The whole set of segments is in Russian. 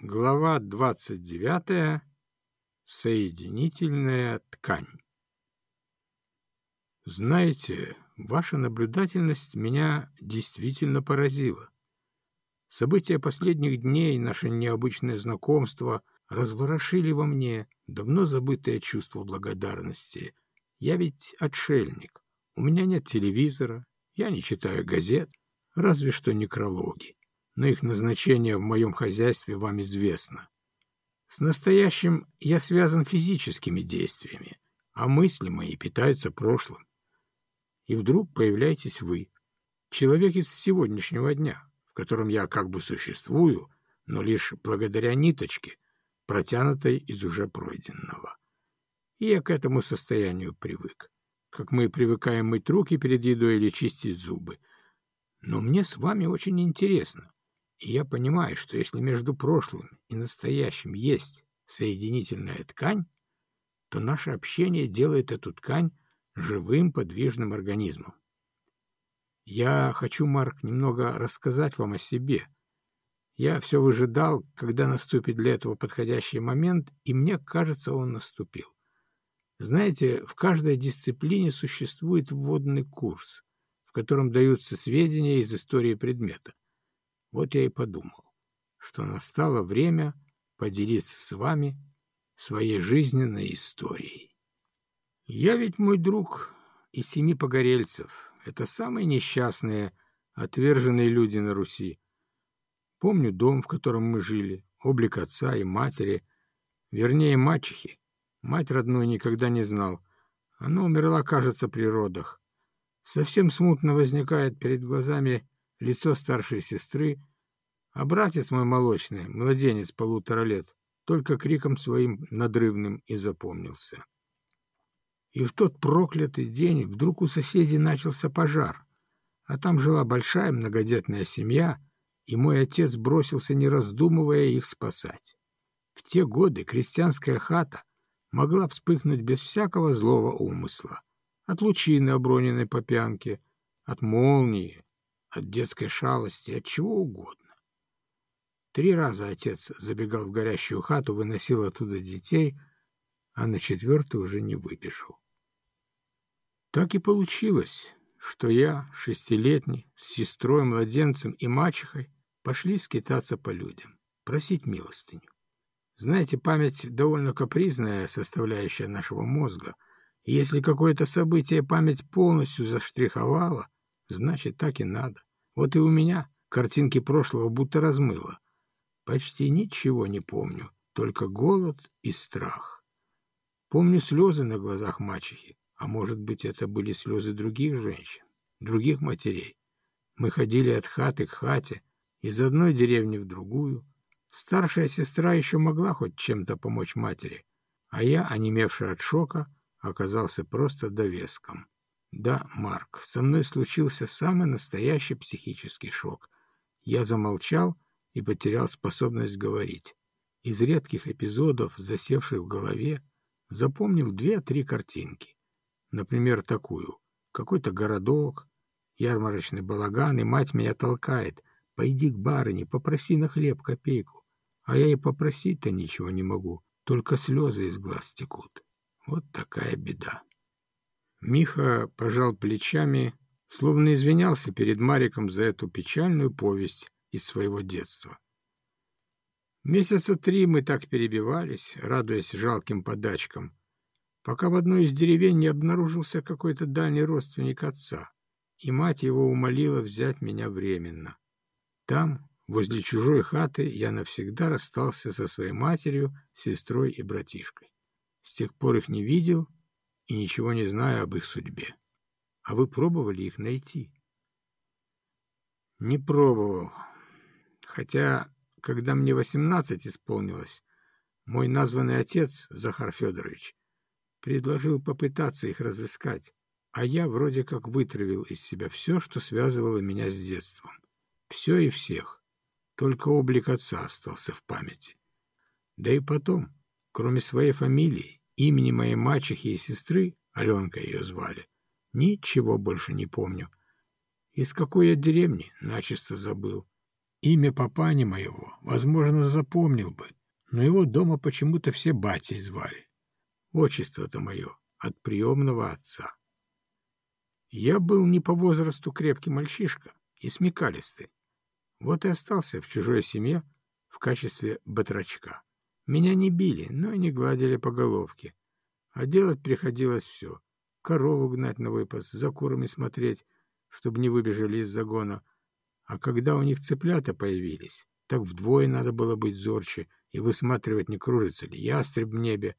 Глава 29. Соединительная ткань. Знаете, ваша наблюдательность меня действительно поразила. События последних дней, наше необычное знакомство разворошили во мне давно забытое чувство благодарности. Я ведь отшельник. У меня нет телевизора, я не читаю газет, разве что некрологи но их назначение в моем хозяйстве вам известно. С настоящим я связан физическими действиями, а мысли мои питаются прошлым. И вдруг появляетесь вы, человек из сегодняшнего дня, в котором я как бы существую, но лишь благодаря ниточке, протянутой из уже пройденного. И я к этому состоянию привык, как мы привыкаем мыть руки перед едой или чистить зубы. Но мне с вами очень интересно, и я понимаю, что если между прошлым и настоящим есть соединительная ткань, то наше общение делает эту ткань живым подвижным организмом. Я хочу, Марк, немного рассказать вам о себе. Я все выжидал, когда наступит для этого подходящий момент, и мне кажется, он наступил. Знаете, в каждой дисциплине существует вводный курс, в котором даются сведения из истории предмета. Вот я и подумал, что настало время поделиться с вами своей жизненной историей. Я ведь мой друг из семи погорельцев. Это самые несчастные, отверженные люди на Руси. Помню дом, в котором мы жили, облик отца и матери, вернее, мачехи. Мать родную никогда не знал. Она умерла, кажется, при родах. Совсем смутно возникает перед глазами лицо старшей сестры, а братец мой молочный, младенец полутора лет, только криком своим надрывным и запомнился. И в тот проклятый день вдруг у соседей начался пожар, а там жила большая многодетная семья, и мой отец бросился, не раздумывая, их спасать. В те годы крестьянская хата могла вспыхнуть без всякого злого умысла. От лучины, оброненной по пьянке, от молнии, от детской шалости, от чего угодно. Три раза отец забегал в горящую хату, выносил оттуда детей, а на четвертый уже не выбежал. Так и получилось, что я, шестилетний, с сестрой, младенцем и мачехой, пошли скитаться по людям, просить милостыню. Знаете, память довольно капризная составляющая нашего мозга, если какое-то событие память полностью заштриховала, значит, так и надо. Вот и у меня картинки прошлого будто размыло. Почти ничего не помню, только голод и страх. Помню слезы на глазах мачехи, а может быть, это были слезы других женщин, других матерей. Мы ходили от хаты к хате, из одной деревни в другую. Старшая сестра еще могла хоть чем-то помочь матери, а я, онемевший от шока, оказался просто довеском. Да, Марк, со мной случился самый настоящий психический шок. Я замолчал и потерял способность говорить. Из редких эпизодов, засевших в голове, запомнил две-три картинки. Например, такую. Какой-то городок, ярмарочный балаган, и мать меня толкает. Пойди к барыне, попроси на хлеб копейку. А я и попросить-то ничего не могу, только слезы из глаз текут. Вот такая беда. Миха пожал плечами, словно извинялся перед Мариком за эту печальную повесть из своего детства. Месяца три мы так перебивались, радуясь жалким подачкам, пока в одной из деревень не обнаружился какой-то дальний родственник отца, и мать его умолила взять меня временно. Там, возле чужой хаты, я навсегда расстался со своей матерью, сестрой и братишкой. С тех пор их не видел и ничего не знаю об их судьбе. А вы пробовали их найти? Не пробовал. Хотя, когда мне восемнадцать исполнилось, мой названный отец, Захар Федорович, предложил попытаться их разыскать, а я вроде как вытравил из себя все, что связывало меня с детством. Все и всех. Только облик отца остался в памяти. Да и потом, кроме своей фамилии, имени моей мачехи и сестры, Аленка ее звали, ничего больше не помню. Из какой я деревни, начисто забыл. Имя папани моего, возможно, запомнил бы, но его дома почему-то все батей звали. Отчество-то мое от приемного отца. Я был не по возрасту крепкий мальчишка и смекалистый. Вот и остался в чужой семье в качестве батрачка. Меня не били, но и не гладили по головке. А делать приходилось все. Корову гнать на выпас, за курами смотреть, чтобы не выбежали из загона. А когда у них цыплята появились, так вдвое надо было быть зорче и высматривать, не кружится ли ястреб в небе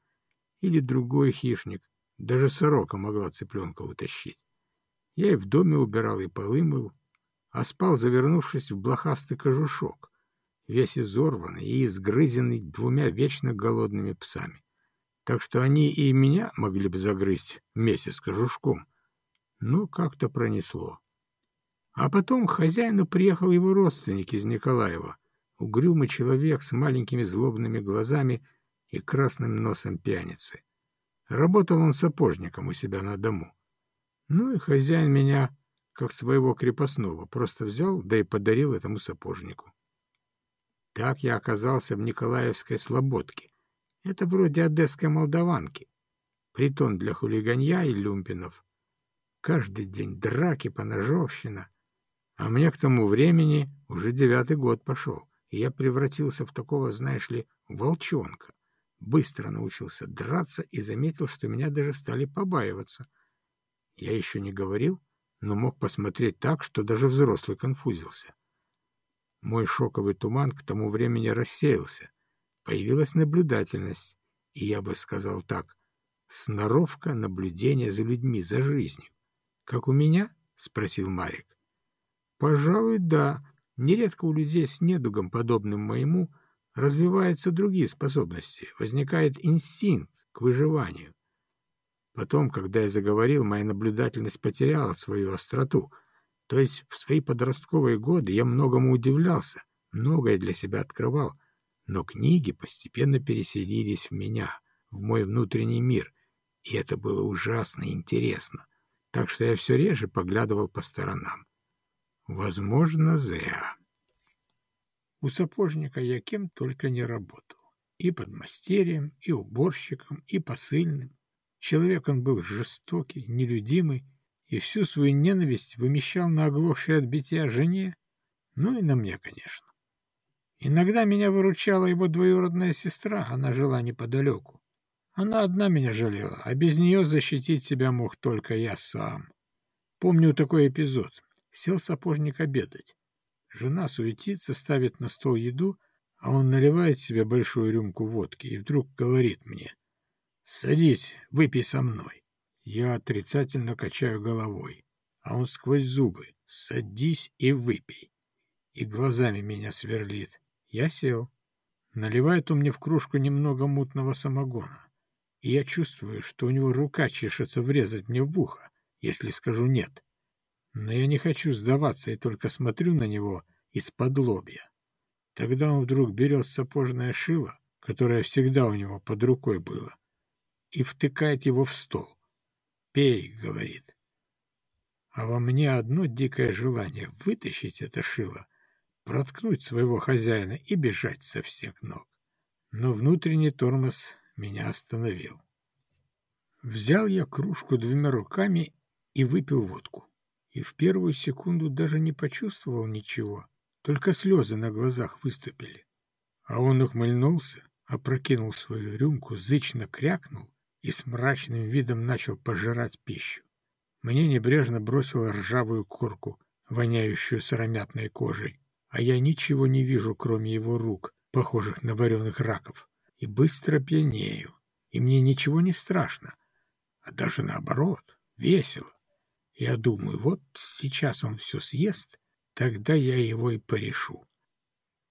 или другой хищник. Даже сорока могла цыпленка утащить. Я и в доме убирал, и полы мыл, а спал, завернувшись в блохастый кожушок, весь изорванный и изгрызенный двумя вечно голодными псами. Так что они и меня могли бы загрызть вместе с кожушком. Но как-то пронесло. А потом к хозяину приехал его родственник из Николаева, угрюмый человек с маленькими злобными глазами и красным носом пьяницы. Работал он сапожником у себя на дому. Ну и хозяин меня, как своего крепостного, просто взял, да и подарил этому сапожнику. Так я оказался в Николаевской Слободке. Это вроде одесской молдаванки. Притон для хулиганья и люмпинов. Каждый день драки, поножовщина. А мне к тому времени уже девятый год пошел, и я превратился в такого, знаешь ли, волчонка. Быстро научился драться и заметил, что меня даже стали побаиваться — я еще не говорил, но мог посмотреть так, что даже взрослый конфузился. Мой шоковый туман к тому времени рассеялся. Появилась наблюдательность, и я бы сказал так, сноровка наблюдения за людьми, за жизнью. «Как у меня?» — спросил Марик. «Пожалуй, да. Нередко у людей с недугом, подобным моему, развиваются другие способности, возникает инстинкт к выживанию. Потом, когда я заговорил, моя наблюдательность потеряла свою остроту. То есть в свои подростковые годы я многому удивлялся, многое для себя открывал, но книги постепенно переселились в меня, в мой внутренний мир, и это было ужасно интересно, так что я все реже поглядывал по сторонам. Возможно, зря. У сапожника я кем только не работал. И подмастерьем, и уборщиком, и посыльным. Человек он был жестокий, нелюдимый, и всю свою ненависть вымещал на оглохшей от битья жене, ну и на мне, конечно. Иногда меня выручала его двоюродная сестра, она жила неподалеку. Она одна меня жалела, а без нее защитить себя мог только я сам. Помню такой эпизод. Сел сапожник обедать. Жена суетится, ставит на стол еду, а он наливает себе большую рюмку водки и вдруг говорит мне, «Садись, выпей со мной». Я отрицательно качаю головой, а он сквозь зубы «Садись и выпей». И глазами меня сверлит. Я сел. Наливает он мне в кружку немного мутного самогона. И я чувствую, что у него рука чешется врезать мне в ухо, если скажу «нет». Но я не хочу сдаваться и только смотрю на него из-под лобья. Тогда он вдруг берет сапожное шило, которое всегда у него под рукой было, и втыкает его в стол. «Пей», — говорит. А во мне одно дикое желание — вытащить это шило, проткнуть своего хозяина и бежать со всех ног. Но внутренний тормоз меня остановил. Взял я кружку двумя руками и выпил водку. И в первую секунду даже не почувствовал ничего, только слезы на глазах выступили. А он ухмыльнулся, опрокинул свою рюмку, зычно крякнул и с мрачным видом начал пожирать пищу. Мне небрежно бросил ржавую корку, воняющую сыромятной кожей, а я ничего не вижу, кроме его рук, похожих на вареных раков, и быстро пьянею, и мне ничего не страшно, а даже наоборот, весело. Я думаю, вот сейчас он все съест, тогда я его и порешу.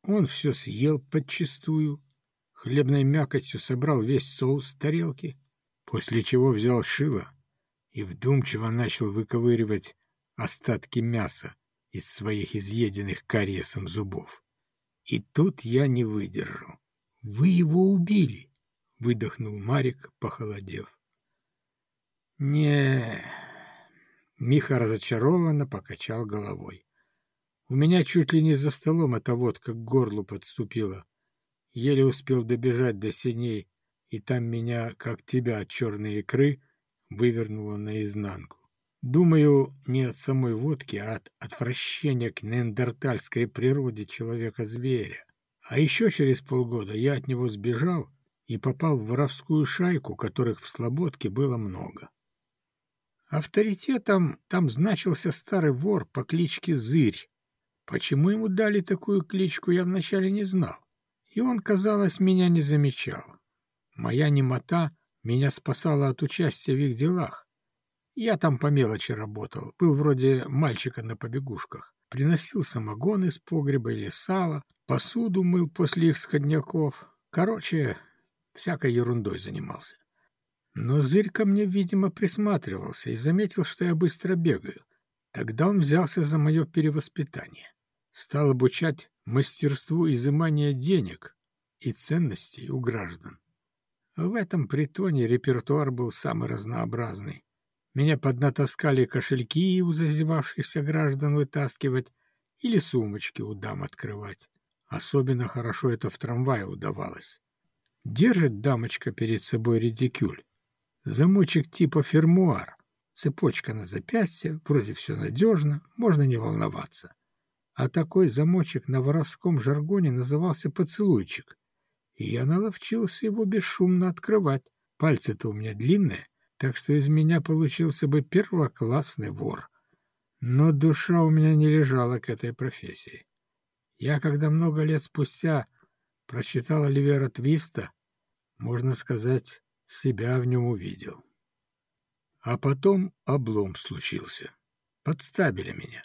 Он все съел подчистую, хлебной мякотью собрал весь соус с тарелки, после чего взял шило и вдумчиво начал выковыривать остатки мяса из своих изъеденных кариесом зубов. И тут я не выдержал. «Вы его убили!» — выдохнул Марик, похолодев. не Миха разочарованно покачал головой. У меня чуть ли не за столом эта водка к горлу подступила. Еле успел добежать до синей, и там меня, как тебя от черной икры, вывернуло наизнанку. Думаю, не от самой водки, а от отвращения к неандертальской природе человека-зверя. А еще через полгода я от него сбежал и попал в воровскую шайку, которых в Слободке было много. Авторитетом там значился старый вор по кличке Зырь. Почему ему дали такую кличку, я вначале не знал. И он, казалось, меня не замечал. Моя немота меня спасала от участия в их делах. Я там по мелочи работал, был вроде мальчика на побегушках. Приносил самогон из погреба или сало, посуду мыл после их сходняков. Короче, всякой ерундой занимался. Но Зырь мне, видимо, присматривался и заметил, что я быстро бегаю. Тогда он взялся за мое перевоспитание. Стал обучать мастерству изымания денег и ценностей у граждан. В этом притоне репертуар был самый разнообразный. Меня поднатаскали кошельки у зазевавшихся граждан вытаскивать или сумочки у дам открывать. Особенно хорошо это в трамвае удавалось. Держит дамочка перед собой редикюль. Замочек типа фермуар. Цепочка на запястье, вроде все надежно, можно не волноваться. А такой замочек на воровском жаргоне назывался поцелуйчик. И я наловчился его бесшумно открывать. Пальцы-то у меня длинные, так что из меня получился бы первоклассный вор. Но душа у меня не лежала к этой профессии. Я, когда много лет спустя прочитал Оливера Твиста, можно сказать, себя в нем увидел. А потом облом случился. Подставили меня.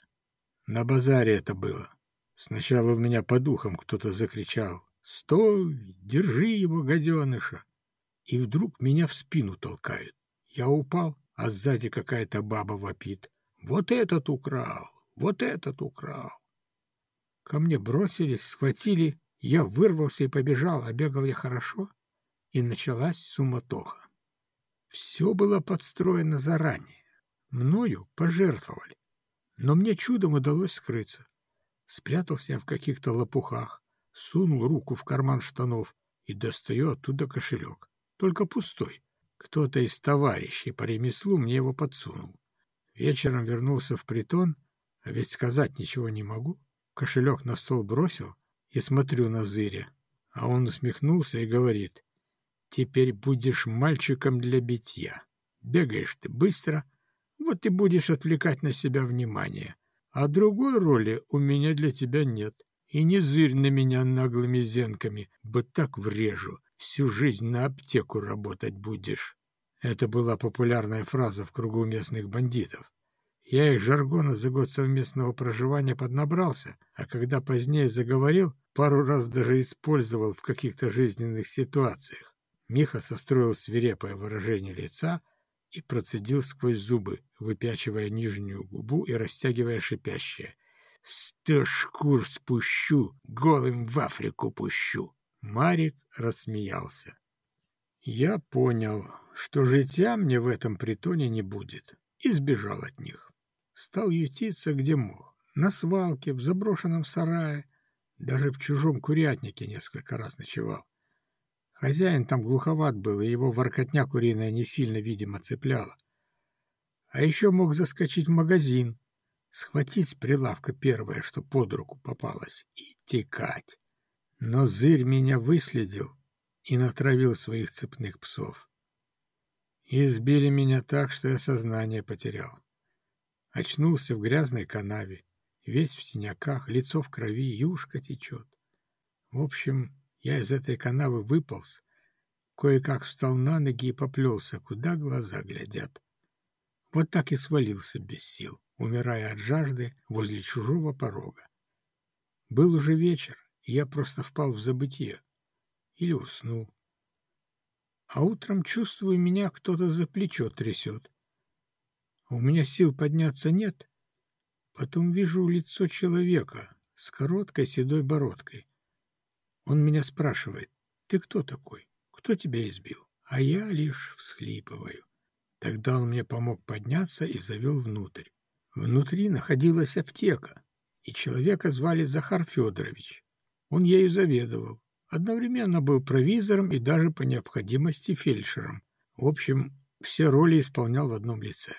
На базаре это было. Сначала у меня по духам кто-то закричал «Стой! Держи его, гаденыша!» И вдруг меня в спину толкают. Я упал, а сзади какая-то баба вопит. «Вот этот украл! Вот этот украл!» Ко мне бросились, схватили, я вырвался и побежал, а бегал я хорошо, и началась суматоха. Все было подстроено заранее. Мною пожертвовали. Но мне чудом удалось скрыться. Спрятался я в каких-то лопухах, сунул руку в карман штанов и достаю оттуда кошелек. Только пустой. Кто-то из товарищей по ремеслу мне его подсунул. Вечером вернулся в притон, а ведь сказать ничего не могу. Кошелек на стол бросил и смотрю на Зыря. А он усмехнулся и говорит, «Теперь будешь мальчиком для битья. Бегаешь ты быстро, вот и будешь отвлекать на себя внимание. А другой роли у меня для тебя нет. И не зырь на меня наглыми зенками, бы так врежу. Всю жизнь на аптеку работать будешь». Это была популярная фраза в кругу местных бандитов. Я их жаргона за год совместного проживания поднабрался, а когда позднее заговорил, пару раз даже использовал в каких-то жизненных ситуациях. Миха состроил свирепое выражение лица и процедил сквозь зубы, выпячивая нижнюю губу и растягивая шипящее. «Сто шкур спущу, голым в Африку пущу!» Марик рассмеялся. Я понял, что житья мне в этом притоне не будет, и сбежал от них. Стал ютиться где мог. На свалке, в заброшенном сарае, даже в чужом курятнике несколько раз ночевал. Хозяин там глуховат был, и его воркотня куриная не сильно, видимо, цепляла. А еще мог заскочить в магазин, схватить с прилавка первое, что под руку попалось, и текать. Но зырь меня выследил и натравил своих цепных псов. Избили меня так, что я сознание потерял. Очнулся в грязной канаве, весь в синяках, лицо в крови, юшка течет. В общем, я из этой канавы выполз, кое-как встал на ноги и поплелся, куда глаза глядят. Вот так и свалился без сил, умирая от жажды возле чужого порога. Был уже вечер, и я просто впал в забытье. Или уснул. А утром чувствую, меня кто-то за плечо трясет. У меня сил подняться нет. Потом вижу лицо человека с короткой седой бородкой. Он меня спрашивает, ты кто такой? Кто тебя избил? А я лишь всхлипываю. Тогда он мне помог подняться и завел внутрь. Внутри находилась аптека. и человека звали Захар Федорович. Он ею заведовал. Одновременно был провизором и даже по необходимости фельдшером. В общем, все роли исполнял в одном лице.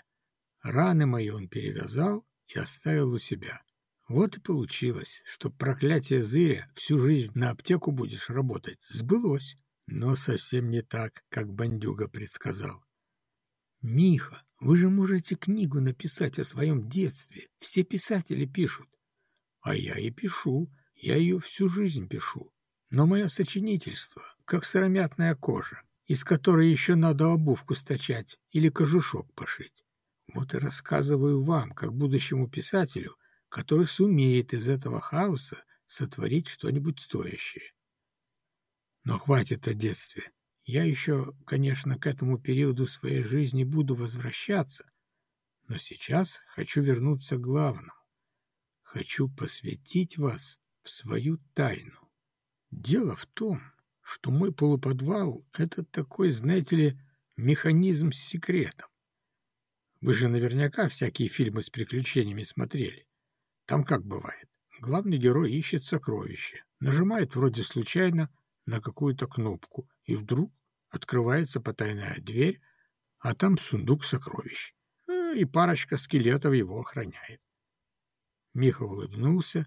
Раны мои он перевязал и оставил у себя. Вот и получилось, что проклятие зыря всю жизнь на аптеку будешь работать. Сбылось, но совсем не так, как бандюга предсказал. Миха, вы же можете книгу написать о своем детстве. Все писатели пишут. А я и пишу. Я ее всю жизнь пишу. Но мое сочинительство, как сыромятная кожа, из которой еще надо обувку стачать или кожушок пошить. Вот и рассказываю вам, как будущему писателю, который сумеет из этого хаоса сотворить что-нибудь стоящее. Но хватит о детстве. Я еще, конечно, к этому периоду своей жизни буду возвращаться, но сейчас хочу вернуться к главному. Хочу посвятить вас в свою тайну. Дело в том, что мой полуподвал — это такой, знаете ли, механизм с секретом. Вы же наверняка всякие фильмы с приключениями смотрели. Там как бывает? Главный герой ищет сокровище, нажимает вроде случайно на какую-то кнопку, и вдруг открывается потайная дверь, а там сундук сокровищ, э, и парочка скелетов его охраняет. Миха улыбнулся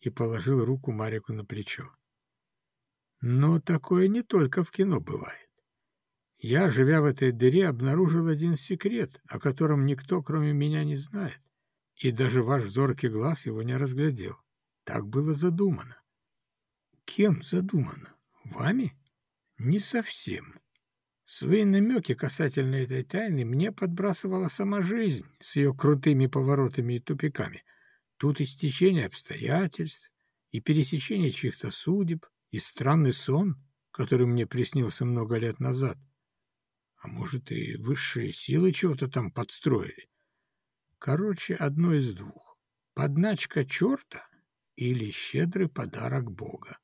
и положил руку Марику на плечо. Но такое не только в кино бывает. Я, живя в этой дыре, обнаружил один секрет, о котором никто, кроме меня, не знает. И даже ваш зоркий глаз его не разглядел. Так было задумано. Кем задумано? Вами? Не совсем. Свои намеки касательно этой тайны мне подбрасывала сама жизнь с ее крутыми поворотами и тупиками. Тут и стечение обстоятельств, и пересечение чьих-то судеб, и странный сон, который мне приснился много лет назад. А может, и высшие силы чего-то там подстроили. Короче, одно из двух. Подначка черта или щедрый подарок Бога.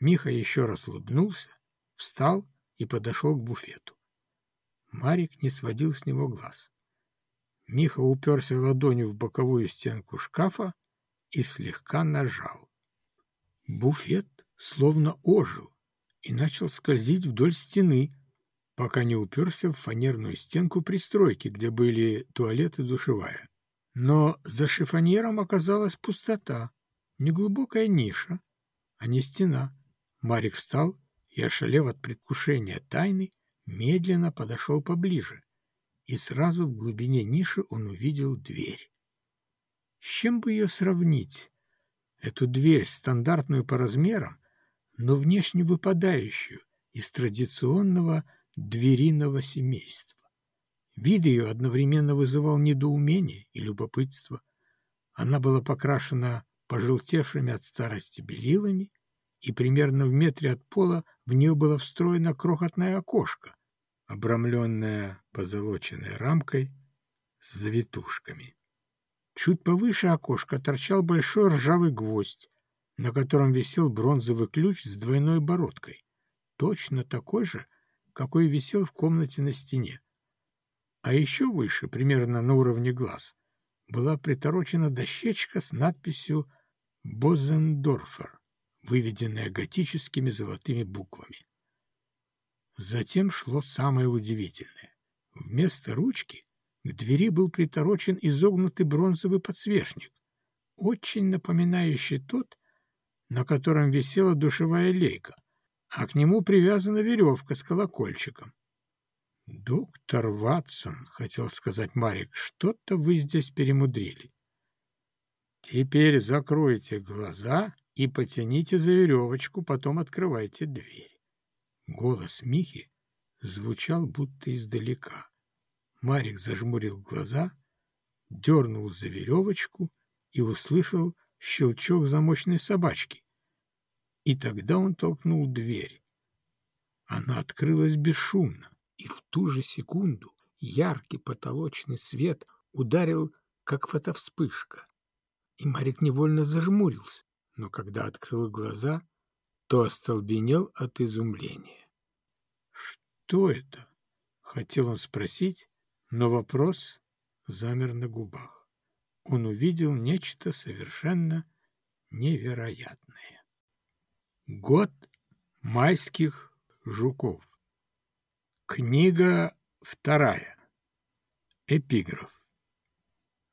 Миха еще раз улыбнулся, встал и подошел к буфету. Марик не сводил с него глаз. Миха уперся ладонью в боковую стенку шкафа и слегка нажал. Буфет словно ожил и начал скользить вдоль стены, пока не уперся в фанерную стенку пристройки, где были туалет и душевая. Но за шифоньером оказалась пустота, неглубокая ниша, а не стена. Марик встал и, ошалев от предвкушения тайны, медленно подошел поближе, и сразу в глубине ниши он увидел дверь. С чем бы ее сравнить? Эту дверь, стандартную по размерам, но внешне выпадающую из традиционного двериного семейства. Вид ее одновременно вызывал недоумение и любопытство. Она была покрашена пожелтевшими от старости белилами, и примерно в метре от пола в нее было встроено крохотное окошко, обрамленное позолоченной рамкой с завитушками. Чуть повыше окошка торчал большой ржавый гвоздь, на котором висел бронзовый ключ с двойной бородкой, точно такой же, какой висел в комнате на стене. А еще выше, примерно на уровне глаз, была приторочена дощечка с надписью «Бозендорфер», выведенная готическими золотыми буквами. Затем шло самое удивительное. Вместо ручки к двери был приторочен изогнутый бронзовый подсвечник, очень напоминающий тот, на котором висела душевая лейка, а к нему привязана веревка с колокольчиком. «Доктор Ватсон», — хотел сказать Марик, — «что-то вы здесь перемудрили». «Теперь закройте глаза и потяните за веревочку, потом открывайте дверь». Голос Михи звучал будто издалека. Марик зажмурил глаза, дернул за веревочку и услышал щелчок замочной собачки. И тогда он толкнул дверь. Она открылась бесшумно, и в ту же секунду яркий потолочный свет ударил, как фотовспышка. И Марик невольно зажмурился, но когда открыл глаза, то остолбенел от изумления. «Что это?» — хотел он спросить, но вопрос замер на губах. он увидел нечто совершенно невероятное. Год майских жуков. Книга вторая. Эпиграф.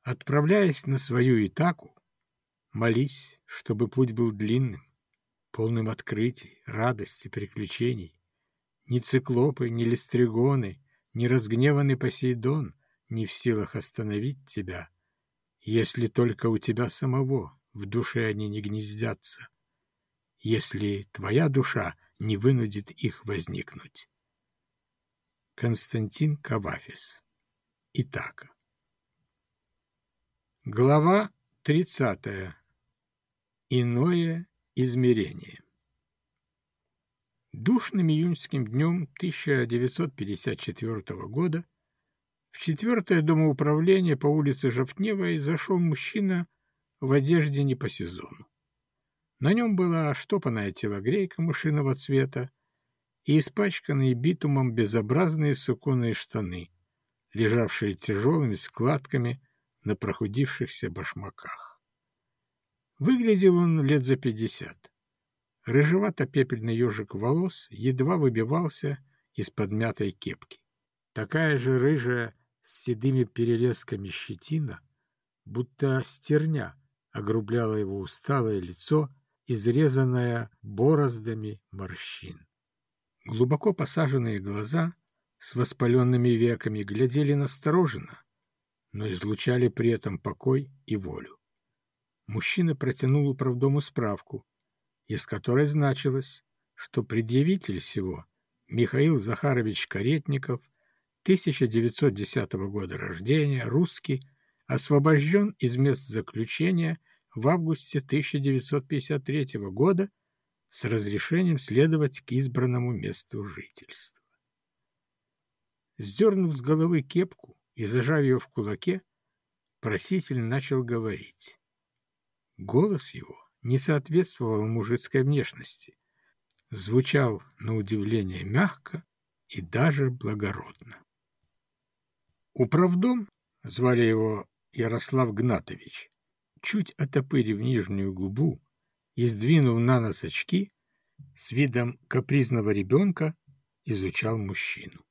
Отправляясь на свою Итаку, молись, чтобы путь был длинным, полным открытий, радости, приключений. Ни циклопы, ни листригоны, ни разгневанный Посейдон не в силах остановить тебя, если только у тебя самого в душе они не гнездятся, если твоя душа не вынудит их возникнуть. Константин Кавафис. Итака. Глава 30. Иное измерение. Душным июньским днем 1954 года в четвертое домоуправление по улице Жовтневой зашел мужчина в одежде не по сезону. На нем была штопанная телогрейка мышиного цвета и испачканные битумом безобразные суконные штаны, лежавшие тяжелыми складками на прохудившихся башмаках. Выглядел он лет за пятьдесят. Рыжевато-пепельный ежик волос едва выбивался из подмятой кепки. Такая же рыжая с седыми перелесками щетина, будто стерня, огрубляла его усталое лицо, изрезанное бороздами морщин. Глубоко посаженные глаза с воспаленными веками глядели настороженно, но излучали при этом покой и волю. Мужчина протянул управдому справку, из которой значилось, что предъявитель всего Михаил Захарович Каретников, 1910 года рождения, русский, освобожден из мест заключения в августе 1953 года с разрешением следовать к избранному месту жительства. Сдернув с головы кепку и зажав ее в кулаке, проситель начал говорить. Голос его не соответствовал мужицкой внешности, звучал на удивление мягко и даже благородно. Управдом, звали его Ярослав Гнатович, чуть отопырив нижнюю губу и сдвинув на нос очки, с видом капризного ребенка изучал мужчину.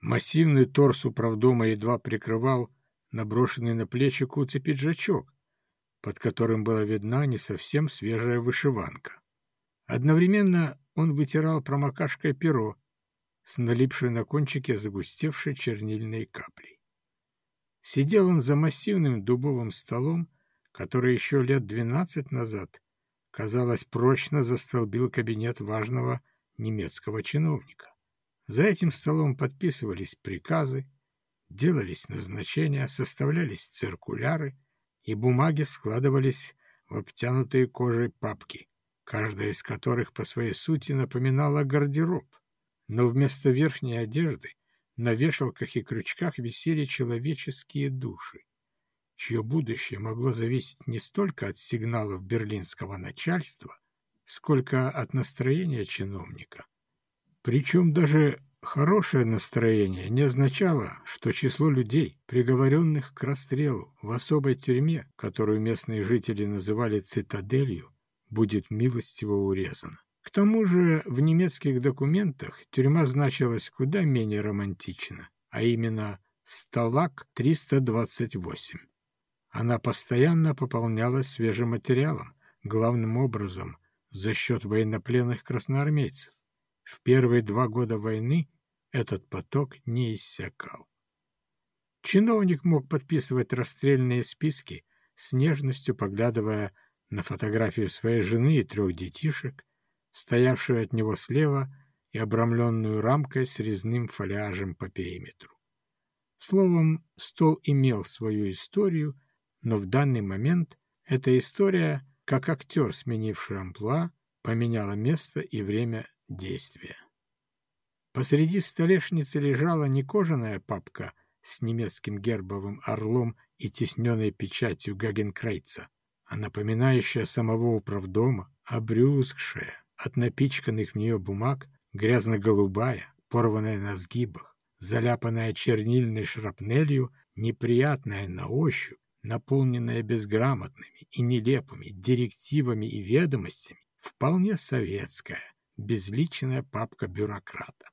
Массивный торс управдома едва прикрывал наброшенный на плечи куцый пиджачок, под которым была видна не совсем свежая вышиванка. Одновременно он вытирал промокашкой перо с налипшей на кончике загустевшей чернильной каплей. Сидел он за массивным дубовым столом, который еще лет двенадцать назад, казалось, прочно застолбил кабинет важного немецкого чиновника. За этим столом подписывались приказы, делались назначения, составлялись циркуляры, и бумаги складывались в обтянутые кожей папки, каждая из которых по своей сути напоминала гардероб. Но вместо верхней одежды на вешалках и крючках висели человеческие души чье будущее могло зависеть не столько от сигналов берлинского начальства, сколько от настроения чиновника. Причем даже хорошее настроение не означало, что число людей, приговоренных к расстрелу в особой тюрьме, которую местные жители называли «цитаделью», будет милостиво урезано. К тому же в немецких документах тюрьма значилась куда менее романтично, а именно «Сталак 328». Она постоянно пополнялась свежим материалом, главным образом за счет военнопленных красноармейцев. В первые два года войны этот поток не иссякал. Чиновник мог подписывать расстрельные списки, с нежностью поглядывая на фотографию своей жены и трех детишек, стоявшую от него слева и обрамленную рамкой с резным фоляжем по периметру. Словом, стол имел свою историю но в данный момент эта история, как актер, сменивший амплуа, поменяла место и время действия. Посреди столешницы лежала не кожаная папка с немецким гербовым орлом и тесненной печатью Гагенкрейца, а напоминающая самого управдома, обрюзгшая от напичканных в нее бумаг, грязно-голубая, порванная на сгибах, заляпанная чернильной шрапнелью, неприятная на ощупь, наполненная безграмотными и нелепыми директивами и ведомостями, вполне советская, безличная папка бюрократа.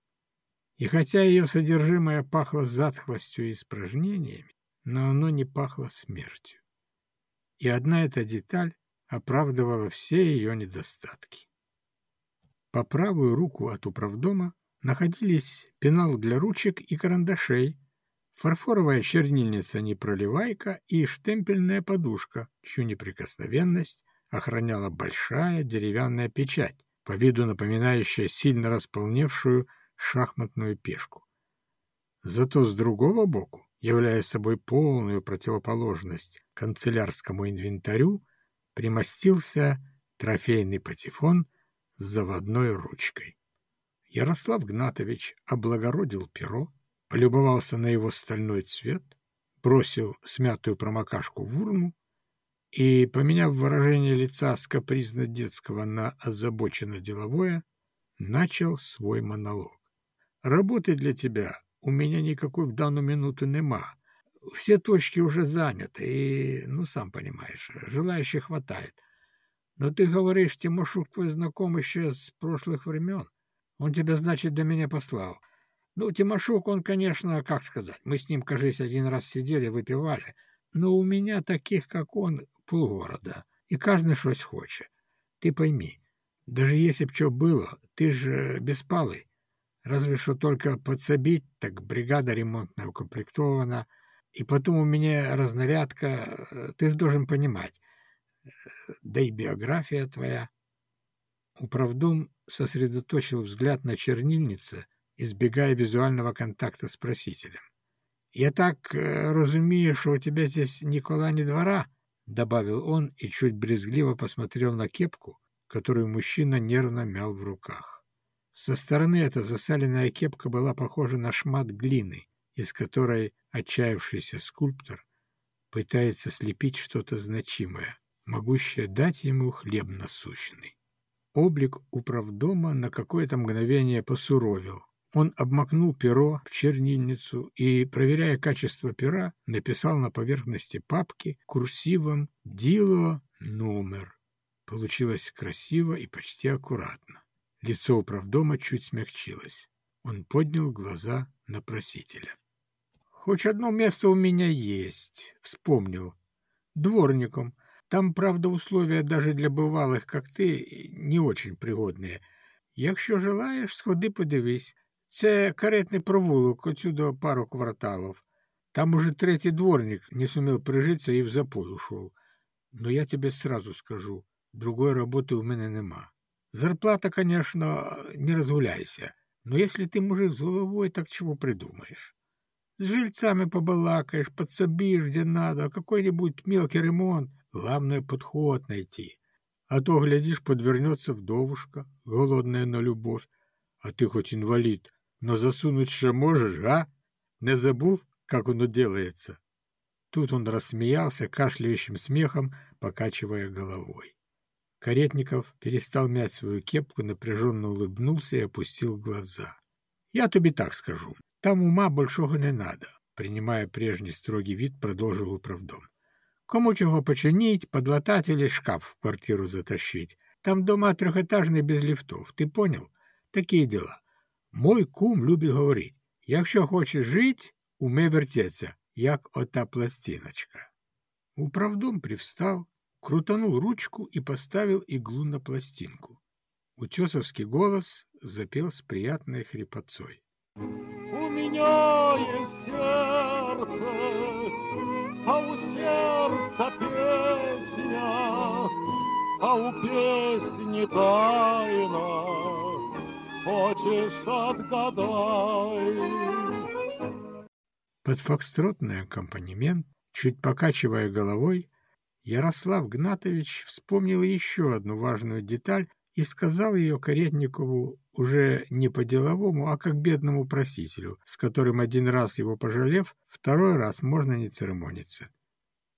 И хотя ее содержимое пахло затхлостью и испражнениями, но оно не пахло смертью. И одна эта деталь оправдывала все ее недостатки. По правую руку от управдома находились пенал для ручек и карандашей, фарфоровая чернильница-непроливайка и штемпельная подушка, чью неприкосновенность охраняла большая деревянная печать, по виду напоминающая сильно располневшую шахматную пешку. Зато с другого боку, являя собой полную противоположность канцелярскому инвентарю, примостился трофейный патефон с заводной ручкой. Ярослав Гнатович облагородил перо, полюбовался на его стальной цвет, бросил смятую промокашку в урну и, поменяв выражение лица с капризно-детского на озабоченно-деловое, начал свой монолог. «Работы для тебя у меня никакой в данную минуту нема. Все точки уже заняты, и, ну, сам понимаешь, желающих хватает. Но ты говоришь, Тимошук твой знакомый еще с прошлых времен. Он тебя, значит, до меня послал. Ну, Тимошук, он, конечно, как сказать, мы с ним, кажись, один раз сидели, выпивали, но у меня таких, как он, полгорода, и каждый что хочет. Ты пойми, даже если б что было, ты же беспалый. Разве что только подсобить, так бригада ремонтная укомплектована, и потом у меня разнарядка, э, ты же должен понимать, э, да и биография твоя. Управдом сосредоточил взгляд на чернильнице, избегая визуального контакта с просителем. «Я так э, разумею, что у тебя здесь Никола не двора?» — добавил он и чуть брезгливо посмотрел на кепку, которую мужчина нервно мял в руках. Со стороны эта засаленная кепка была похожа на шмат глины, из которой отчаявшийся скульптор пытается слепить что-то значимое, могущее дать ему хлеб насущный. Облик управдома на какое-то мгновение посуровил, он обмакнул перо в чернильницу и, проверяя качество пера, написал на поверхности папки курсивом «Дило номер». Получилось красиво и почти аккуратно. Лицо управдома чуть смягчилось. Он поднял глаза на просителя. «Хоть одно место у меня есть», — вспомнил. «Дворником. Там, правда, условия даже для бывалых, как ты, не очень пригодные. Якщо желаєш, сходи подивись. Це каретний провулок, отсюда пару кварталов. Там уже третий дворник не сумел прижиться и в запой ушел. Но я тебе сразу скажу, другой работы у меня нема. Зарплата, конечно, не разгуляйся, но если ты мужик с головой, так чего придумаешь? С жильцами побалакаешь, подсобишь, где надо, какой-нибудь мелкий ремонт, главное, подход найти. А то, глядишь, подвернется вдовушка, голодная на любовь, а ты хоть инвалид, но засунуть ще можешь, а? Не забыл, как оно делается?» Тут он рассмеялся кашляющим смехом, покачивая головой. Каретников перестал мять свою кепку, напряженно улыбнулся и опустил глаза. «Я тебе так скажу. Там ума большого не надо», — принимая прежний строгий вид, продолжил управдом. «Кому чего починить, подлатать или шкаф в квартиру затащить? Там дома трехэтажные без лифтов, ты понял? Такие дела. Мой кум любить говорить, якщо хочеш жить, уме вертеться, як ота пластиночка. Управдом привстал, крутанул ручку и поставил иглу на пластинку. Утесовский голос запел с приятной хрипотцой. У меня есть сердце, а у сердца песня, а у песни тайна. Хочешь, отгадай. Под фокстротный аккомпанемент, чуть покачивая головой, Ярослав Гнатович вспомнил еще одну важную деталь и сказал ее Каретникову уже не по-деловому, а как бедному просителю, с которым один раз его пожалев, второй раз можно не церемониться.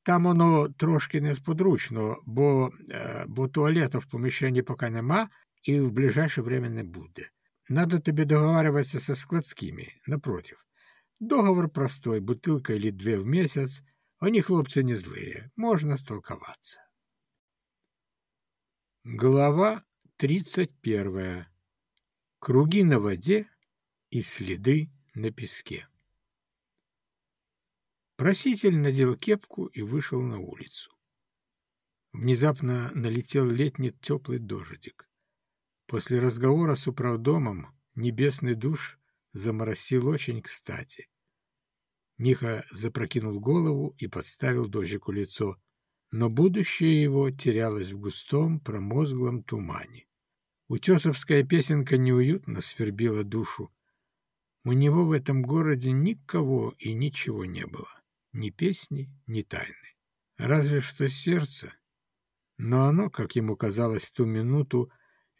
Там оно трошки несподручно, бо, е, бо туалета в поміщенні поки нема і в ближайше время не буде. Надо тебе договариваться со складскими, напротив. Договор простой, бутылка или две в месяц, они, хлопцы, не злые, можно столковаться. Глава тридцать первая. Круги на воде и следы на песке. Проситель надел кепку и вышел на улицу. Внезапно налетел летний теплый дождик. После разговора с управдомом небесный душ заморосил очень кстати. Миха запрокинул голову и подставил дождику лицо, но будущее его терялось в густом промозглом тумане. Утесовская песенка неуютно свербила душу. У него в этом городе никого и ничего не было, ни песни, ни тайны. Разве что сердце. Но оно, как ему казалось в ту минуту,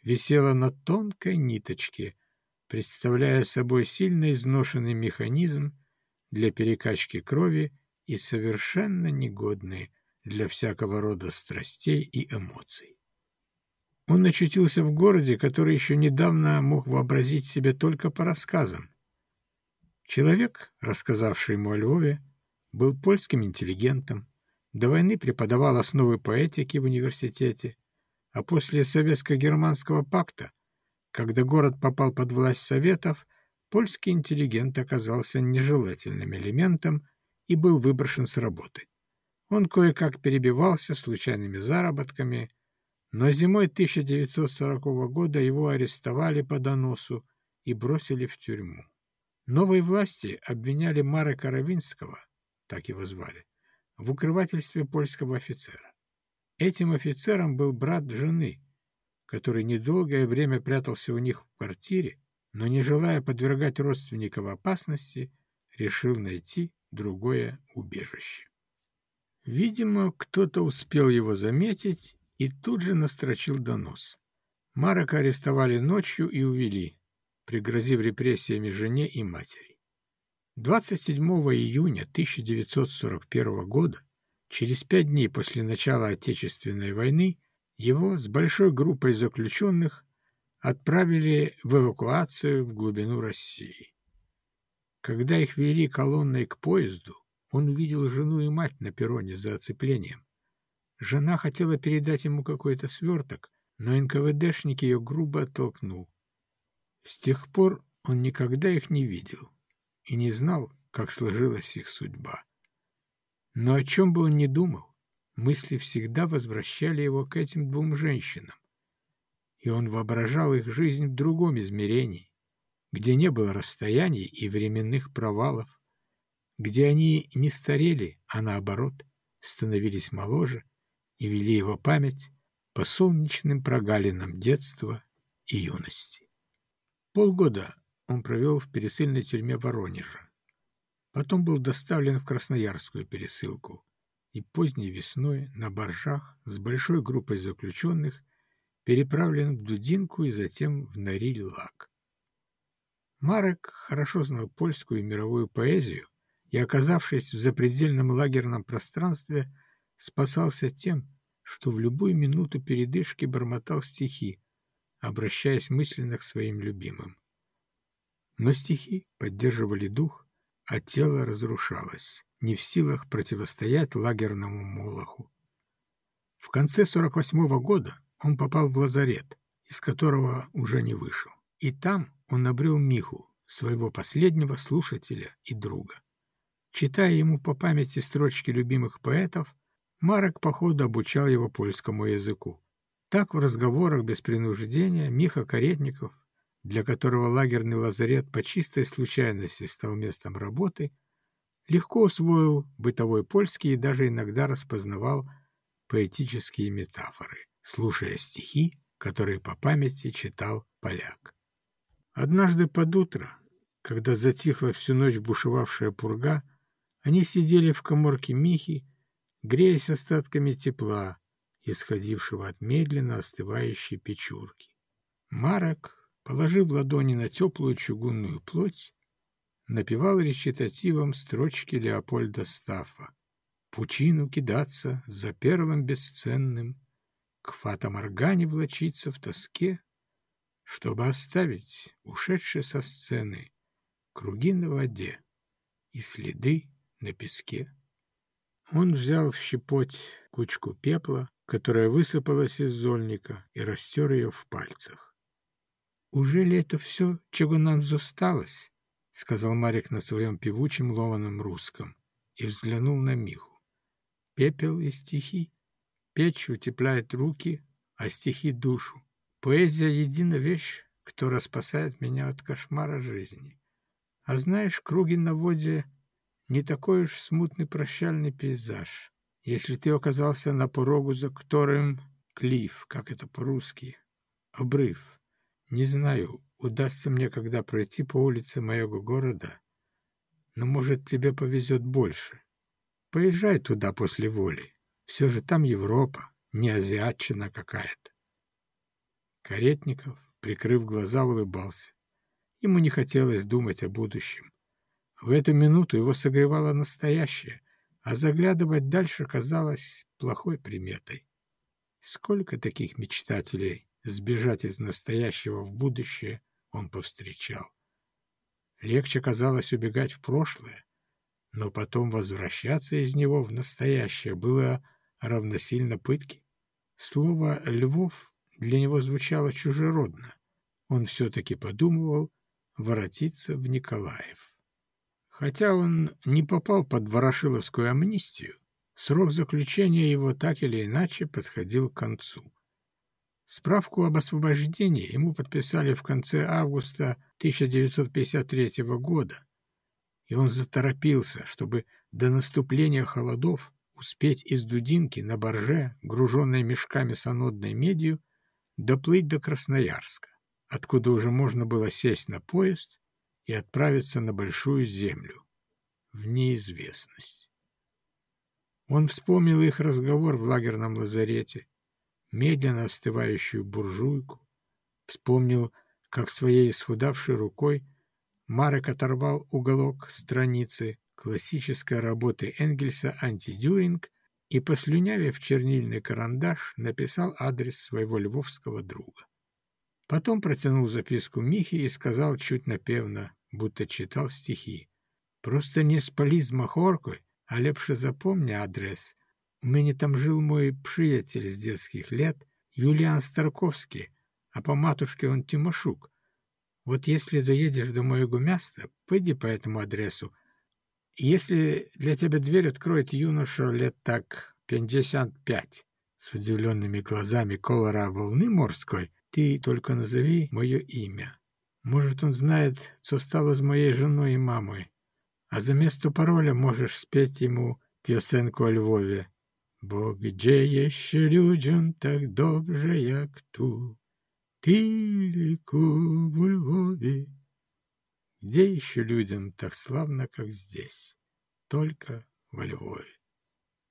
висело на тонкой ниточке, представляя собой сильно изношенный механизм для перекачки крови и совершенно негодный для всякого рода страстей и эмоций. Он очутился в городе, который еще недавно мог вообразить себе только по рассказам. Человек, рассказавший ему о Львове, был польским интеллигентом, до войны преподавал основы поэтики в университете, а после Советско-германского пакта, когда город попал под власть Советов, польский интеллигент оказался нежелательным элементом и был выброшен с работы. Он кое-как перебивался случайными заработками, но зимой 1940 года его арестовали по доносу и бросили в тюрьму. Новые власти обвиняли Мара Каравинского, так его звали, в укрывательстве польского офицера. Этим офицером был брат жены, который недолгое время прятался у них в квартире, но, не желая подвергать родственников опасности, решил найти другое убежище. Видимо, кто-то успел его заметить и тут же настрочил донос. Марака арестовали ночью и увели, пригрозив репрессиями жене и матери. 27 июня 1941 года, через пять дней после начала Отечественной войны, его с большой группой заключенных отправили в эвакуацию в глубину России. Когда их вели колонной к поезду, он увидел жену и мать на перроне за оцеплением. Жена хотела передать ему какой-то сверток, но НКВДшник ее грубо оттолкнул. С тех пор он никогда их не видел и не знал, как сложилась их судьба. Но о чем бы он ни думал, мысли всегда возвращали его к этим двум женщинам, и он воображал их жизнь в другом измерении, где не было расстояний и временных провалов, где они не старели, а наоборот, становились моложе и вели его память по солнечным прогалинам детства и юности. Полгода он провел в пересыльной тюрьме Воронежа. Потом был доставлен в Красноярскую пересылку и поздней весной на боржах с большой группой заключенных переправлен в Дудинку и затем в Нориль-Лак. Марек хорошо знал польскую и мировую поэзию и, оказавшись в запредельном лагерном пространстве, спасался тем, что в любую минуту передышки бормотал стихи, обращаясь мысленно к своим любимым. Но стихи поддерживали дух, а тело разрушалось, не в силах противостоять лагерному молоху. В конце 48 -го года он попал в лазарет, из которого уже не вышел. И там он обрел Миху, своего последнего слушателя и друга. Читая ему по памяти строчки любимых поэтов, Марок, походу, обучал его польскому языку. Так в разговорах без принуждения Миха Каретников для которого лагерный лазарет по чистой случайности стал местом работы, легко усвоил бытовой польский и даже иногда распознавал поэтические метафоры, слушая стихи, которые по памяти читал поляк. Однажды под утро, когда затихла всю ночь бушевавшая пурга, они сидели в коморке Михи, греясь остатками тепла, исходившего от медленно остывающей печурки. Марок положив ладони на теплую чугунную плоть, напевал речитативом строчки Леопольда Стаффа. «Пучину кидаться за перлом бесценным, к фатоморгане влочиться в тоске, чтобы оставить, ушедшие со сцены, круги на воде и следы на песке». Он взял в щепоть кучку пепла, которая высыпалась из зольника, и растер ее в пальцах. «Уже ли это все, чего нам засталось?» — сказал Марик на своем певучем ломаном русском и взглянул на Миху. «Пепел и стихи. Печь утепляет руки, а стихи — душу. Поэзия — едина вещь, которая спасает меня от кошмара жизни. А знаешь, круги на воде — не такой уж смутный прощальный пейзаж. Если ты оказался на порогу, за которым клифф, как это по-русски, обрыв. Не знаю, удастся мне когда пройти по улице моего города, но, может, тебе повезет больше. Поезжай туда после воли. Все же там Европа, не азиатчина какая-то. Каретников, прикрыв глаза, улыбался. Ему не хотелось думать о будущем. В эту минуту его согревало настоящее, а заглядывать дальше казалось плохой приметой. Сколько таких мечтателей сбежать из настоящего в будущее он повстречал. Легче казалось убегать в прошлое, но потом возвращаться из него в настоящее было равносильно пытке. Слово «Львов» для него звучало чужеродно. Он все-таки подумывал воротиться в Николаев. Хотя он не попал под Ворошиловскую амнистию, срок заключения его так или иначе подходил к концу. Справку об освобождении ему подписали в конце августа 1953 года, и он заторопился, чтобы до наступления холодов успеть из Дудинки на барже, груженной мешками с анодной медью, доплыть до Красноярска, откуда уже можно было сесть на поезд и отправиться на Большую Землю, в неизвестность. Он вспомнил их разговор в лагерном лазарете, медленно остывающую буржуйку, вспомнил, как своей исхудавшей рукой Марек оторвал уголок страницы классической работы Энгельса «Антидюринг» и, послюнявив чернильный карандаш, написал адрес своего львовского друга. Потом протянул записку Михе и сказал чуть напевно, будто читал стихи. «Просто не спали з махоркой, а лепше запомни адрес, у меня там жил мой приятель с детских лет, Юлиан Старковский, а по матушке он Тимошук. Вот если доедешь до моего места, пойди по этому адресу. Если для тебя дверь откроет юноша лет так пятьдесят пять, с удивленными глазами колора волны морской, ты только назови мое имя. Может, он знает, что стало с моей женой и мамой, а за место пароля можешь спеть ему пьесенку о Львове. Бо gdzie jeszcze ludziom tak dobrze jak tu, tylko в Львове. Где еще людям так славно, как здесь? Только во Львове.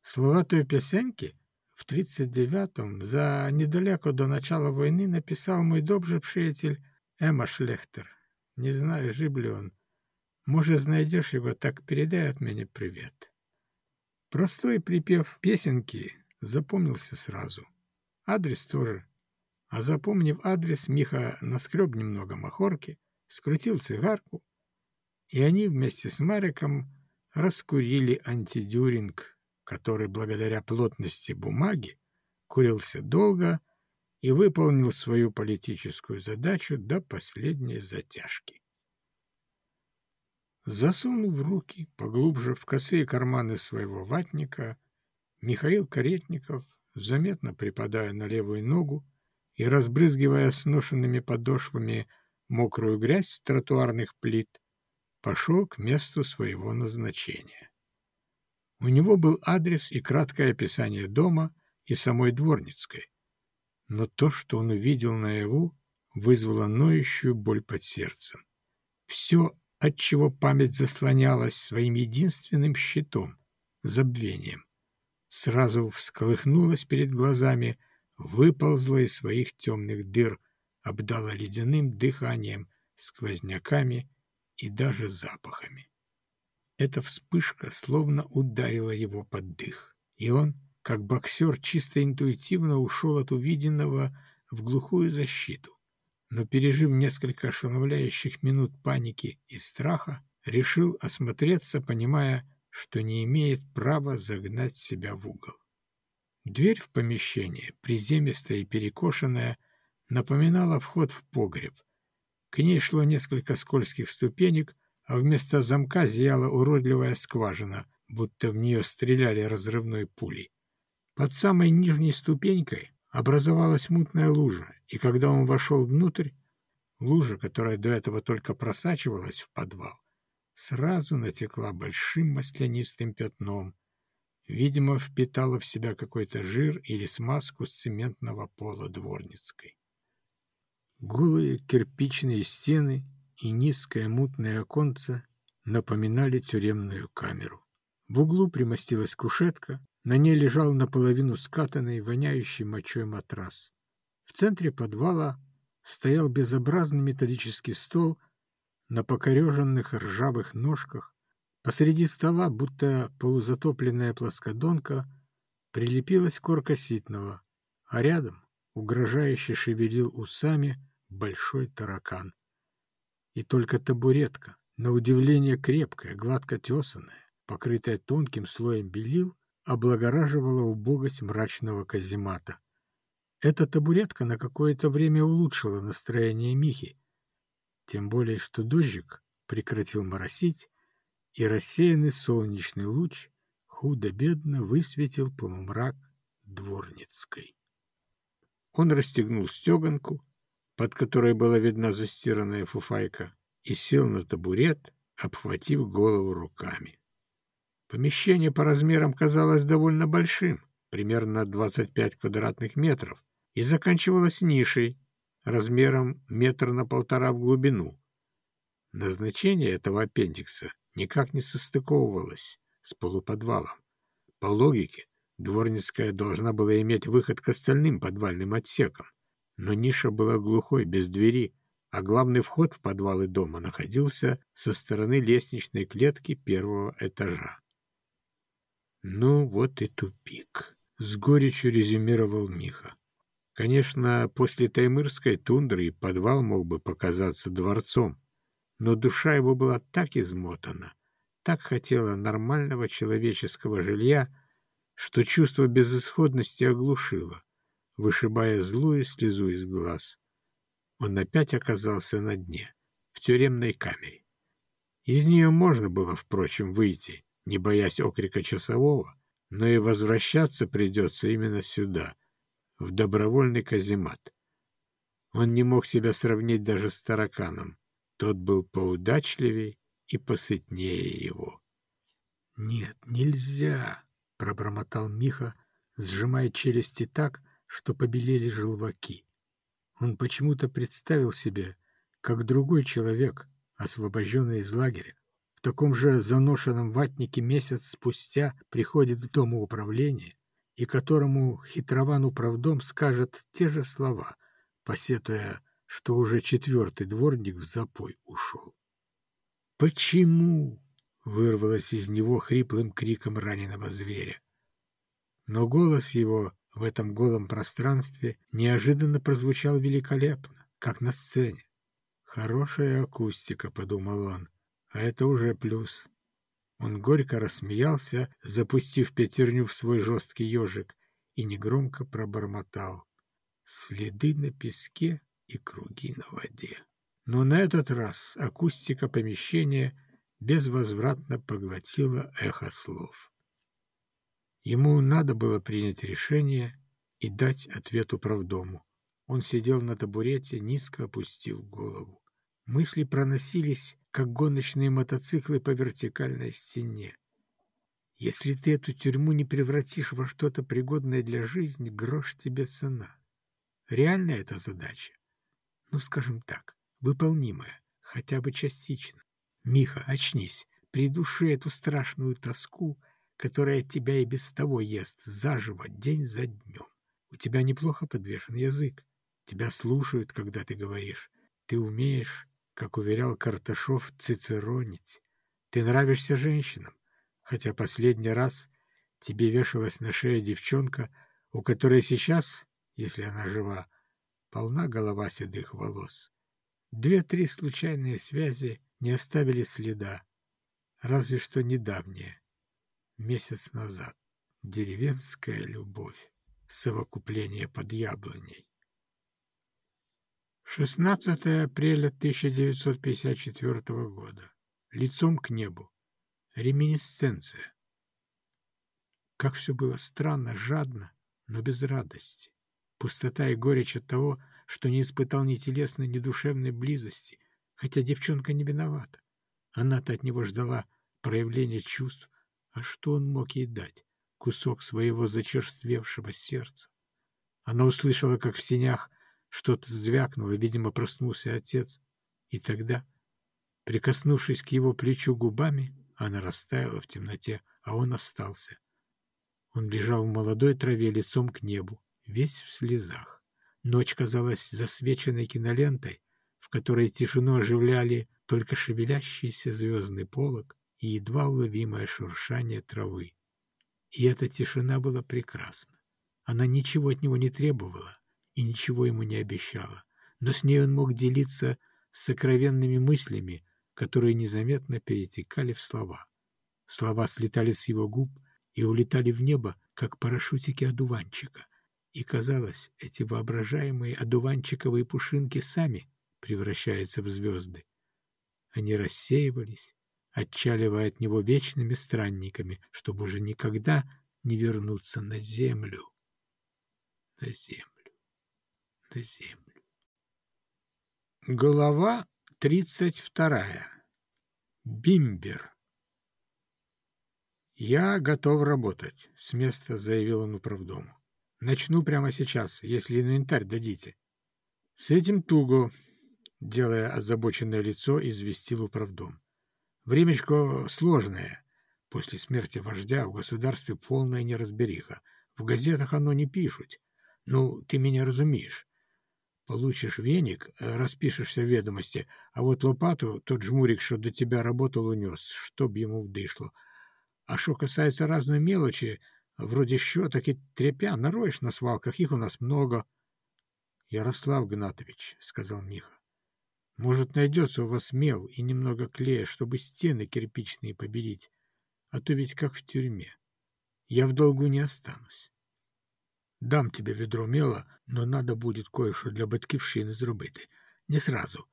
Слова той песенки в 39-м, за недалеко до начала войны, написал мой добрый приятель Эмма Шлехтер. Не знаю, жив ли он. Может, найдешь его, так передай от меня привет. Простой припев песенки запомнился сразу. Адрес тоже. А запомнив адрес, Миха наскреб немного махорки, скрутил цигарку, и они вместе с Мариком раскурили антидюринг, который благодаря плотности бумаги курился долго и выполнил свою политическую задачу до последней затяжки. Засунув руки поглубже в косые карманы своего ватника, Михаил Каретников, заметно припадая на левую ногу и разбрызгивая сношенными подошвами мокрую грязь с тротуарных плит, пошел к месту своего назначения. У него был адрес и краткое описание дома и самой Дворницкой, но то, что он увидел наяву, вызвало ноющую боль под сердцем. Все отчего память заслонялась своим единственным щитом — забвением. Сразу всколыхнулась перед глазами, выползла из своих темных дыр, обдала ледяным дыханием, сквозняками и даже запахами. Эта вспышка словно ударила его под дых, и он, как боксер, чисто интуитивно ушел от увиденного в глухую защиту но, пережив несколько ошеломляющих минут паники и страха, решил осмотреться, понимая, что не имеет права загнать себя в угол. Дверь в помещение, приземистая и перекошенная, напоминала вход в погреб. К ней шло несколько скользких ступенек, а вместо замка зияла уродливая скважина, будто в нее стреляли разрывной пулей. Под самой нижней ступенькой образовалась мутная лужа, и когда он вошел внутрь, лужа, которая до этого только просачивалась в подвал, сразу натекла большим маслянистым пятном, видимо, впитала в себя какой-то жир или смазку с цементного пола дворницкой. Голые кирпичные стены и низкое мутное оконце напоминали тюремную камеру. В углу примостилась кушетка, на ней лежал наполовину скатанный, воняющий мочой матрас. В центре подвала стоял безобразный металлический стол на покореженных ржавых ножках. Посреди стола, будто полузатопленная плоскодонка, прилепилась корка ситного, а рядом угрожающе шевелил усами большой таракан. И только табуретка, на удивление крепкая, гладко тесанная, покрытая тонким слоем белил, облагораживала убогость мрачного каземата. Эта табуретка на какое-то время улучшила настроение Михи, тем более что дождик прекратил моросить, и рассеянный солнечный луч худо-бедно высветил полумрак Дворницкой. Он расстегнул стеганку, под которой была видна застиранная фуфайка, и сел на табурет, обхватив голову руками. Помещение по размерам казалось довольно большим, примерно 25 квадратных метров, и заканчивалось нишей размером метр на полтора в глубину. Назначение этого аппендикса никак не состыковывалось с полуподвалом. По логике, дворницкая должна была иметь выход к остальным подвальным отсекам, но ниша была глухой, без двери, а главный вход в подвалы дома находился со стороны лестничной клетки первого этажа. «Ну вот и тупик», — с горечью резюмировал Миха. Конечно, после таймырской тундры подвал мог бы показаться дворцом, но душа его была так измотана, так хотела нормального человеческого жилья, что чувство безысходности оглушило вышибая злую слезу из глаз. Он опять оказался на дне, в тюремной камере. Из нее можно было, впрочем, выйти, не боясь окрика часового, но и возвращаться придется именно сюда, в добровольный каземат. Он не мог себя сравнить даже с тараканом. Тот был поудачливей и посытнее его. — Нет, нельзя, — пробормотал Миха, сжимая челюсти так, что побелели желваки. Он почему-то представил себе, как другой человек, освобожденный из лагеря, в таком же заношенном ватнике месяц спустя приходит в дом управления и которому хитрован управдом скажет те же слова, посетуя, что уже четвертый дворник в запой ушел. «Почему?» — вырвалось из него хриплым криком раненого зверя. Но голос его в этом голом пространстве неожиданно прозвучал великолепно, как на сцене. «Хорошая акустика», — подумал он, — «а это уже плюс». Он горько рассмеялся, запустив пятерню в свой жесткий ежик, и негромко пробормотал. Следы на песке и круги на воде. Но на этот раз акустика помещения безвозвратно поглотила эхо слов. Ему надо было принять решение и дать ответ управдому. Он сидел на табурете, низко опустив голову. Мысли проносились, как гоночные мотоциклы по вертикальной стене. Если ты эту тюрьму не превратишь во что-то пригодное для жизни, грош тебе цена. Реальная эта задача? Ну, скажем так, выполнимая, хотя бы частично. Миха, очнись, придуши эту страшную тоску которая тебя и без того ест заживо день за днем. У тебя неплохо подвешен язык. Тебя слушают, когда ты говоришь. Ты умеешь, как уверял Карташов, цицеронить. Ты нравишься женщинам, хотя последний раз тебе вешалась на шее девчонка, у которой сейчас, если она жива, полна голова седых волос. Две-три случайные связи не оставили следа, разве что недавние. месяц назад. Деревенская любовь. Совокупление под яблоней. 16 апреля 1954 года. Лицом к небу. Реминисценция. Как все было странно, жадно, но без радости. Пустота и горечь от того, что не испытал ни телесной, ни душевной близости, хотя девчонка не виновата. Она-то от него ждала проявления чувств, а что он мог ей дать? Кусок своего зачерствевшего сердца. Она услышала, как в сенях что-то звякнуло, видимо, проснулся отец. И тогда, прикоснувшись к его плечу губами, она растаяла в темноте, а он остался. Он лежал в молодой траве лицом к небу, весь в слезах. Ночь казалась засвеченной кинолентой, в которой тишину оживляли только шевелящийся звездный полог и едва уловимое шуршание травы. И эта тишина была прекрасна. Она ничего от него не требовала и ничего ему не обещала, но с ней он мог делиться сокровенными мыслями, которые незаметно перетекали в слова. Слова слетали с его губ и улетали в небо, как парашютики одуванчика. И, казалось, эти воображаемые одуванчиковые пушинки сами превращаются в звезды. Они рассеивались, отчаливая от него вечными странниками, чтобы уже никогда не вернуться на землю. На землю, на землю. Глава тридцать вторая. Бимбер. «Я готов работать», — с места заявил он управдому. «Начну прямо сейчас, если инвентарь дадите». «С этим туго», — делая озабоченное лицо, известил управдом. «Времечко сложное. После смерти вождя в государстве полная неразбериха. В газетах оно не пишут. Ну, ты меня разумеешь. Получишь веник, распишешься в ведомости, а вот лопату тот жмурик, что до тебя работал, унес, чтоб ему вдышло. А что касается разной мелочи, вроде щеток и тряпя, нароешь на свалках, их у нас много. — Ярослав Гнатович, — сказал Миха, — может, найдется у вас мел и немного клея, чтобы стены кирпичные побелить, а то ведь как в тюрьме. Я в долгу не останусь. Дам тебе ведро мела, но надо будет кое-що для батьківщини зробити. Не сразу,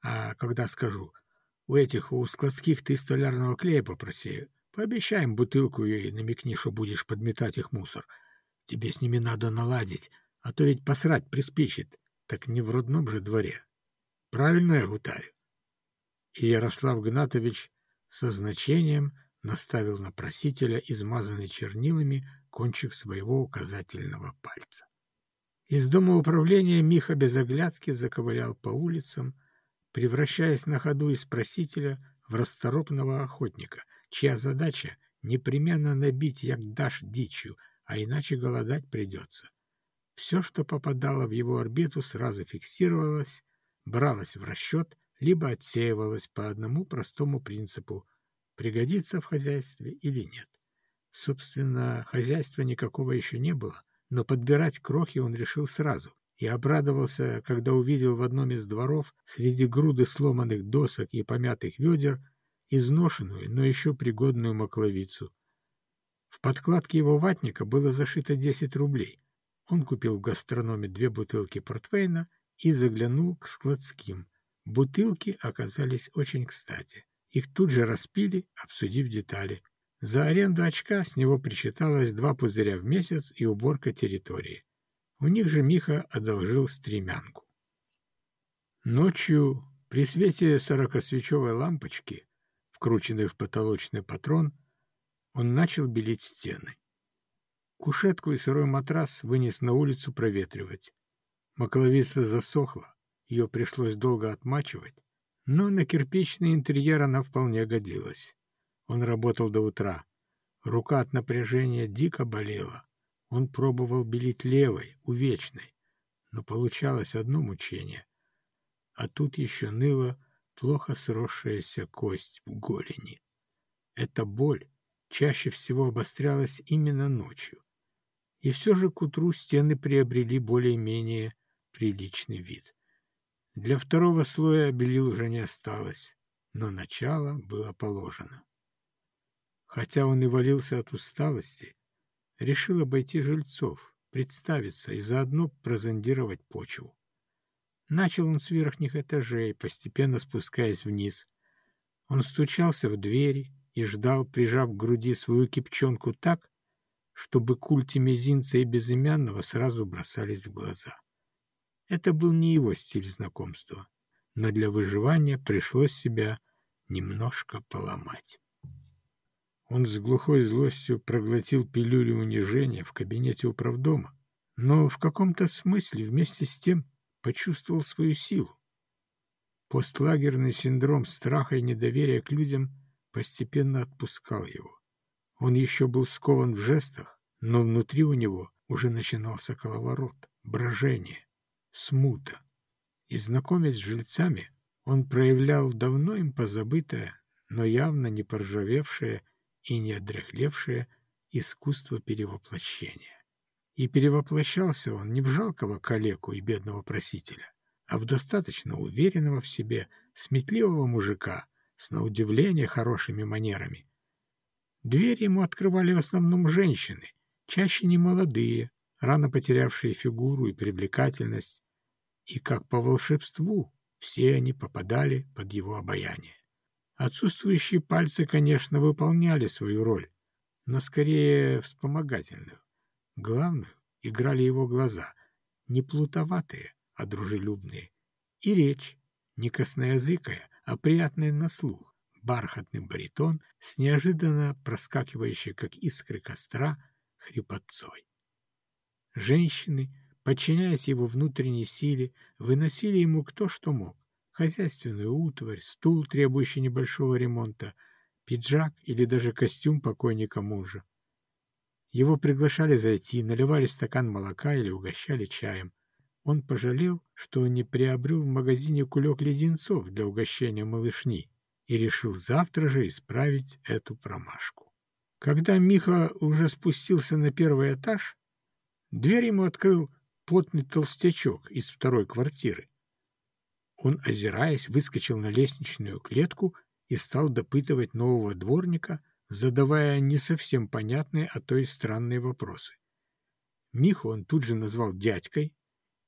а когда скажу. У этих, у складских ты столярного клея попроси, Пообещаем бутылку и намекни, что будешь подметать их мусор. Тебе с ними надо наладить, а то ведь посрать приспичит. Так не в родном же дворе. Правильно я гутарю?» И Ярослав Гнатович со значением наставил на просителя, измазанный чернилами, кончик своего указательного пальца. Из дома управления Миха без оглядки заковылял по улицам, превращаясь на ходу из просителя в расторопного охотника — чья задача непременно набить як дашь дичью, а иначе голодать придется. Все, что попадало в его орбиту, сразу фиксировалось, бралось в расчет, либо отсеивалось по одному простому принципу – пригодится в хозяйстве или нет. Собственно, хозяйства никакого еще не было, но подбирать крохи он решил сразу и обрадовался, когда увидел в одном из дворов среди груды сломанных досок и помятых ведер изношенную, но еще пригодную макловицу. В подкладке его ватника было зашито 10 рублей. Он купил в гастрономе две бутылки портвейна и заглянул к складским. Бутылки оказались очень кстати. Их тут же распили, обсудив детали. За аренду очка с него причиталось два пузыря в месяц и уборка территории. У них же Миха одолжил стремянку. Ночью при свете сорокосвечевой лампочки вкрученный в потолочный патрон, он начал белить стены. Кушетку и сырой матрас вынес на улицу проветривать. Макловица засохла, ее пришлось долго отмачивать, но на кирпичный интерьер она вполне годилась. Он работал до утра. Рука от напряжения дико болела. Он пробовал белить левой, увечной, но получалось одно мучение. А тут еще ныло плохо сросшаяся кость в голени. Эта боль чаще всего обострялась именно ночью. И все же к утру стены приобрели более-менее приличный вид. Для второго слоя белил уже не осталось, но начало было положено. Хотя он и валился от усталости, решил обойти жильцов, представиться и заодно прозондировать почву. Начал он с верхних этажей, постепенно спускаясь вниз. Он стучался в двери и ждал, прижав к груди свою кипчонку так, чтобы культи мизинца и безымянного сразу бросались в глаза. Это был не его стиль знакомства, но для выживания пришлось себя немножко поломать. Он с глухой злостью проглотил пилюлю унижения в кабинете управдома, но в каком-то смысле вместе с тем почувствовал свою силу. Постлагерный синдром страха и недоверия к людям постепенно отпускал его. Он еще был скован в жестах, но внутри у него уже начинался коловорот, брожение, смута. И, знакомясь с жильцами, он проявлял давно им позабытое, но явно не поржавевшее и не одряхлевшее искусство перевоплощения. И перевоплощался он не в жалкого калеку и бедного просителя, а в достаточно уверенного в себе, сметливого мужика с на удивление хорошими манерами. Дверь ему открывали в основном женщины, чаще не молодые, рано потерявшие фигуру и привлекательность, и как по волшебству все они попадали под его обаяние. Отсутствующие пальцы, конечно, выполняли свою роль, но скорее вспомогательную. Главную играли его глаза, не плутоватые, а дружелюбные. И речь, не косноязыкая, а приятная на слух, бархатный баритон с неожиданно проскакивающей, как искры костра, хрипотцой. Женщины, подчиняясь его внутренней силе, выносили ему кто что мог. Хозяйственную утварь, стул, требующий небольшого ремонта, пиджак или даже костюм покойника мужа. Его приглашали зайти, наливали стакан молока или угощали чаем. Он пожалел, что не приобрел в магазине кулек леденцов для угощения малышни и решил завтра же исправить эту промашку. Когда Миха уже спустился на первый этаж, дверь ему открыл плотный толстячок из второй квартиры. Он, озираясь, выскочил на лестничную клетку и стал допытывать нового дворника задавая не совсем понятные, а то и странные вопросы. Миху он тут же назвал дядькой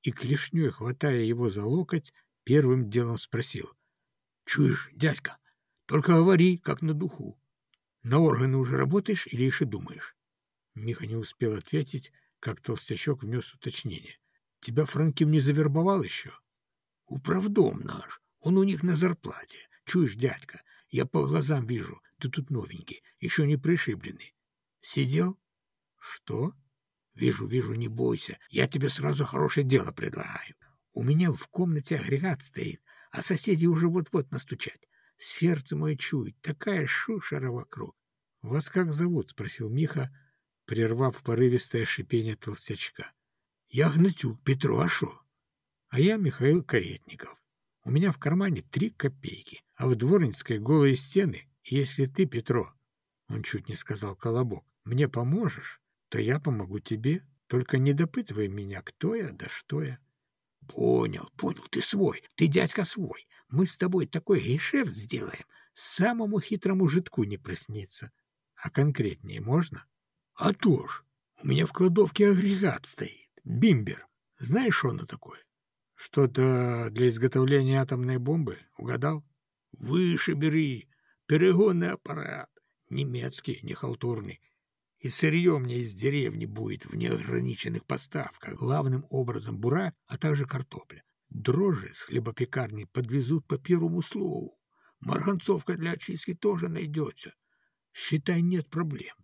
и, клешней хватая его за локоть, первым делом спросил. — Чуешь, дядька, только говори, как на духу. На органы уже работаешь или еще думаешь? Миха не успел ответить, как толстячок внес уточнение. — Тебя Франким не завербовал еще? — Управдом наш, он у них на зарплате. Чуешь, дядька, я по глазам вижу, ты тут новенький, еще не пришибленный. Сидел? Что? Вижу, вижу, не бойся. Я тебе сразу хорошее дело предлагаю. У меня в комнате агрегат стоит, а соседи уже вот-вот настучать. Сердце мое чует, такая шушера вокруг. — Вас как зовут? — спросил Миха, прервав порывистое шипение толстячка. — Я Гнатюк Петро, а шо? — А я Михаил Каретников. У меня в кармане три копейки, а в дворницкой голые стены если ты, Петро, он чуть не сказал Колобок, мне поможешь, то я помогу тебе. Только не допытывай меня, кто я, да что я. Понял, понял, ты свой, ты дядька свой. Мы с тобой такой гешефт сделаем, самому хитрому житку не приснится. А конкретнее можно? А то ж, у меня в кладовке агрегат стоит, бимбер. Знаешь, что оно такое? Что-то для изготовления атомной бомбы? Угадал? Выше бери, Перегонный аппарат, немецкий, не халтурный. И сырье мне из деревни будет в неограниченных поставках, главным образом бурак, а также картопля. Дрожжи с хлебопекарни подвезут по первому слову. Марганцовка для очистки тоже найдется. Считай, нет проблем.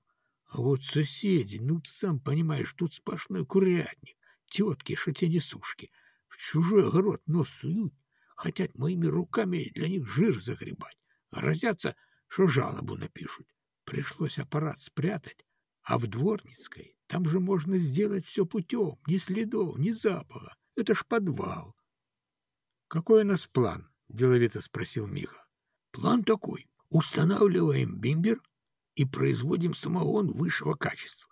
А вот соседи, ну, сам понимаешь, тут сплошной курятник. Тетки, шатени-сушки. В чужой огород нос суют. Хотят моими руками для них жир загребать. Грозятся, что жалобу напишут. Пришлось аппарат спрятать, а в Дворницкой там же можно сделать все путем, ни следов, ни запаха. Это ж подвал. — Какой у нас план? — деловито спросил Миха. — План такой. Устанавливаем бимбер и производим самогон высшего качества.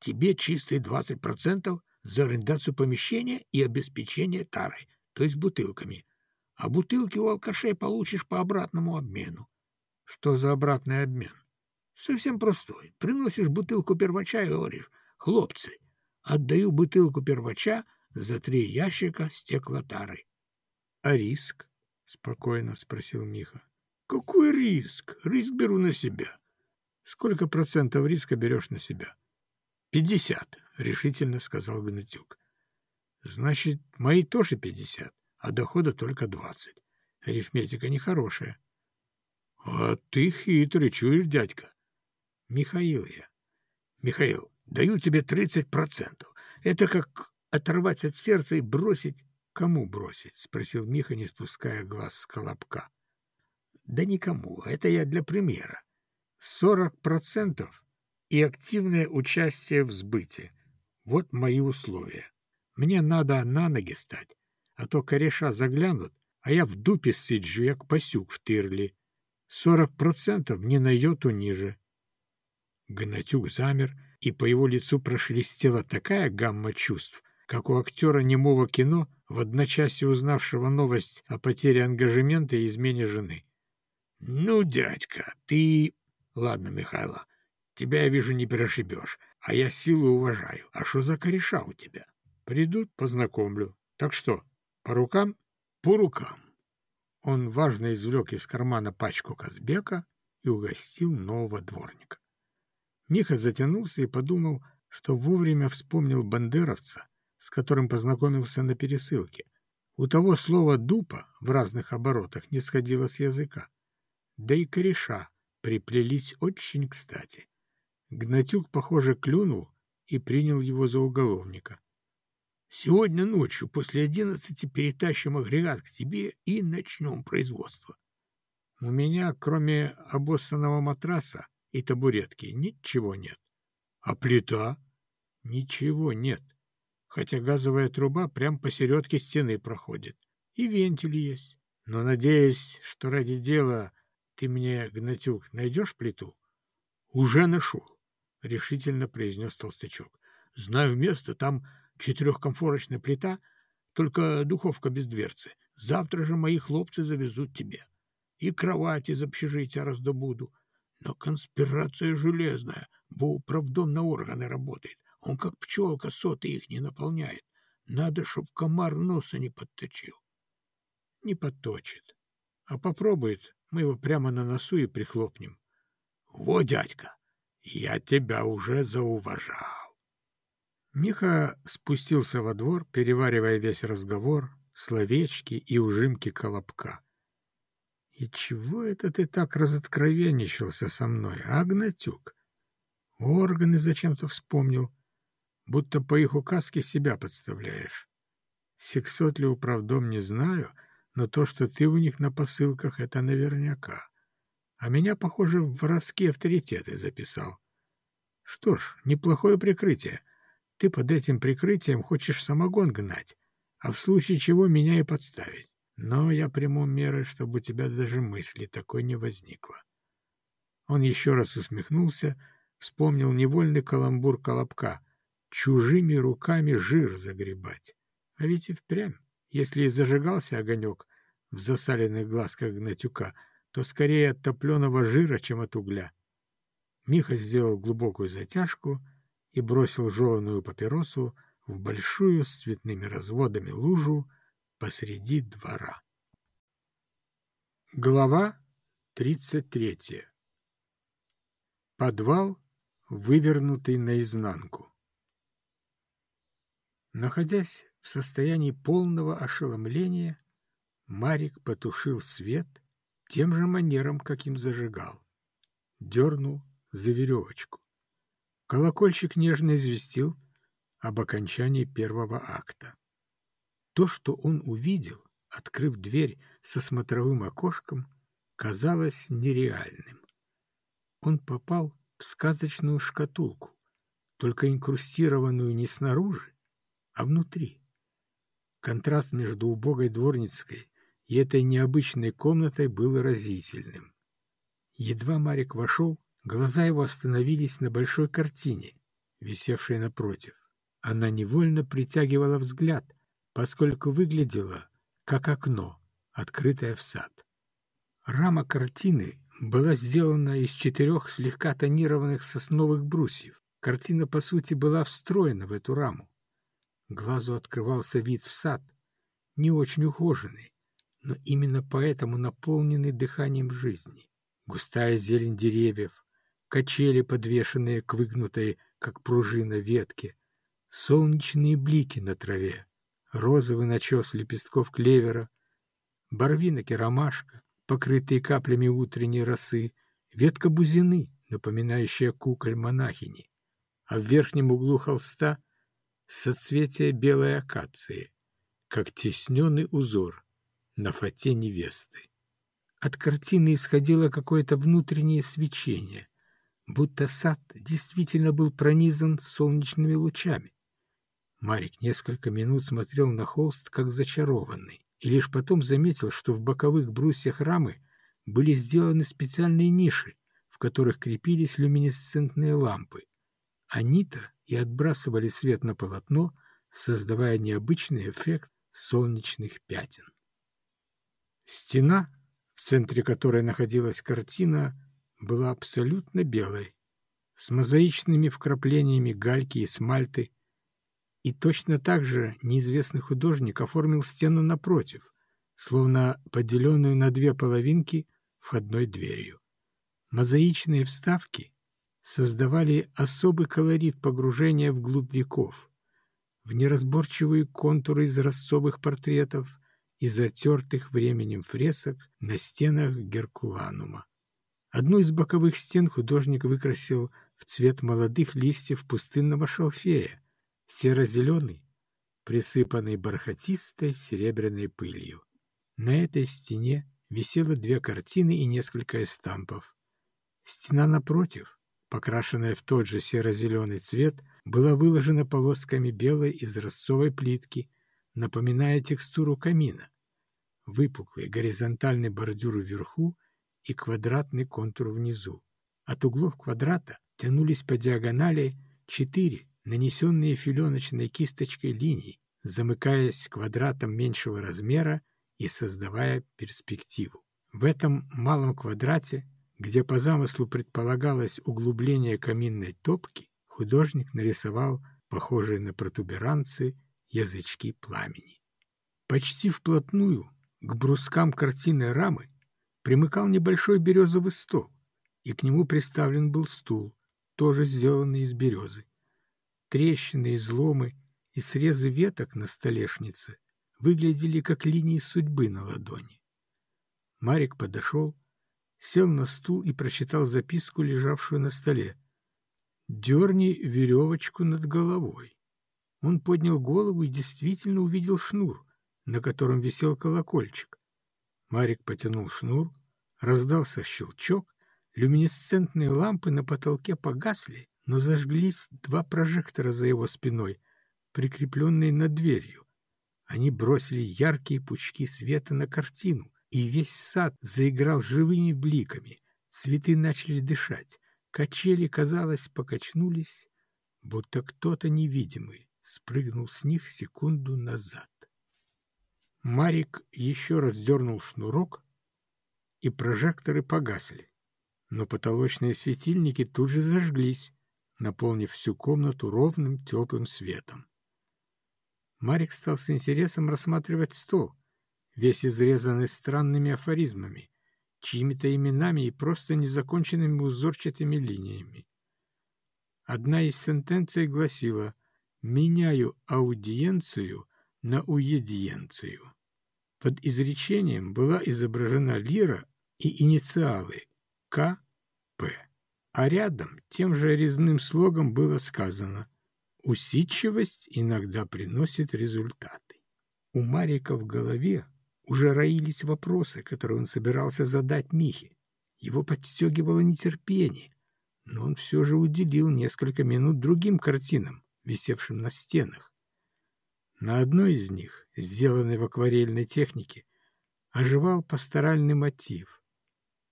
Тебе чистые 20% за арендацию помещения и обеспечение тарой, то есть бутылками а бутылки у алкашей получишь по обратному обмену. Что за обратный обмен? Совсем простой. Приносишь бутылку первача и говоришь, хлопцы, отдаю бутылку первача за три ящика стеклотары. — А риск? — спокойно спросил Миха. — Какой риск? Риск беру на себя. — Сколько процентов риска берешь на себя? — Пятьдесят, — решительно сказал Гнатюк. — Значит, мои тоже пятьдесят, а дохода только двадцать. Арифметика нехорошая. — А ты хитрый, чуешь, дядька? — Михаил я. — Михаил, даю тебе тридцать процентов. Это как оторвать от сердца и бросить... — Кому бросить? — спросил Миха, не спуская глаз с колобка. — Да никому. Это я для примера. Сорок процентов и активное участие в сбыте. Вот мои условия. Мне надо на ноги стать, а то кореша заглянут, а я в дупе сиджу, як пасюк в тырле. Сорок процентов не на йоту ниже. Гнатюк замер, и по его лицу прошелестела такая гамма чувств, как у актера немого кино, в одночасье узнавшего новость о потере ангажемента и измене жены. — Ну, дядька, ты... Ладно, Михайло, тебя, я вижу, не перешибешь, а я силу уважаю. А что за кореша у тебя? Придут, познакомлю. Так что, по рукам? По рукам. Он важно извлек из кармана пачку Казбека и угостил нового дворника. Миха затянулся и подумал, что вовремя вспомнил бандеровца, с которым познакомился на пересылке. У того слова «дупа» в разных оборотах не сходило с языка. Да и кореша приплелись очень кстати. Гнатюк, похоже, клюнул и принял его за уголовника. «Сегодня ночью после одиннадцати перетащим агрегат к тебе и начнем производство. У меня, кроме обоссанного матраса и табуретки, ничего нет. А плита? Ничего нет хотя газовая труба прямо посередке стены проходит. И вентиль есть. Но надеюсь, что ради дела ты мне, Гнатюк, найдешь плиту? — Уже нашел, — решительно произнес толстячок. — Знаю место, там четырехкомфорочная плита, только духовка без дверцы. Завтра же мои хлопцы завезут тебе. И кровать из общежития раздобуду. Но конспирация железная, бо управдом на органы работает. Он как пчелка соты их не наполняет. Надо, чтоб комар носа не подточил. Не подточит. А попробует, мы его прямо на носу и прихлопнем. Во, дядька, я тебя уже зауважал. Миха спустился во двор, переваривая весь разговор, словечки и ужимки колобка. И чего это ты так разоткровенничался со мной, Агнатюк? Органы зачем-то вспомнил будто по их указке себя подставляешь. Сексот ли управдом не знаю, но то, что ты у них на посылках, это наверняка. А меня, похоже, в воровские авторитеты записал. Что ж, неплохое прикрытие. Ты под этим прикрытием хочешь самогон гнать, а в случае чего меня и подставить. Но я приму меры, чтобы у тебя даже мысли такой не возникло. Он еще раз усмехнулся, вспомнил невольный каламбур Колобка — чужими руками жир загребать. А ведь и впрямь, если и зажигался огонек в засаленных глазках Гнатюка, то скорее от топленого жира, чем от угля. Миха сделал глубокую затяжку и бросил жеванную папиросу в большую с цветными разводами лужу посреди двора. Глава тридцать третья. Подвал, вывернутый наизнанку. Находясь в состоянии полного ошеломления, Марик потушил свет тем же манером, каким зажигал. Дернул за веревочку. Колокольчик нежно известил об окончании первого акта. То, что он увидел, открыв дверь со смотровым окошком, казалось нереальным. Он попал в сказочную шкатулку, только инкрустированную не снаружи, а внутри. Контраст между убогой дворницкой и этой необычной комнатой был разительным. Едва Марик вошел, глаза его остановились на большой картине, висевшей напротив. Она невольно притягивала взгляд, поскольку выглядела как окно, открытое в сад. Рама картины была сделана из четырех слегка тонированных сосновых брусьев. Картина, по сути, была встроена в эту раму. Глазу открывался вид в сад, не очень ухоженный, но именно поэтому наполненный дыханием жизни. Густая зелень деревьев, качели, подвешенные к выгнутой, как пружина, ветке, солнечные блики на траве, розовый начес лепестков клевера, барвинок и ромашка, покрытые каплями утренней росы, ветка бузины, напоминающая куколь монахини, а в верхнем углу холста соцветие белой акации, как тесненный узор на фате невесты. От картины исходило какое-то внутреннее свечение, будто сад действительно был пронизан солнечными лучами. Марик несколько минут смотрел на холст, как зачарованный, и лишь потом заметил, что в боковых брусьях рамы были сделаны специальные ниши, в которых крепились люминесцентные лампы. Они-то и отбрасывали свет на полотно, создавая необычный эффект солнечных пятен. Стена, в центре которой находилась картина, была абсолютно белой, с мозаичными вкраплениями гальки и смальты, и точно так же неизвестный художник оформил стену напротив, словно поделенную на две половинки входной дверью. Мозаичные вставки создавали особый колорит погружения в глубь веков, в неразборчивые контуры изразцовых портретов и затертых временем фресок на стенах Геркуланума. Одну из боковых стен художник выкрасил в цвет молодых листьев пустынного шалфея, серо-зеленый, присыпанный бархатистой серебряной пылью. На этой стене висело две картины и несколько эстампов. Стена напротив, покрашенная в тот же серо-зеленый цвет, была выложена полосками белой изразцовой плитки, напоминая текстуру камина. Выпуклый горизонтальный бордюр вверху и квадратный контур внизу. От углов квадрата тянулись по диагонали четыре нанесенные филеночной кисточкой линии, замыкаясь квадратом меньшего размера и создавая перспективу. В этом малом квадрате, где по замыслу предполагалось углубление каминной топки, художник нарисовал похожие на протуберанцы язычки пламени. Почти вплотную к брускам картины рамы примыкал небольшой березовый стол, и к нему приставлен был стул, тоже сделанный из березы. Трещины, изломы и срезы веток на столешнице выглядели как линии судьбы на ладони. Марик подошел, сел на стул и прочитал записку, лежавшую на столе. «Дерни веревочку над головой». Он поднял голову и действительно увидел шнур, на котором висел колокольчик. Марик потянул шнур, раздался щелчок, люминесцентные лампы на потолке погасли, но зажглись два прожектора за его спиной, прикрепленные над дверью. Они бросили яркие пучки света на картину, и весь сад заиграл живыми бликами. Цветы начали дышать. Качели, казалось, покачнулись, будто кто-то невидимый спрыгнул с них секунду назад. Марик еще раз дернул шнурок, и прожекторы погасли, но потолочные светильники тут же зажглись, наполнив всю комнату ровным теплым светом. Марик стал с интересом рассматривать стол, весь изрезанный странными афоризмами, чьими-то именами и просто незаконченными узорчатыми линиями. Одна из сентенций гласила «меняю аудиенцию на уедиенцию». Под изречением была изображена лира и инициалы К.П а рядом тем же резным слогом было сказано «Усидчивость иногда приносит результаты». У Марика в голове уже роились вопросы, которые он собирался задать Михе. Его подстегивало нетерпение, но он все же уделил несколько минут другим картинам, висевшим на стенах. На одной из них, сделанной в акварельной технике, оживал пасторальный мотив.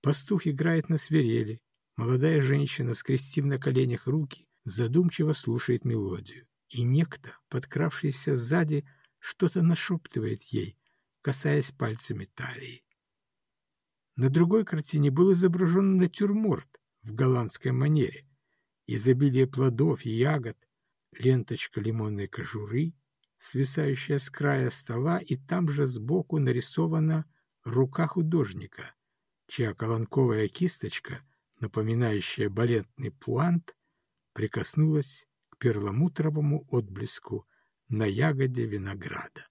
Пастух играет на свирели, Молодая женщина, скрестив на коленях руки, задумчиво слушает мелодию. И некто, подкравшийся сзади, что-то нашептывает ей, касаясь пальцами талии. На другой картине был изображен натюрморт в голландской манере. Изобилие плодов и ягод, ленточка лимонной кожуры, свисающая с края стола, и там же сбоку нарисована рука художника, чья колонковая кисточка, напоминающая балетный пуант, прикоснулась к перламутровому отблеску на ягоде винограда.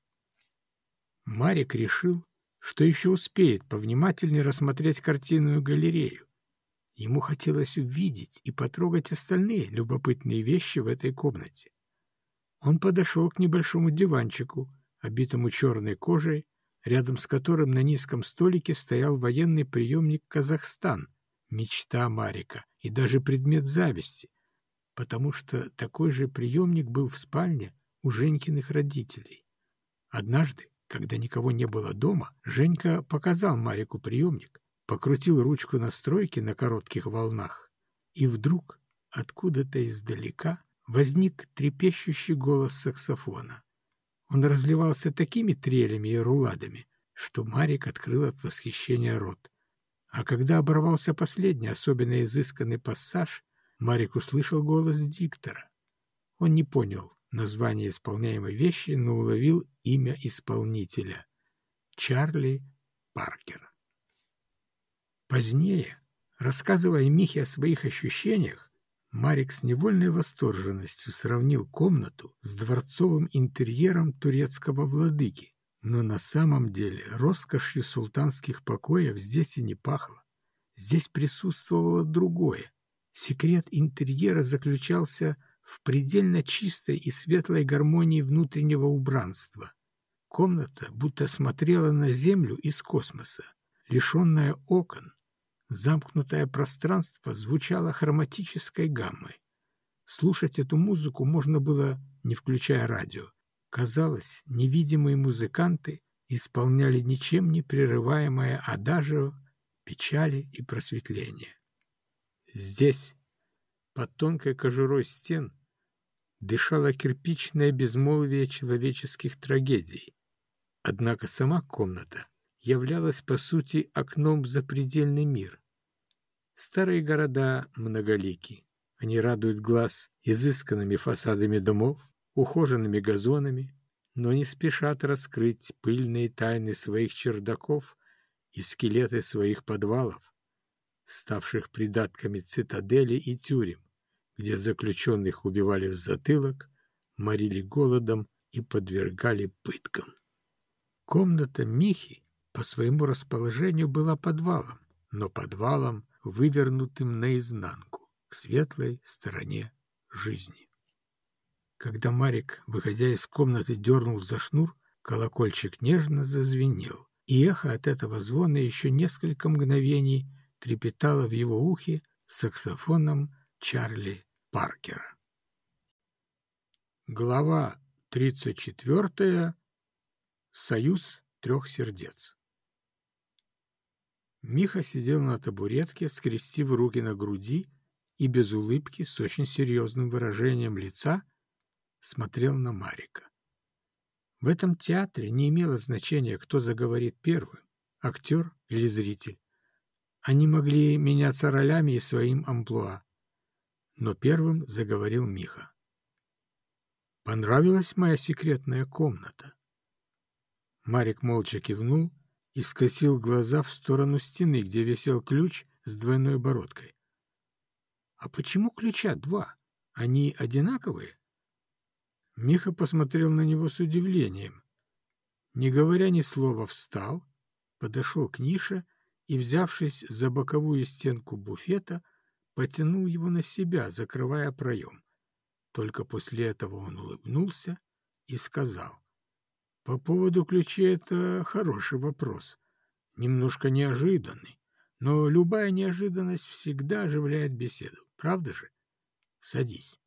Марик решил, что еще успеет повнимательнее рассмотреть картинную галерею. Ему хотелось увидеть и потрогать остальные любопытные вещи в этой комнате. Он подошел к небольшому диванчику, обитому черной кожей, рядом с которым на низком столике стоял военный приемник «Казахстан», мечта Марика и даже предмет зависти, потому что такой же приемник был в спальне у Женькиных родителей. Однажды, когда никого не было дома, Женька показал Марику приемник, покрутил ручку настройки на коротких волнах, и вдруг, откуда-то издалека, возник трепещущий голос саксофона. Он разливался такими трелями и руладами, что Марик открыл от восхищения рот. А когда оборвался последний, особенно изысканный пассаж, Марик услышал голос диктора. Он не понял, название исполняемой вещи, но уловил имя исполнителя — Чарли Паркер. Позднее, рассказывая Михе о своих ощущениях, Марик с невольной восторженностью сравнил комнату с дворцовым интерьером турецкого владыки, но на самом деле роскошью султанских покоев здесь и не пахло. Здесь присутствовало другое. Секрет интерьера заключался в в предельно чистой и светлой гармонии внутреннего убранства. Комната будто смотрела на Землю из космоса. Лишенная окон, замкнутое пространство звучало хроматической гаммой. Слушать эту музыку можно было, не включая радио. Казалось, невидимые музыканты исполняли ничем не прерываемое адажио печали и просветления. Здесь, под тонкой кожурой стен, дышало кирпичное безмолвие человеческих трагедий. Однако сама комната являлась, по сути, окном в запредельный мир. Старые города многолики. Они радуют глаз изысканными фасадами домов, ухоженными газонами, но не спешат раскрыть пыльные тайны своих чердаков и скелеты своих подвалов, ставших придатками цитадели и тюрем где заключенных убивали в затылок, морили голодом и подвергали пыткам. Комната Михи по своему расположению была подвалом, но подвалом, вывернутым наизнанку, к светлой стороне жизни. Когда Марик, выходя из комнаты, дернул за шнур, колокольчик нежно зазвенел, и эхо от этого звона еще несколько мгновений трепетало в его ухе саксофоном Чарли Паркера. Глава 34. Союз трех сердец. Миха сидел на табуретке, скрестив руки на груди и без улыбки, с очень серьезным выражением лица, смотрел на Марика. В этом театре не имело значения, кто заговорит первым, актер или зритель. Они могли меняться ролями и своим амплуа но первым заговорил Миха. «Понравилась моя секретная комната?» Марик молча кивнул и скосил глаза в сторону стены, где висел ключ с двойной бородкой. «А почему ключа два? Они одинаковые?» Миха посмотрел на него с удивлением. Не говоря ни слова, встал, подошел к нише и, взявшись за боковую стенку буфета, потянул его на себя, закрывая проем. Только после этого он улыбнулся и сказал. «По поводу ключей это хороший вопрос. Немножко неожиданный. Но любая неожиданность всегда оживляет беседу. Правда же? Садись.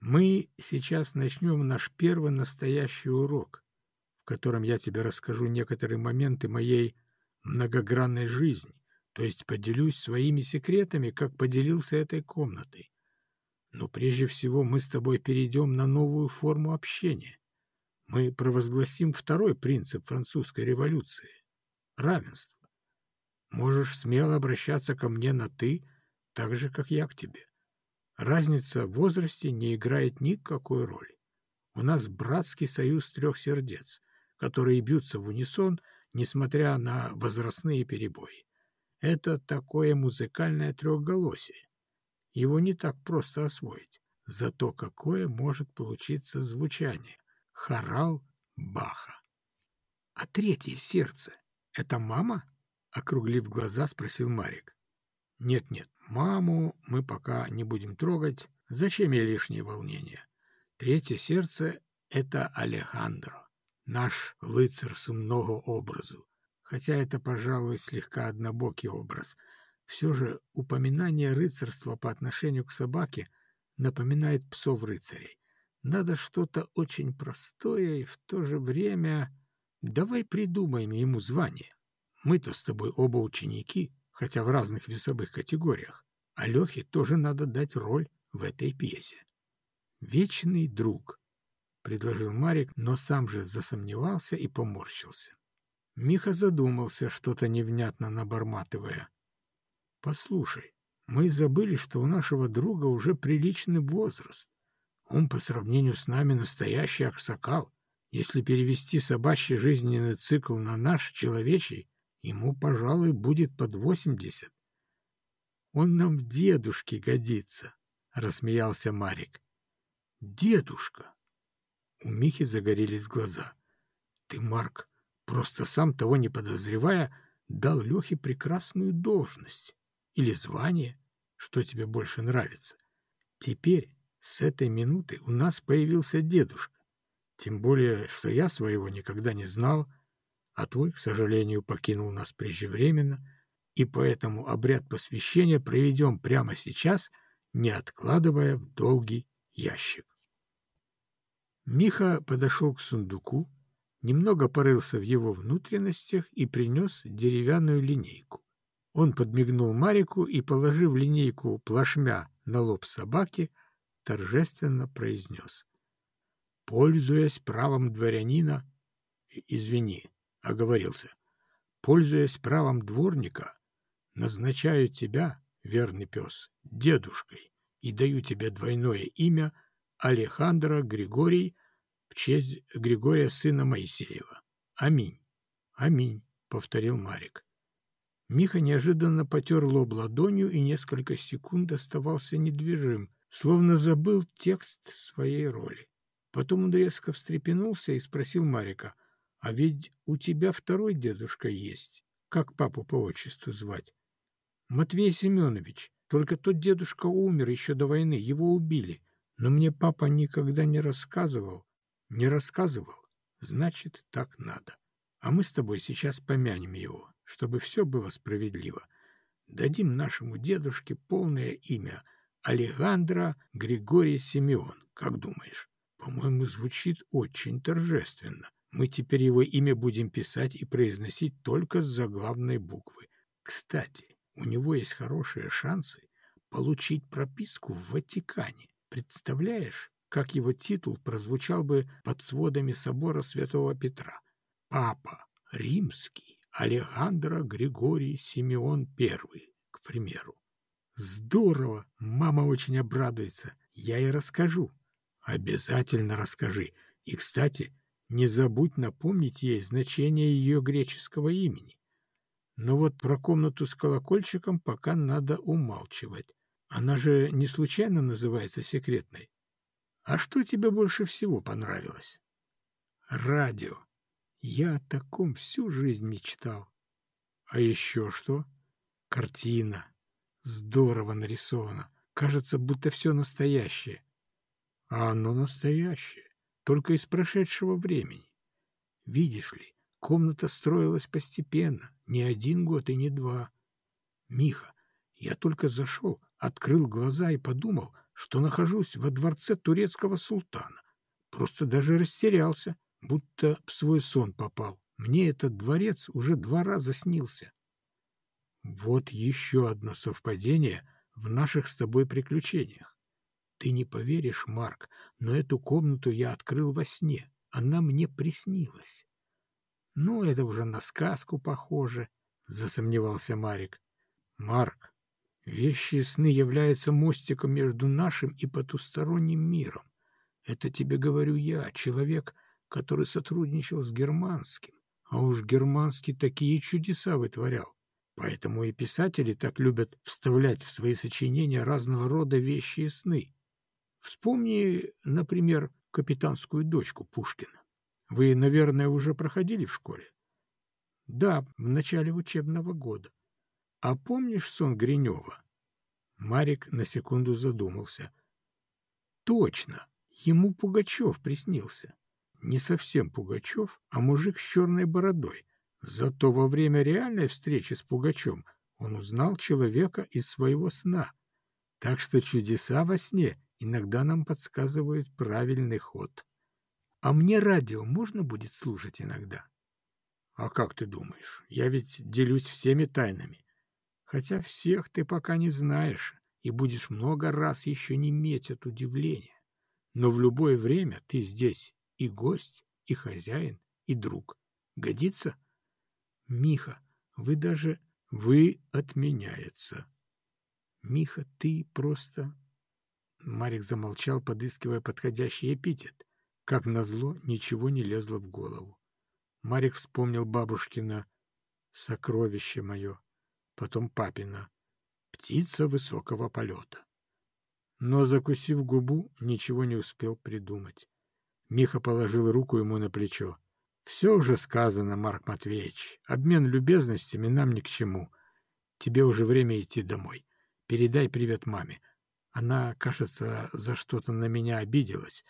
Мы сейчас начнем наш первый настоящий урок, в котором я тебе расскажу некоторые моменты моей многогранной жизни, то есть поделюсь своими секретами, как поделился этой комнатой. Но прежде всего мы с тобой перейдем на новую форму общения. Мы провозгласим второй принцип французской революции — равенство. Можешь смело обращаться ко мне на «ты», так же, как я к тебе. Разница в возрасте не играет никакой роли. У нас братский союз трех сердец, которые бьются в унисон, несмотря на возрастные перебои. Это такое музыкальное трехголосие. Его не так просто освоить. Зато какое может получиться звучание. Хорал Баха. А третье сердце — это мама? Округлив глаза, спросил Марик. Нет-нет, маму мы пока не будем трогать. Зачем ей лишние волнения? Третье сердце — это Алехандро, наш лыцарь сумного образу. Хотя это, пожалуй, слегка однобокий образ. Все же упоминание рыцарства по отношению к собаке напоминает псов-рыцарей. Надо что-то очень простое и в то же время... Давай придумаем ему звание. Мы-то с тобой оба ученики, хотя в разных весовых категориях. А Лехе тоже надо дать роль в этой пьесе. «Вечный друг», — предложил Марик, но сам же засомневался и поморщился. Миха задумался, что-то невнятно наборматывая. «Послушай, мы забыли, что у нашего друга уже приличный возраст. Он по сравнению с нами настоящий аксакал. Если перевести собачий жизненный цикл на наш, человечий, ему, пожалуй, будет под восемьдесят. Он нам в дедушке годится, — рассмеялся Марик. Дедушка! У Михи загорелись глаза. Ты, Марк, просто сам того не подозревая, дал Лехе прекрасную должность или звание, что тебе больше нравится. Теперь, с этой минуты, у нас появился дедушка. Тем более, что я своего никогда не знал, а твой, к сожалению, покинул нас преждевременно, и поэтому обряд посвящения проведем прямо сейчас, не откладывая в долгий ящик. Миха подошел к сундуку, немного порылся в его внутренностях и принес деревянную линейку. Он подмигнул Марику и, положив линейку плашмя на лоб собаки, торжественно произнес. «Пользуясь правом дворянина, извини, оговорился, пользуясь правом дворника, назначаю тебя, верный пес, дедушкой и даю тебе двойное имя Алехандро Григорий честь Григория сына Моисеева. Аминь. Аминь, повторил Марик. Миха неожиданно потер лоб ладонью и несколько секунд оставался недвижим, словно забыл текст своей роли. Потом он резко встрепенулся и спросил Марика, «А ведь у тебя второй дедушка есть. Как папу по отчеству звать?» «Матвей Семенович. Только тот дедушка умер еще до войны, его убили. Но мне папа никогда не рассказывал. Не рассказывал. Значит, так надо. А мы с тобой сейчас помянем его, чтобы все было справедливо. Дадим нашему дедушке полное имя — Алехандро Григорий Симеон. Как думаешь? По-моему, звучит очень торжественно. Мы теперь его имя будем писать и произносить только с заглавной буквы. Кстати, у него есть хорошие шансы получить прописку в Ватикане. Представляешь, как его титул прозвучал бы под сводами собора святого Петра? Папа римский Алехандро Григорий Симеон I, к примеру. Здорово! Мама очень обрадуется. Я ей расскажу. Обязательно расскажи. И, кстати, не забудь напомнить ей значение ее греческого имени. Но вот про комнату с колокольчиком пока надо умалчивать. Она же не случайно называется секретной. А что тебе больше всего понравилось? Радио. Я о таком всю жизнь мечтал. А еще что? Картина. Здорово нарисовано. Кажется, будто все настоящее. А оно настоящее, только из прошедшего времени. Видишь ли, комната строилась постепенно, не один год и не два. Миха, я только зашел, открыл глаза и подумал, что нахожусь во дворце турецкого султана. Просто даже растерялся, будто в свой сон попал. Мне этот дворец уже два раза снился. Вот еще одно совпадение в наших с тобой приключениях. Ты не поверишь, Марк, но эту комнату я открыл во сне. Она мне приснилась. Ну, это уже на сказку похоже. засомневался Марик. Марк, вещи и сны являются мостиком между нашим и потусторонним миром. Это тебе говорю я, человек, который сотрудничал с германским. А уж германский такие чудеса вытворял. Поэтому и писатели так любят вставлять в свои сочинения разного рода вещи и сны. Вспомни, например, капитанскую дочку Пушкина. Вы, наверное, уже проходили в школе? Да, в начале учебного года. А помнишь сон Гринева? Марик на секунду задумался. Точно, ему Пугачев приснился. Не совсем Пугачев, а мужик с черной бородой. Зато во время реальной встречи с Пугачем он узнал человека из своего сна. Так что чудеса во сне иногда нам подсказывают правильный ход. А мне радио можно будет слушать иногда? А как ты думаешь? Я ведь делюсь всеми тайнами. Хотя всех ты пока не знаешь и будешь много раз еще не иметь от удивления. Но в любое время ты здесь и гость, и хозяин, и друг. Годится? — Миха, вы даже... Вы отменяется. Миха, ты просто... Марик замолчал, подыскивая подходящий эпитет. Как назло, ничего не лезло в голову. Марик вспомнил бабушкина «Сокровище мое», потом папина «Птица высокого полета». Но, закусив губу, ничего не успел придумать. Миха положил руку ему на плечо. Все уже сказано, Марк Матвеевич. Обмен любезностями нам ни к чему. Тебе уже время идти домой. Передай привет маме. Она, кажется, за что-то на меня обиделась.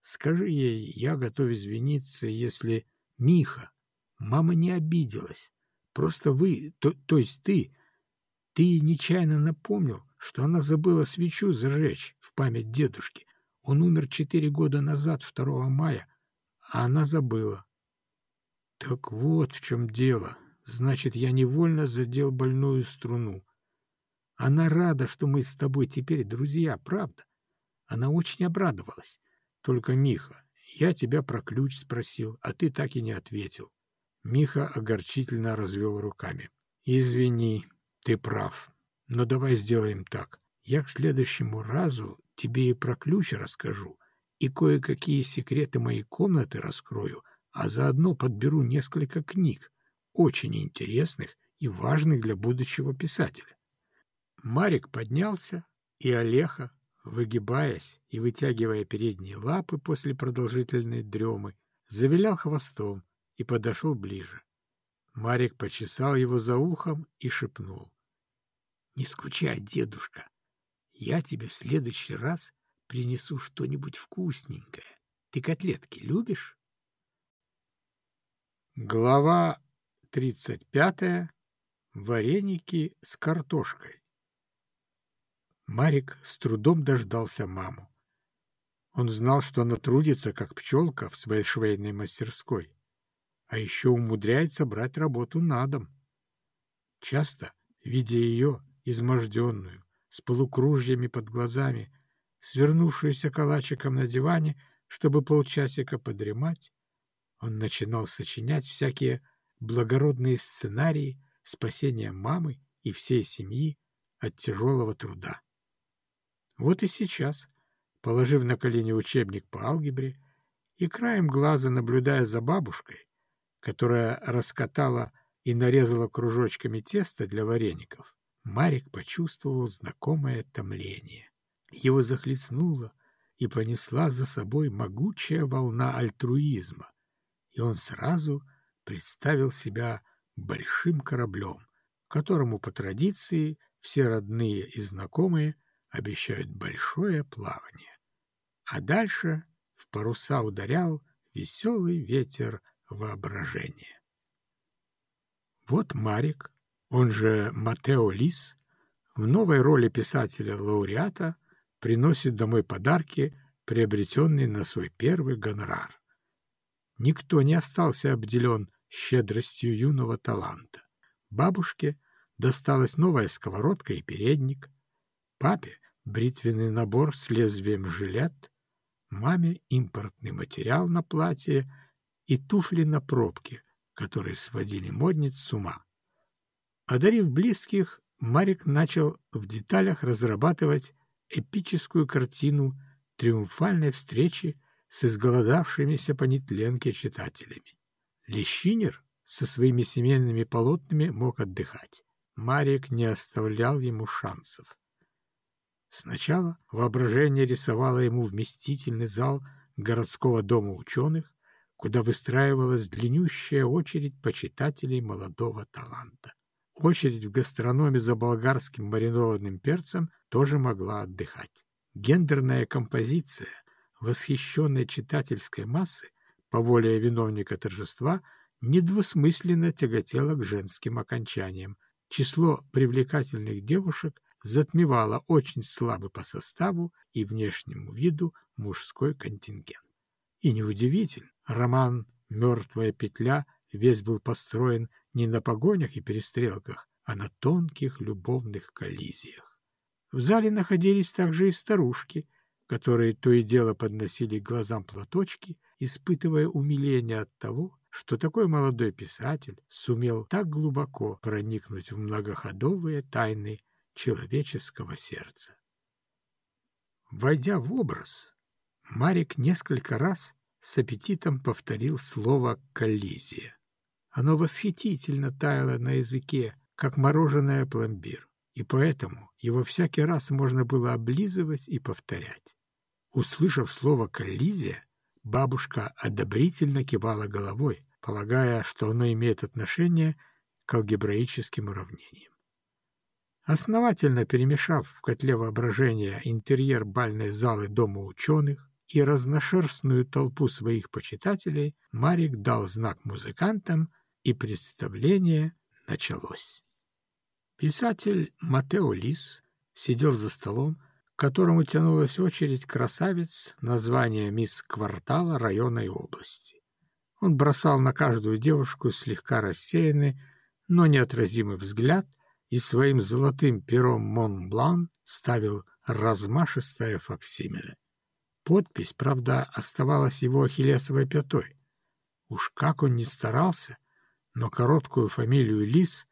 Скажи ей, я готов извиниться, если... Миха, мама не обиделась. Просто вы, то, то есть ты, ты нечаянно напомнил, что она забыла свечу зажечь в память дедушки. Он умер четыре года назад, 2 мая, а она забыла. Так вот в чем дело. Значит, я невольно задел больную струну. Она рада, что мы с тобой теперь друзья, правда? Она очень обрадовалась. Только, Миха, я тебя про ключ спросил, а ты так и не ответил. Миха огорчительно развел руками. Извини, ты прав. Но давай сделаем так. Я к следующему разу тебе и про ключ расскажу, и кое-какие секреты моей комнаты раскрою, а заодно подберу несколько книг, очень интересных и важных для будущего писателя. Марик поднялся, и Олеха, выгибаясь и вытягивая передние лапы после продолжительной дремы, завилял хвостом и подошел ближе. Марик почесал его за ухом и шепнул. — Не скучай, дедушка, я тебе в следующий раз принесу что-нибудь вкусненькое. Ты котлетки любишь? Глава 35. Вареники с картошкой. Марик с трудом дождался маму. Он знал, что она трудится, как пчелка, в своей швейной мастерской, а еще умудряется брать работу на дом. Часто, видя ее, изможденную, с полукружьями под глазами, свернувшуюся калачиком на диване, чтобы полчасика подремать, он начинал сочинять всякие благородные сценарии спасения мамы и всей семьи от тяжелого труда. Вот и сейчас, положив на колени учебник по алгебре и краем глаза наблюдая за бабушкой, которая раскатала и нарезала кружочками тесто для вареников, Марик почувствовал знакомое томление. Его захлестнула и понесла за собой могучая волна альтруизма, и он сразу представил себя большим кораблем, которому по традиции все родные и знакомые обещают большое плавание. А дальше в паруса ударял веселый ветер воображения. Вот Марик, он же Матео Лис, в новой роли писателя-лауреата приносит домой подарки, приобретенные на свой первый гонорар. Никто не остался обделен щедростью юного таланта. Бабушке досталась новая сковородка и передник, папе — бритвенный набор с лезвием жилет, маме — импортный материал на платье и туфли на пробке, которые сводили модниц с ума. Одарив близких, Марик начал в деталях разрабатывать эпическую картину триумфальной встречи с изголодавшимися по нетленке читателями. Лещинер со своими семейными полотнами мог отдыхать. Марик не оставлял ему шансов. Сначала воображение рисовало ему вместительный зал городского дома ученых, куда выстраивалась длиннющая очередь почитателей молодого таланта. Очередь в гастрономе за болгарским маринованным перцем тоже могла отдыхать. Гендерная композиция восхищенной читательской массы по воле виновника торжества недвусмысленно тяготела к женским окончаниям. Число привлекательных девушек затмевало очень слабый по составу и внешнему виду мужской контингент. И неудивительно, роман «Мертвая петля» весь был построен не на погонях и перестрелках, а на тонких любовных коллизиях. В зале находились также и старушки, которые то и дело подносили к глазам платочки, испытывая умиление от того, что такой молодой писатель сумел так глубоко проникнуть в многоходовые тайны человеческого сердца. Войдя в образ, Марик несколько раз с аппетитом повторил слово «коллизия». Оно восхитительно таяло на языке, как мороженое пломбир, и поэтому его всякий раз можно было облизывать и повторять. Услышав слово «коллизия», бабушка одобрительно кивала головой, полагая, что оно имеет отношение к алгебраическим уравнениям. Основательно перемешав в котле воображения интерьер бальной залы Дома ученых и разношерстную толпу своих почитателей, Марик дал знак музыкантам — и представление началось. Писатель Матео Лис сидел за столом, к которому тянулась очередь красавиц названия мисс квартала района и области. Он бросал на каждую девушку слегка рассеянный, но неотразимый взгляд и своим золотым пером Монблан ставил размашистое факсимиле. Подпись, правда, оставалась его ахиллесовой пятой. Уж как он ни старался, но короткую фамилию Лис,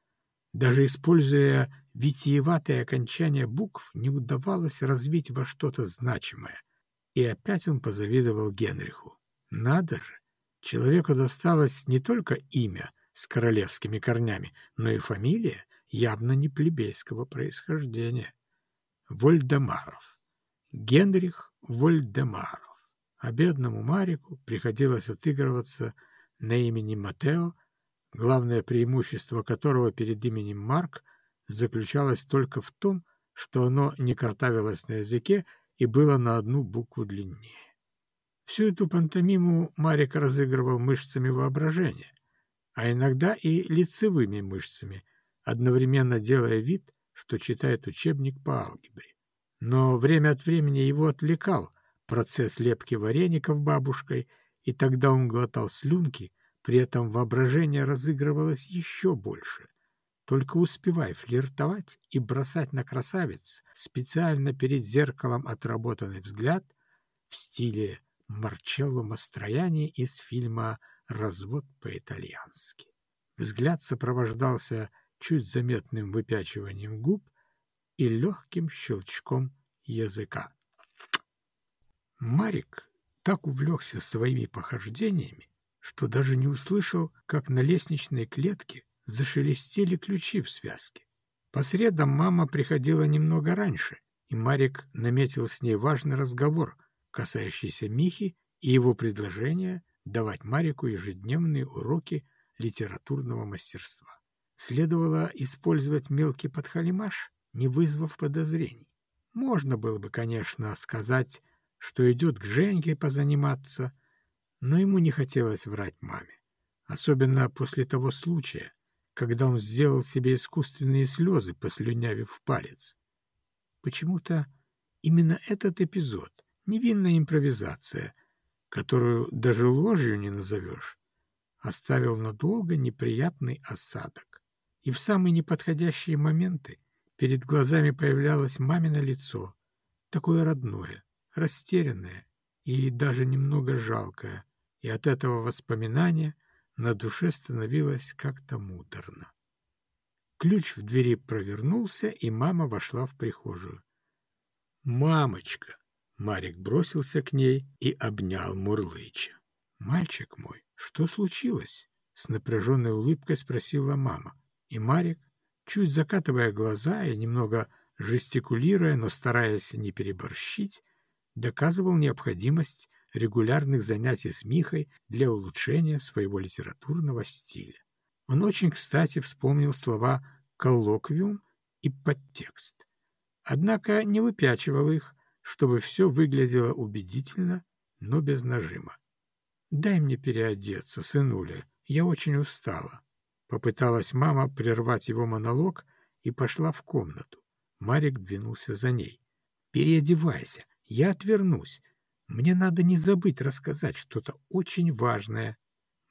даже используя витиеватые окончания букв, не удавалось развить во что-то значимое. И опять он позавидовал Генриху. Надо же! Человеку досталось не только имя с королевскими корнями, но и фамилия явно не плебейского происхождения. Вольдемаров. Генрих Вольдемаров. А бедному Марику приходилось отыгрываться на имени Матео главное преимущество которого перед именем Марк заключалось только в том, что оно не картавилось на языке и было на одну букву длиннее. Всю эту пантомиму Марик разыгрывал мышцами воображения, а иногда и лицевыми мышцами, одновременно делая вид, что читает учебник по алгебре. Но время от времени его отвлекал процесс лепки вареников бабушкой, и тогда он глотал слюнки, при этом воображение разыгрывалось еще больше. Только успевай флиртовать и бросать на красавиц специально перед зеркалом отработанный взгляд в стиле Марчелло Мастрояни из фильма «Развод по-итальянски». Взгляд сопровождался чуть заметным выпячиванием губ и легким щелчком языка. Марик так увлекся своими похождениями, что даже не услышал, как на лестничной клетке зашелестели ключи в связке. По средам мама приходила немного раньше, и Марик наметил с ней важный разговор, касающийся Михи и его предложения давать Марику ежедневные уроки литературного мастерства. Следовало использовать мелкий подхалимаш, не вызвав подозрений. Можно было бы, конечно, сказать, что идет к Женьке позаниматься, но ему не хотелось врать маме, особенно после того случая, когда он сделал себе искусственные слезы, послюнявив палец. Почему-то именно этот эпизод, невинная импровизация, которую даже ложью не назовешь, оставил надолго неприятный осадок. И в самые неподходящие моменты перед глазами появлялось мамино лицо, такое родное, растерянное и даже немного жалкое, и от этого воспоминания на душе становилось как-то муторно. Ключ в двери провернулся, и мама вошла в прихожую. «Мамочка!» — Марик бросился к ней и обнял Мурлыча. «Мальчик мой, что случилось?» — с напряженной улыбкой спросила мама. И Марик, чуть закатывая глаза и немного жестикулируя, но стараясь не переборщить, доказывал необходимость регулярных занятий с Михой для улучшения своего литературного стиля. Он очень кстати вспомнил слова «коллоквиум» и «подтекст». Однако не выпячивал их, чтобы все выглядело убедительно, но без нажима. «Дай мне переодеться, сынуля, я очень устала». Попыталась мама прервать его монолог и пошла в комнату. Марик двинулся за ней. «Переодевайся, я отвернусь. Мне надо не забыть рассказать что-то очень важное».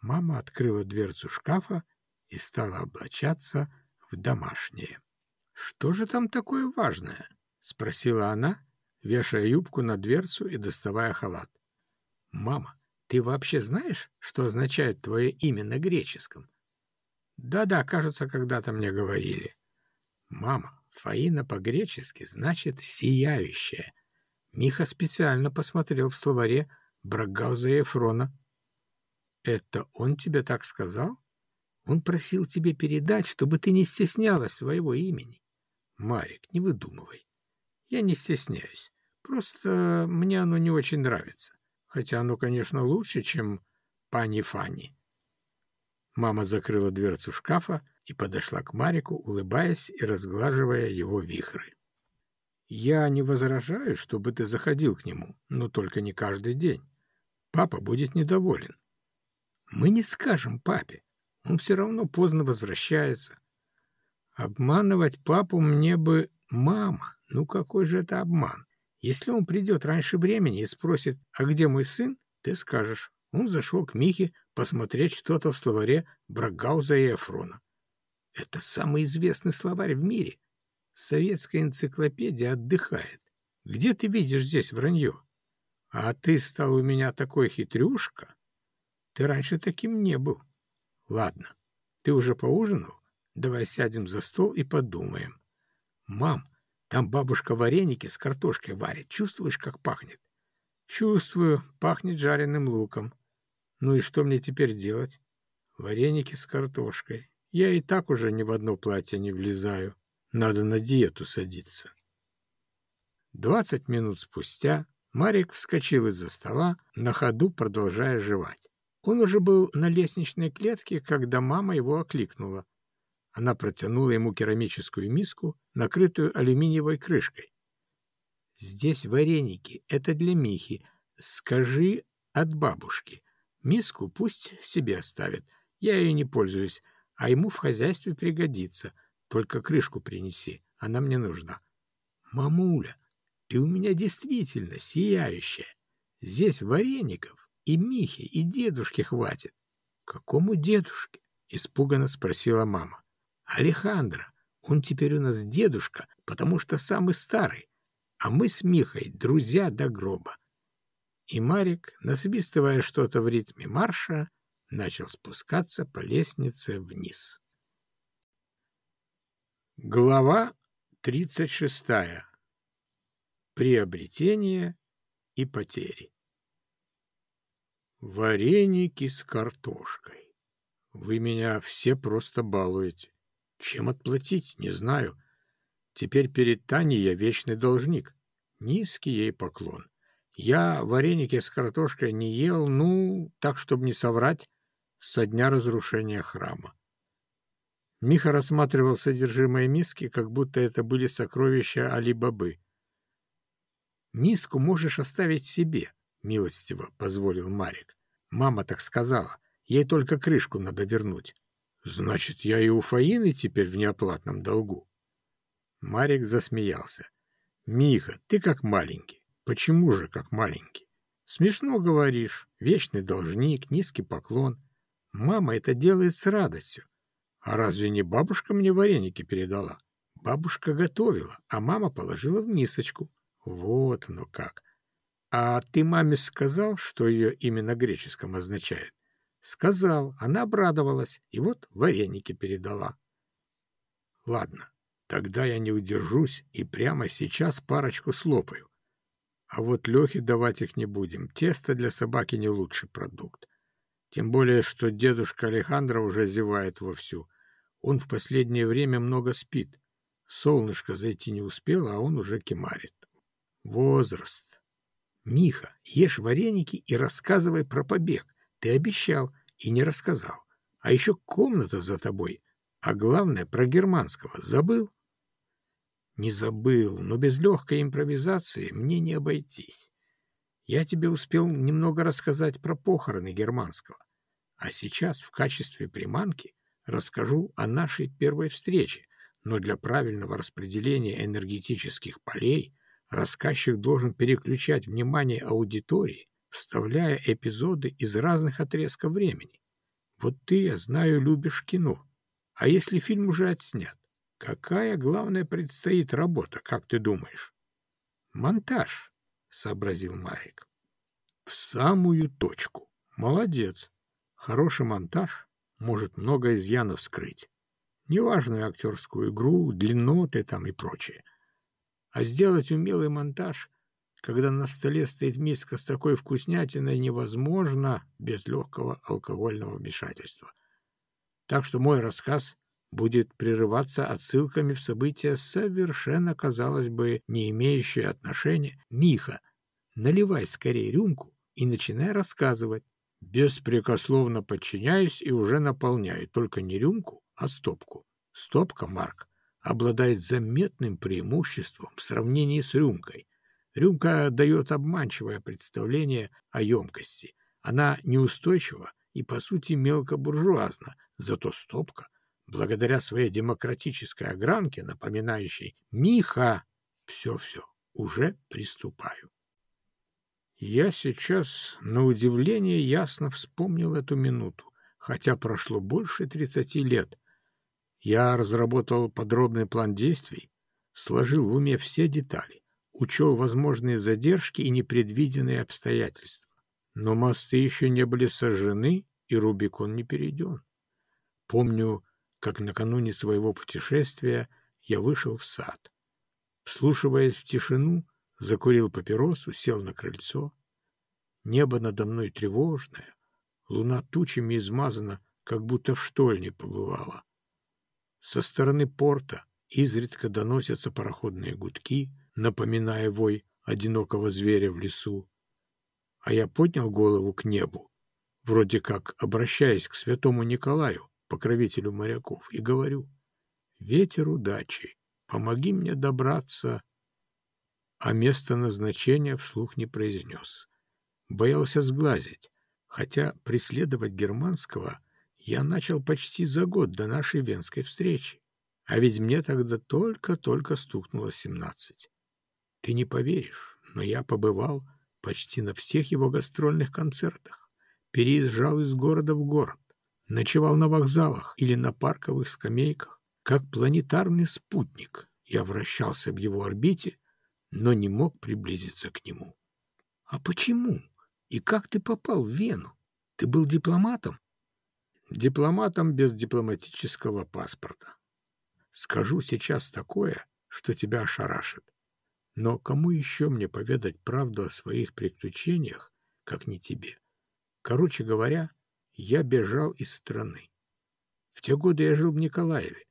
Мама открыла дверцу шкафа и стала облачаться в домашнее. «Что же там такое важное?» — спросила она, вешая юбку на дверцу и доставая халат. «Мама, ты вообще знаешь, что означает твое имя на греческом?» Да-да, кажется, когда-то мне говорили. Мама, Фаина по-гречески значит «сияющая». Миха специально посмотрел в словаре Брагауза и Эфрона. «Это он тебе так сказал? Он просил тебе передать, чтобы ты не стеснялась своего имени. Марик, не выдумывай. Я не стесняюсь. Просто мне оно не очень нравится. Хотя оно, конечно, лучше, чем пани Фанни. Мама закрыла дверцу шкафа и подошла к Марику, улыбаясь и разглаживая его вихры. «Я не возражаю, чтобы ты заходил к нему, но только не каждый день. Папа будет недоволен». «Мы не скажем папе. Он все равно поздно возвращается». «Обманывать папу мне бы... Мама, ну какой же это обман? Если он придет раньше времени и спросит, а где мой сын, ты скажешь, он зашел к Михе посмотреть что-то в словаре Брагауза и Эфрона. Это самый известный словарь в мире. Советская энциклопедия отдыхает. Где ты видишь здесь вранье? А ты стал у меня такой хитрюшка. Ты раньше таким не был. Ладно, ты уже поужинал? Давай сядем за стол и подумаем. Мам, там бабушка вареники с картошкой варит. Чувствуешь, как пахнет? Чувствую, пахнет жареным луком. Ну и что мне теперь делать? Вареники с картошкой. Я и так уже ни в одно платье не влезаю. Надо на диету садиться. Двадцать минут спустя Марик вскочил из-за стола, на ходу продолжая жевать. Он уже был на лестничной клетке, когда мама его окликнула. Она протянула ему керамическую миску, накрытую алюминиевой крышкой. «Здесь вареники, это для Михи. Скажи от бабушки. Миску пусть себе оставит, я ее не пользуюсь, а ему в хозяйстве пригодится. Только крышку принеси, она мне нужна. Мамуля, ты у меня действительно сияющая. Здесь вареников и Михи, и дедушки хватит. Какому дедушке? Испуганно спросила мама. Алехандро, он теперь у нас дедушка, потому что самый старый, а мы с Михой друзья до гроба и Марик, насвистывая что-то в ритме марша, начал спускаться по лестнице вниз. Глава 36. Приобретение и потери. Вареники с картошкой. Вы меня все просто балуете. Чем отплатить, не знаю. Теперь перед Таней я вечный должник. Низкий ей поклон. Я вареники с картошкой не ел, ну, так, чтобы не соврать, со дня разрушения храма. Миха рассматривал содержимое миски, как будто это были сокровища Али-Бабы. «Миску можешь оставить себе», — милостиво позволил Марик. «Мама так сказала. Ей только крышку надо вернуть». «Значит, я и у Фаины теперь в неоплатном долгу?» Марик засмеялся. «Миха, ты как маленький. Почему же, как маленький? Смешно говоришь, вечный должник, низкий поклон. Мама это делает с радостью. А разве не бабушка мне вареники передала? Бабушка готовила, а мама положила в мисочку. Вот оно как. А ты маме сказал, что ее имя на греческом означает? Сказал, она обрадовалась, и вот вареники передала. Ладно, тогда я не удержусь и прямо сейчас парочку слопаю. А вот Лехе давать их не будем. Тесто для собаки не лучший продукт. Тем более, что дедушка Алехандро уже зевает вовсю. Он в последнее время много спит. Солнышко зайти не успело, а он уже кемарит. Возраст. Миха, ешь вареники и рассказывай про побег. Ты обещал и не рассказал. А еще комната за тобой. А главное, про германского. Забыл? Не забыл, но без легкой импровизации мне не обойтись. Я тебе успел немного рассказать про похороны германского. А сейчас в качестве приманки расскажу о нашей первой встрече, но для правильного распределения энергетических полей рассказчик должен переключать внимание аудитории, вставляя эпизоды из разных отрезков времени. Вот ты, я знаю, любишь кино. А если фильм уже отснят? Какая, главное, предстоит работа, как ты думаешь? Монтаж, — сообразил Марик. В самую точку. Молодец. Хороший монтаж может много изъянов скрыть. Неважную актерскую игру, длинноты там и прочее. А сделать умелый монтаж, когда на столе стоит миска с такой вкуснятиной, невозможно без легкого алкогольного вмешательства. Так что мой рассказ будет прерываться отсылками в события, совершенно, казалось бы, не имеющие отношения. Миха, наливай скорее рюмку и начинай рассказывать. Беспрекословно подчиняюсь и уже наполняю, только не рюмку, а стопку. Стопка, Марк, обладает заметным преимуществом в сравнении с рюмкой. Рюмка дает обманчивое представление о емкости. Она неустойчива и, по сути, мелкобуржуазна, зато стопка, благодаря своей демократической огранке, напоминающей «Миха!» Все-все, уже приступаю. Я сейчас, на удивление, ясно вспомнил эту минуту, хотя прошло больше тридцати лет. Я разработал подробный план действий, сложил в уме все детали, учел возможные задержки и непредвиденные обстоятельства. Но мосты еще не были сожжены, и Рубикон не перейден. Помню, как накануне своего путешествия я вышел в сад. Вслушиваясь в тишину, закурил папиросу, сел на крыльцо. Небо надо мной тревожное, луна тучами измазана, как будто в штольне побывала. Со стороны порта изредка доносятся пароходные гудки, напоминая вой одинокого зверя в лесу. А я поднял голову к небу, вроде как обращаясь к святому Николаю, покровителю моряков, и говорю, «Ветер удачи, помоги мне добраться а место назначения вслух не произнес. Боялся сглазить, хотя преследовать германского я начал почти за год до нашей венской встречи, а ведь мне тогда только-только стукнуло семнадцать. Ты не поверишь, но я побывал почти на всех его гастрольных концертах, переезжал из города в город, ночевал на вокзалах или на парковых скамейках, как планетарный спутник. Я вращался в его орбите, но не мог приблизиться к нему. — А почему? И как ты попал в Вену? Ты был дипломатом? — Дипломатом без дипломатического паспорта. Скажу сейчас такое, что тебя ошарашит. Но кому еще мне поведать правду о своих приключениях, как не тебе? Короче говоря, я бежал из страны. В те годы я жил в Николаеве.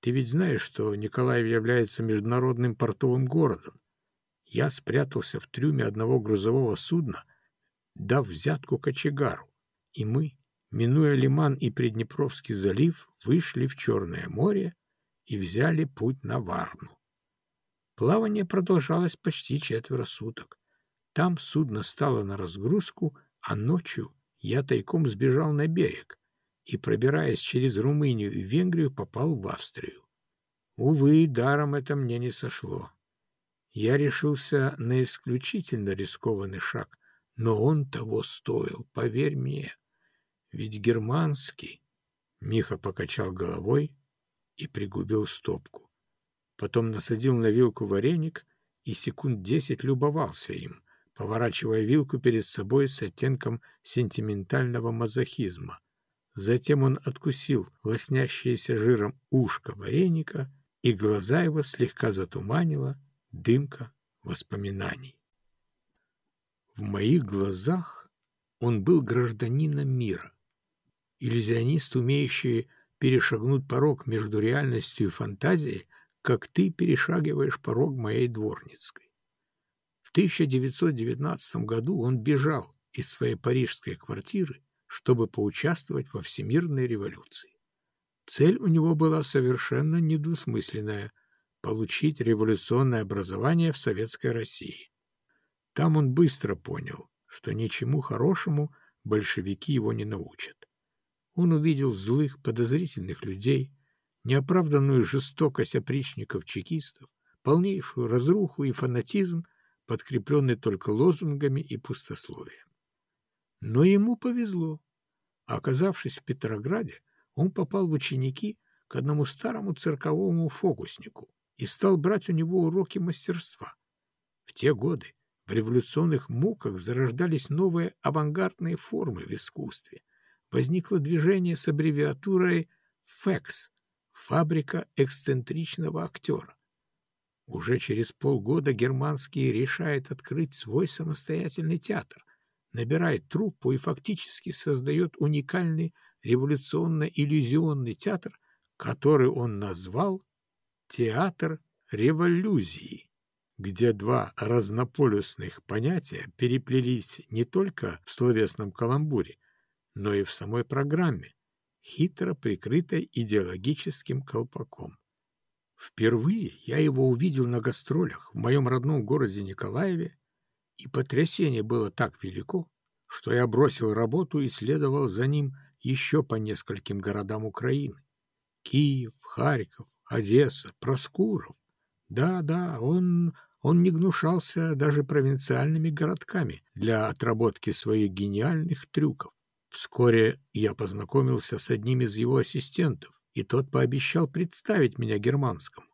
Ты ведь знаешь, что Николаев является международным портовым городом. Я спрятался в трюме одного грузового судна, дав взятку кочегару, и мы, минуя Лиман и Приднепровский залив, вышли в Черное море и взяли путь на Варну. Плавание продолжалось почти четверо суток. Там судно стало на разгрузку, а ночью я тайком сбежал на берег и, пробираясь через Румынию и Венгрию, попал в Австрию. Увы, даром это мне не сошло. Я решился на исключительно рискованный шаг, но он того стоил, поверь мне. Ведь германский... Миха покачал головой и пригубил стопку. Потом насадил на вилку вареник и секунд десять любовался им, поворачивая вилку перед собой с оттенком сентиментального мазохизма. Затем он откусил лоснящееся жиром ушко вареника, и глаза его слегка затуманила дымка воспоминаний. В моих глазах он был гражданином мира, иллюзионист, умеющий перешагнуть порог между реальностью и фантазией, как ты перешагиваешь порог моей дворницкой. В 1919 году он бежал из своей парижской квартиры, чтобы поучаствовать во всемирной революции. Цель у него была совершенно недвусмысленная – получить революционное образование в Советской России. Там он быстро понял, что ничему хорошему большевики его не научат. Он увидел злых, подозрительных людей, неоправданную жестокость опричников-чекистов, полнейшую разруху и фанатизм, подкрепленный только лозунгами и пустословием. Но ему повезло. Оказавшись в Петрограде, он попал в ученики к одному старому цирковому фокуснику и стал брать у него уроки мастерства. В те годы в революционных муках зарождались новые авангардные формы в искусстве. Возникло движение с аббревиатурой «ФЭКС» — «Фабрика эксцентричного актера». Уже через полгода Германский решает открыть свой самостоятельный театр, набирает труппу и фактически создает уникальный революционно-иллюзионный театр, который он назвал «Театр революции», где два разнополюсных понятия переплелись не только в словесном каламбуре, но и в самой программе, хитро прикрытой идеологическим колпаком. Впервые я его увидел на гастролях в моем родном городе Николаеве, и потрясение было так велико, что я бросил работу и следовал за ним еще по нескольким городам Украины. Киев, Харьков, Одесса, Проскуров. Да-да, он, он не гнушался даже провинциальными городками для отработки своих гениальных трюков. Вскоре я познакомился с одним из его ассистентов, и тот пообещал представить меня германскому.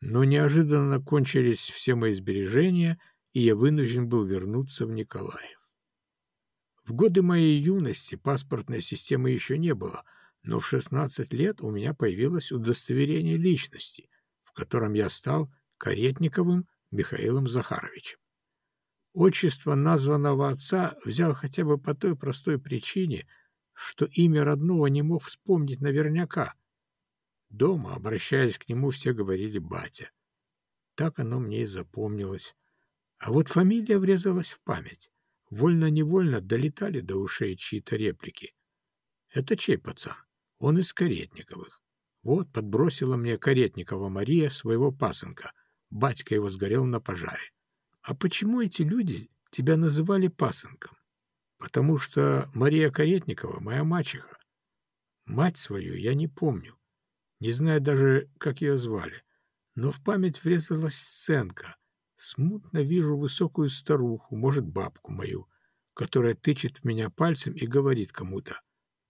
Но неожиданно кончились все мои сбережения, и я вынужден был вернуться в Николаев. В годы моей юности паспортной системы еще не было, но в 16 лет у меня появилось удостоверение личности, в котором я стал Каретниковым Михаилом Захаровичем. Отчество названного отца взял хотя бы по той простой причине, что имя родного не мог вспомнить наверняка. Дома, обращаясь к нему, все говорили «батя». Так оно мне и запомнилось. А вот фамилия врезалась в память вольно-невольно долетали до ушей чьи-то реплики. «Это чей пацан? Он из Каретниковых. Вот подбросила мне Каретникова Мария своего пасынка. Батька его сгорел на пожаре. А почему эти люди тебя называли пасынком? Потому что Мария Каретникова — моя мачеха. Мать свою я не помню, не знаю даже, как ее звали, но в память врезалась сценка — Смутно вижу высокую старуху, может, бабку мою, которая тычет в меня пальцем и говорит кому-то.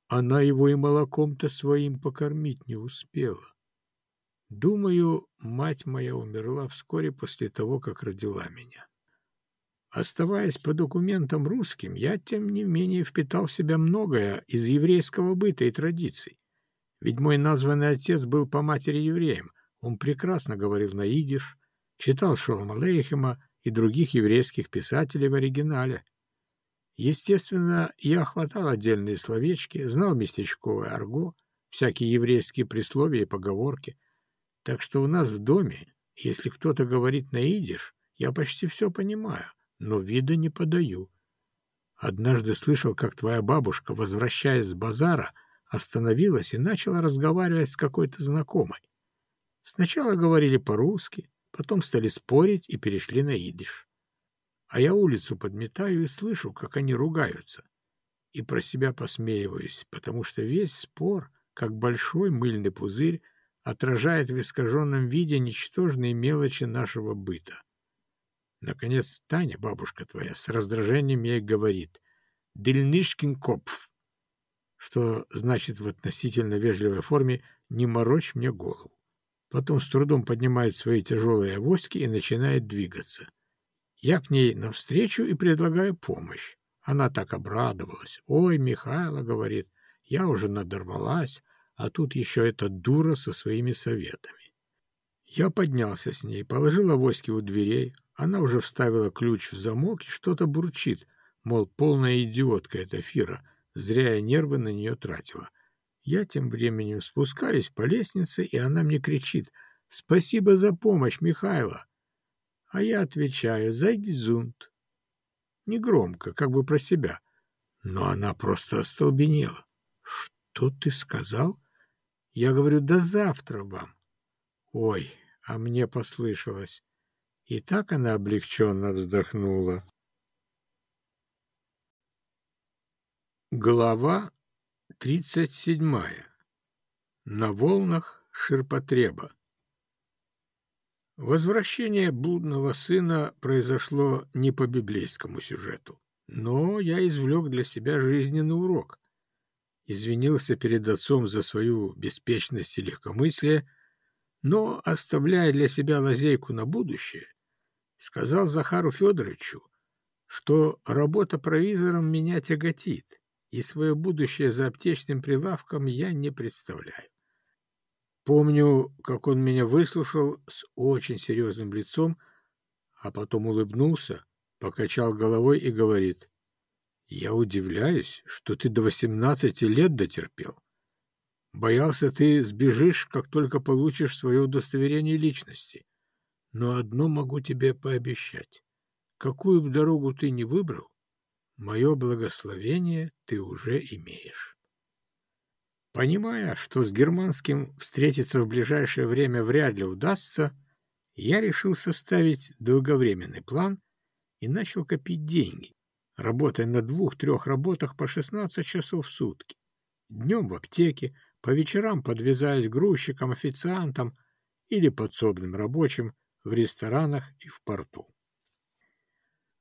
Она его и молоком-то своим покормить не успела. Думаю, мать моя умерла вскоре после того, как родила меня. Оставаясь по документам русским, я, тем не менее, впитал в себя многое из еврейского быта и традиций. Ведь мой названный отец был по матери евреем. Он прекрасно говорил на идиш, читал Шолома Лейхема и других еврейских писателей в оригинале. Естественно, я хватал отдельные словечки, знал местечковое арго, всякие еврейские присловия и поговорки. Так что у нас в доме, если кто-то говорит на идиш, я почти все понимаю, но вида не подаю. Однажды слышал, как твоя бабушка, возвращаясь с базара, остановилась и начала разговаривать с какой-то знакомой. Сначала говорили по-русски, Потом стали спорить и перешли на идиш. А я улицу подметаю и слышу, как они ругаются. И про себя посмеиваюсь, потому что весь спор, как большой мыльный пузырь, отражает в искаженном виде ничтожные мелочи нашего быта. Наконец Таня, бабушка твоя, с раздражением ей говорит «Дельнишкин копф», что значит в относительно вежливой форме «не морочь мне голову». Потом с трудом поднимает свои тяжелые авоськи и начинает двигаться. Я к ней навстречу и предлагаю помощь. Она так обрадовалась. «Ой, Михайло, — говорит, — Я уже надорвалась, а тут еще эта дура со своими советами. Я поднялся с ней, положил авоськи у дверей. Она уже вставила ключ в замок и что-то бурчит, мол, полная идиотка эта Фира, зря я нервы на нее тратила. Я тем временем спускаюсь по лестнице, и она мне кричит «Спасибо за помощь, Михайло!» А я отвечаю «Зайдзунт». Негромко, как бы про себя. Но она просто остолбенела. «Что ты сказал?» Я говорю «До завтра вам». Ой, а мне послышалось. И так она облегченно вздохнула. Глава тридцать седьмая. На волнах ширпотреба. Возвращение блудного сына произошло не по библейскому сюжету, но я извлек для себя жизненный урок. Извинился перед отцом за свою беспечность и легкомыслие, но, оставляя для себя лазейку на будущее, сказал Захару Федоровичу, что работа провизором меня тяготит, и свое будущее за аптечным прилавком я не представляю. Помню, как он меня выслушал с очень серьезным лицом, а потом улыбнулся, покачал головой и говорит, «Я удивляюсь, что ты до восемнадцати лет дотерпел. Боялся, ты сбежишь, как только получишь свое удостоверение личности. Но одно могу тебе пообещать. Какую в дорогу ты не выбрал, мое благословение ты уже имеешь». Понимая, что с германским встретиться в ближайшее время вряд ли удастся, я решил составить долговременный план и начал копить деньги, работая на двух-трех работах по 16 часов в сутки. Днем в аптеке, по вечерам подвязаясь грузчиком, официантом или подсобным рабочим в ресторанах и в порту.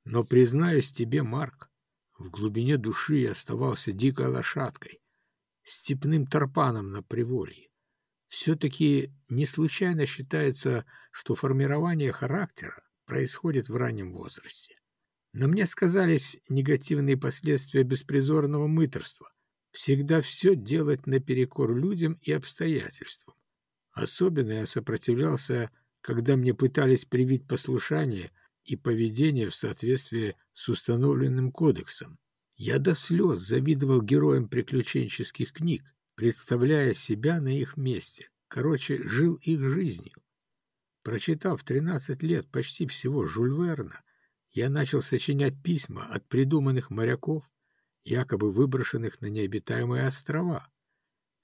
Но, признаюсь тебе, Марк, в глубине души я оставался дикой лошадкой, степным тарпаном на приволье. Все-таки не случайно считается, что формирование характера происходит в раннем возрасте. На мне сказались негативные последствия беспризорного мыторства. Всегда все делать наперекор людям и обстоятельствам. Особенно я сопротивлялся, когда мне пытались привить послушание и поведение в соответствии с установленным кодексом. Я до слез завидовал героям приключенческих книг, представляя себя на их месте. Короче, жил их жизнью. Прочитав в 13 лет почти всего Жюль Верна, я начал сочинять письма от придуманных моряков, якобы выброшенных на необитаемые острова.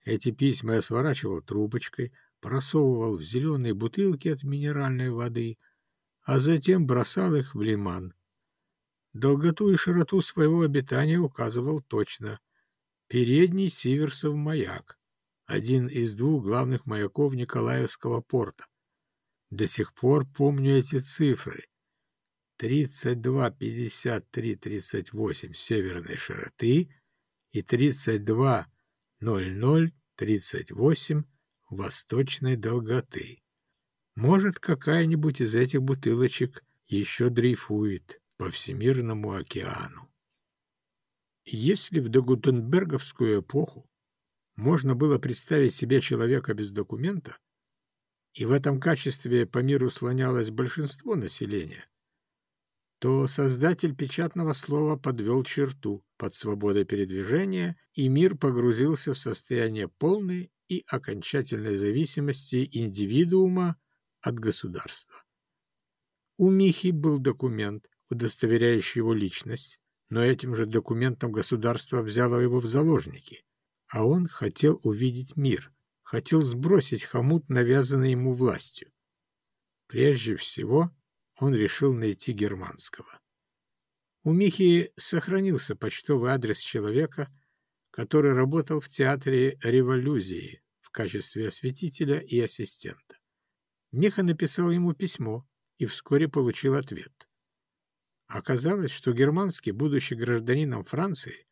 Эти письма я сворачивал трубочкой, просовывал в зеленые бутылки от минеральной воды, а затем бросал их в лиман — Долготу и широту своего обитания указывал точно. Передний Сиверсов маяк, один из двух главных маяков Николаевского порта. До сих пор помню эти цифры. 32, 53, 38 северной широты и 32, 00, 38 восточной долготы. Может, какая-нибудь из этих бутылочек еще дрейфует по Всемирному океану. Если в догутенберговскую эпоху можно было представить себе человека без документа, и в этом качестве по миру слонялось большинство населения, то создатель печатного слова подвел черту под свободой передвижения, и мир погрузился в состояние полной и окончательной зависимости индивидуума от государства. У Михи был документ, удостоверяющий его личность, но этим же документом государство взяло его в заложники, а он хотел увидеть мир, хотел сбросить хомут, навязанный ему властью. Прежде всего он решил найти германского. У Михи сохранился почтовый адрес человека, который работал в театре революции в качестве осветителя и ассистента. Миха написал ему письмо и вскоре получил ответ. Оказалось, что германский, будущий гражданином Франции,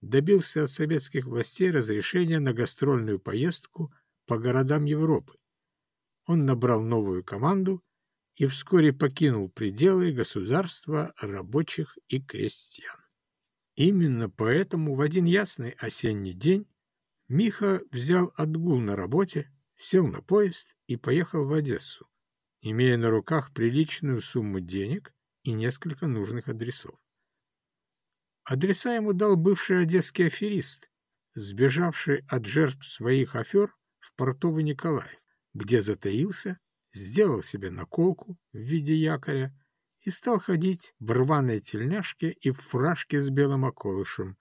добился от советских властей разрешения на гастрольную поездку по городам Европы. Он набрал новую команду и вскоре покинул пределы государства рабочих и крестьян. Именно поэтому в один ясный осенний день Миха взял отгул на работе, сел на поезд и поехал в Одессу, имея на руках приличную сумму денег и несколько нужных адресов. Адреса ему дал бывший одесский аферист, сбежавший от жертв своих афер в портовый Николаев, где затаился, сделал себе наколку в виде якоря и стал ходить в рваной тельняшке и в фуражке с белым околышем,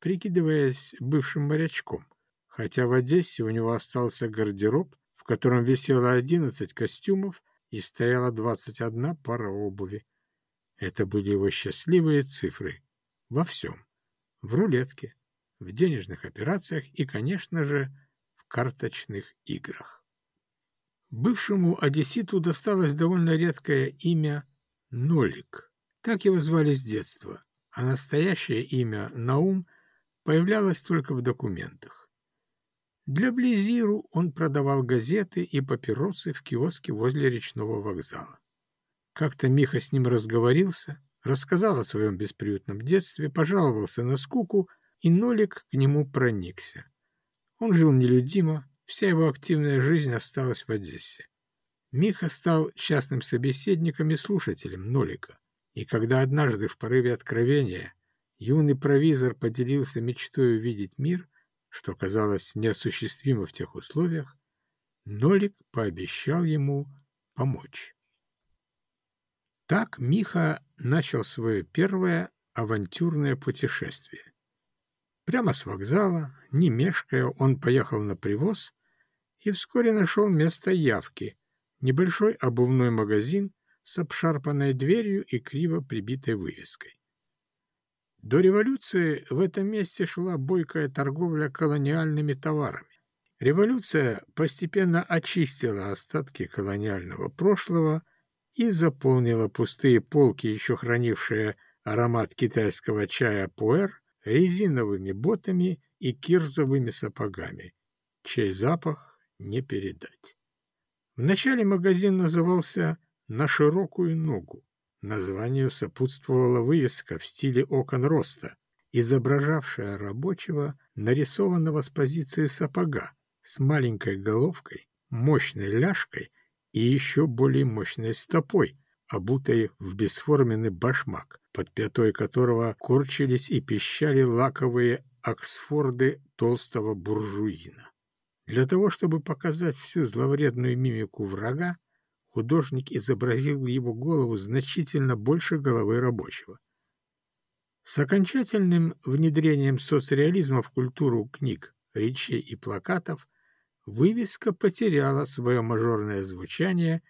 прикидываясь бывшим морячком, хотя в Одессе у него остался гардероб, в котором висело одиннадцать костюмов и стояла двадцать одна пара обуви. Это были его счастливые цифры во всем. В рулетке, в денежных операциях и, конечно же, в карточных играх. Бывшему одесситу досталось довольно редкое имя Нолик. Так его звали с детства, а настоящее имя Наум появлялось только в документах. Для Близиру он продавал газеты и папиросы в киоске возле речного вокзала. Как-то Миха с ним разговорился, рассказал о своем бесприютном детстве, пожаловался на скуку, и Нолик к нему проникся. Он жил нелюдимо, вся его активная жизнь осталась в Одессе. Миха стал частным собеседником и слушателем Нолика, и когда однажды в порыве откровения юный провизор поделился мечтой увидеть мир, что казалось неосуществимо в тех условиях, Нолик пообещал ему помочь. Так Миха начал свое первое авантюрное путешествие. Прямо с вокзала, не мешкая, он поехал на привоз и вскоре нашел место явки — небольшой обувной магазин с обшарпанной дверью и криво прибитой вывеской. До революции в этом месте шла бойкая торговля колониальными товарами. Революция постепенно очистила остатки колониального прошлого — и заполнила пустые полки, еще хранившие аромат китайского чая пуэр, резиновыми ботами и кирзовыми сапогами, чей запах не передать. Вначале магазин назывался «На широкую ногу». Названию сопутствовала вывеска в стиле окон роста, изображавшая рабочего, нарисованного с позиции сапога, с маленькой головкой, мощной ляжкой и еще более мощной стопой, обутой в бесформенный башмак, под пятой которого корчились и пищали лаковые оксфорды толстого буржуина. Для того, чтобы показать всю зловредную мимику врага, художник изобразил его голову значительно больше головы рабочего. С окончательным внедрением соцреализма в культуру книг, речей и плакатов – вывеска потеряла свое мажорное звучание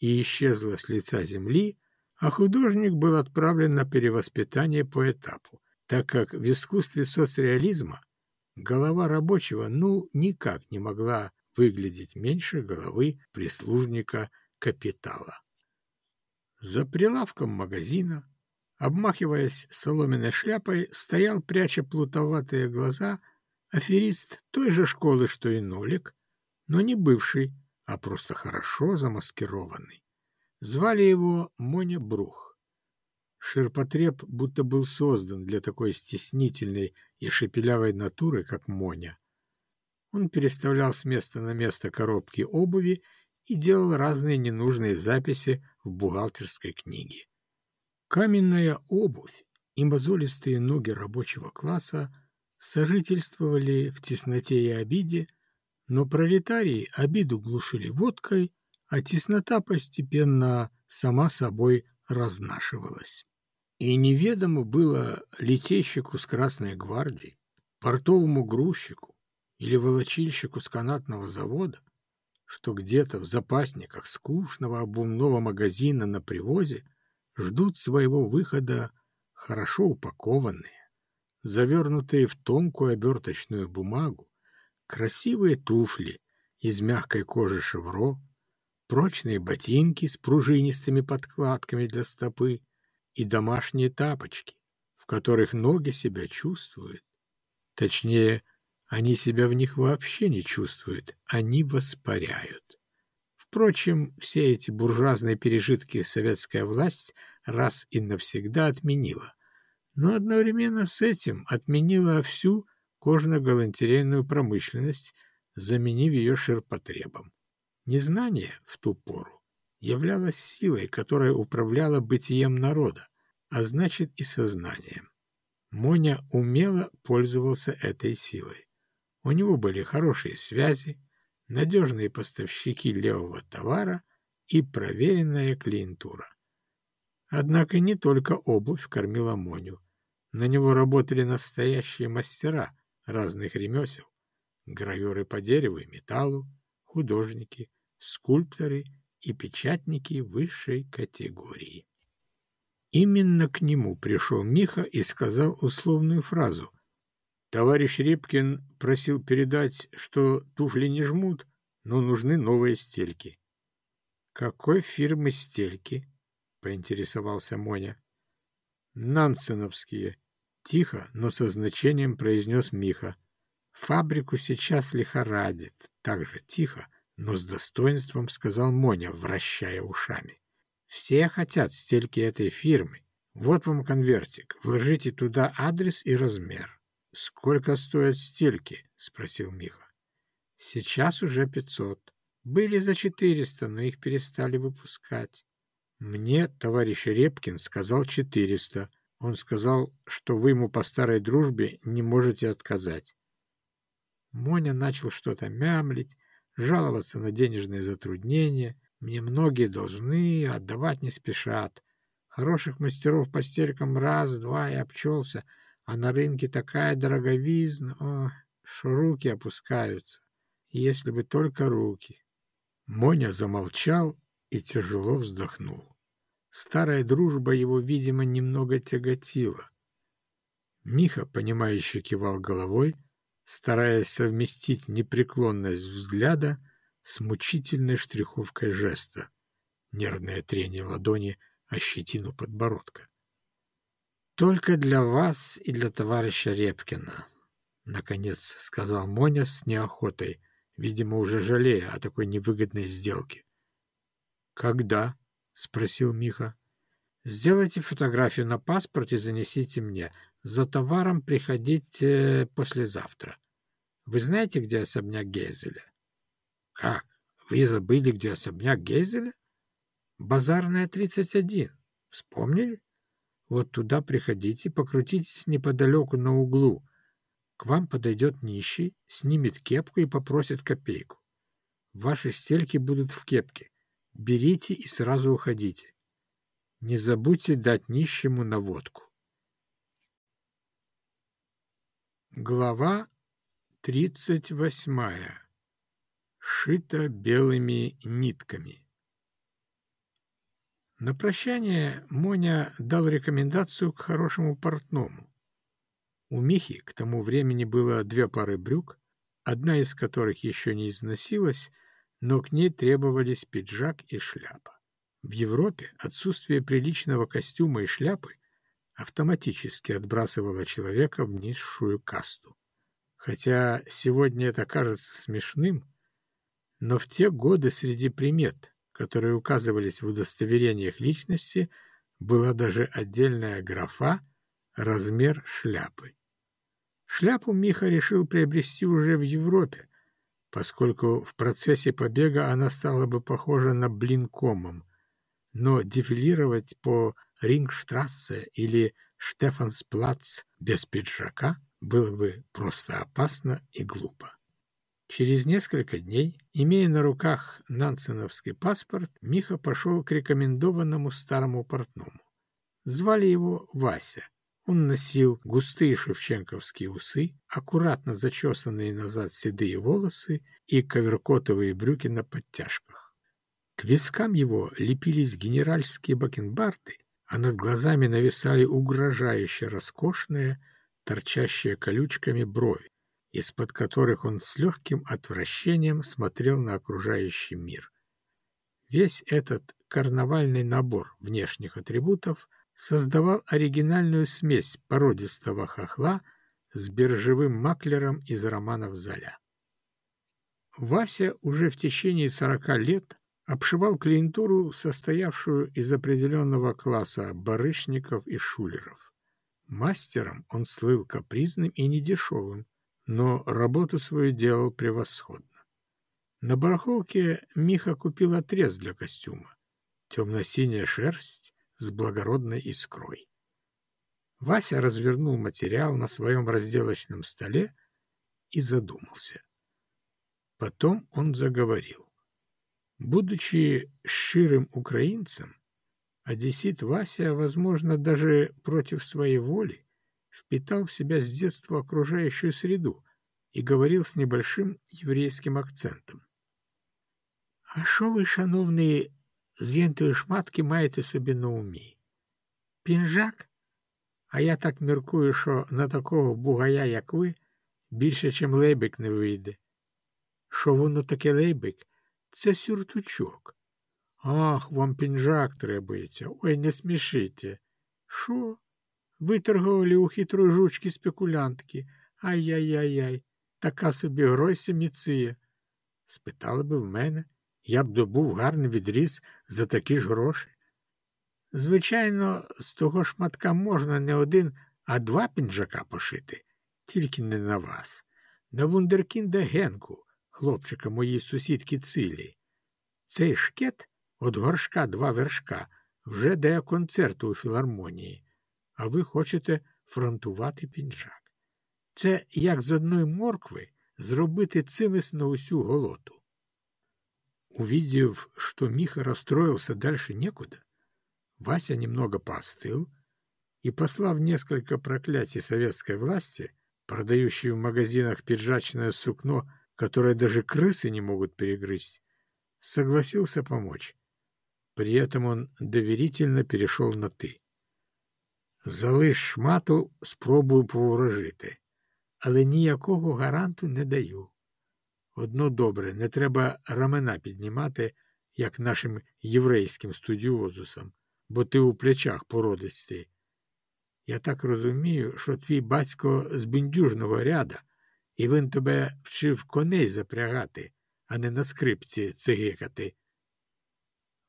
и исчезла с лица земли, а художник был отправлен на перевоспитание по этапу, так как в искусстве соцреализма голова рабочего ну никак не могла выглядеть меньше головы прислужника капитала. За прилавком магазина, обмахиваясь соломенной шляпой, стоял, пряча плутоватые глаза, Аферист той же школы, что и Нолик, но не бывший, а просто хорошо замаскированный. Звали его Моня Брух. Ширпотреб будто был создан для такой стеснительной и шепелявой натуры, как Моня. Он переставлял с места на место коробки обуви и делал разные ненужные записи в бухгалтерской книге. Каменная обувь и мозолистые ноги рабочего класса сожительствовали в тесноте и обиде, но пролетарии обиду глушили водкой, а теснота постепенно сама собой разнашивалась. И неведомо было летейщику с Красной гвардии, портовому грузчику или волочильщику с канатного завода, что где-то в запасниках скучного обувного магазина на привозе ждут своего выхода хорошо упакованные, завернутые в тонкую оберточную бумагу, красивые туфли из мягкой кожи шевро, прочные ботинки с пружинистыми подкладками для стопы и домашние тапочки, в которых ноги себя чувствуют. Точнее, они себя в них вообще не чувствуют, они воспаряют. Впрочем, все эти буржуазные пережитки советская власть раз и навсегда отменила — но одновременно с этим отменила всю кожно-галантерейную промышленность, заменив ее ширпотребом. Незнание в ту пору являлось силой, которая управляла бытием народа, а значит и сознанием. Моня умело пользовался этой силой. У него были хорошие связи, надежные поставщики левого товара и проверенная клиентура. Однако не только обувь кормила Моню. На него работали настоящие мастера разных ремесел, граверы по дереву и металлу, художники, скульпторы и печатники высшей категории. Именно к нему пришел Миха и сказал условную фразу. Товарищ Репкин просил передать, что туфли не жмут, но нужны новые стельки. «Какой фирмы стельки?» — поинтересовался Моня. «Нансеновские», — тихо, но со значением произнес Миха. «Фабрику сейчас лихорадит», — так же тихо, но с достоинством сказал Моня, вращая ушами. «Все хотят стельки этой фирмы. Вот вам конвертик. Вложите туда адрес и размер». «Сколько стоят стельки?» — спросил Миха. «Сейчас уже пятьсот. Были за четыреста, но их перестали выпускать. Мне товарищ Репкин сказал четыреста. Он сказал, что вы ему по старой дружбе не можете отказать. Моня начал что-то мямлить, жаловаться на денежные затруднения. Мне многие должны, отдавать не спешат. Хороших мастеров по стелькам раз-два и обчелся, а на рынке такая дороговизна, о, что руки опускаются. Если бы только руки. Моня замолчал и тяжело вздохнул. Старая дружба его, видимо, немного тяготила. Миха, понимающе кивал головой, стараясь совместить непреклонность взгляда с мучительной штриховкой жеста, нервное трение ладони о щетину подбородка. «Только для вас и для товарища Репкина», — наконец сказал Моня с неохотой, видимо, уже жалея о такой невыгодной сделке. «Когда?» — спросил Миха. «Сделайте фотографию на паспорт и занесите мне. За товаром приходите послезавтра. Вы знаете, где особняк Гейзеля?» «Как? Вы забыли, где особняк Гейзеля?» «Базарная, 31. Вспомнили? Вот туда приходите, покрутитесь неподалеку на углу». К вам подойдет нищий, снимет кепку и попросит копейку. Ваши стельки будут в кепке. Берите и сразу уходите. Не забудьте дать нищему наводку. Глава тридцать восьмая. Шита белыми нитками. На прощание Моня дал рекомендацию к хорошему портному. У Михи к тому времени было две пары брюк, одна из которых еще не износилась, но к ней требовались пиджак и шляпа. В Европе отсутствие приличного костюма и шляпы автоматически отбрасывало человека в низшую касту. Хотя сегодня это кажется смешным, но в те годы среди примет, которые указывались в удостоверениях личности, была даже отдельная графа «размер шляпы». Шляпу Миха решил приобрести уже в Европе, поскольку в процессе побега она стала бы похожа на блин комом, но дефилировать по Рингштрассе или Штефансплац без пиджака было бы просто опасно и глупо. Через несколько дней, имея на руках нансеновский паспорт, Миха пошел к рекомендованному старому портному. Звали его Вася, он носил густые шевченковские усы, аккуратно зачесанные назад седые волосы и коверкотовые брюки на подтяжках. К вискам его лепились генеральские бакенбарды, а над глазами нависали угрожающе роскошные, торчащие колючками брови, из-под которых он с легким отвращением смотрел на окружающий мир. Весь этот карнавальный набор внешних атрибутов создавал оригинальную смесь породистого хохла с биржевым маклером из романов Золя. Вася уже в течение сорока лет обшивал клиентуру, состоявшую из определенного класса барышников и шулеров. Мастером он слыл капризным и недешевым, но работу свою делал превосходно. На барахолке Миха купил отрез для костюма. Темно-синяя шерсть с благородной искрой. Вася развернул материал на своем разделочном столе и задумался. Потом он заговорил. Будучи ширым украинцем, одессит Вася, возможно, даже против своей воли, впитал в себя с детства окружающую среду и говорил с небольшим еврейским акцентом. А що ви, шановні, з єнтої шматки маєте собі на умі? Пінжак? А я так міркую, що на такого бугая, як ви, більше, чим лейбик не вийде. Що воно таке лейбик? Це сюртучок. Ах, вам пінжак требується. Ой, не смішите. Що? Виторгували у хитрої жучки спекулянтки. Ай-яй-яй-яй, така собі гройся міція. Спитали би в мене, я б добув гарний відріз за такі ж гроші. Звичайно, з того шматка можна не один, а два пінжака пошити, тільки не на вас. На вундеркінда Генку, хлопчика моїй сусідки Цилі. Цей шкет от горшка два вершка вже дає концерту у філармонії, а ви хочете фронтувати пінжак. Це як з одної моркви зробити цимис на усю голоту. Увидев, что Миха расстроился дальше некуда, Вася немного поостыл и, послав несколько проклятий советской власти, продающей в магазинах пиджачное сукно, которое даже крысы не могут перегрызть, согласился помочь. При этом он доверительно перешел на «ты». Залиш шмату, спробую поворожити, але ніякого гаранту не даю. Одно добре, не треба рамена піднімати, як нашим єврейським студіозусам, бо ти у плечах породистий. Я так розумію, що твій батько з бендюжного ряда, і він тебе вчив коней запрягати, а не на скрипці цигикати.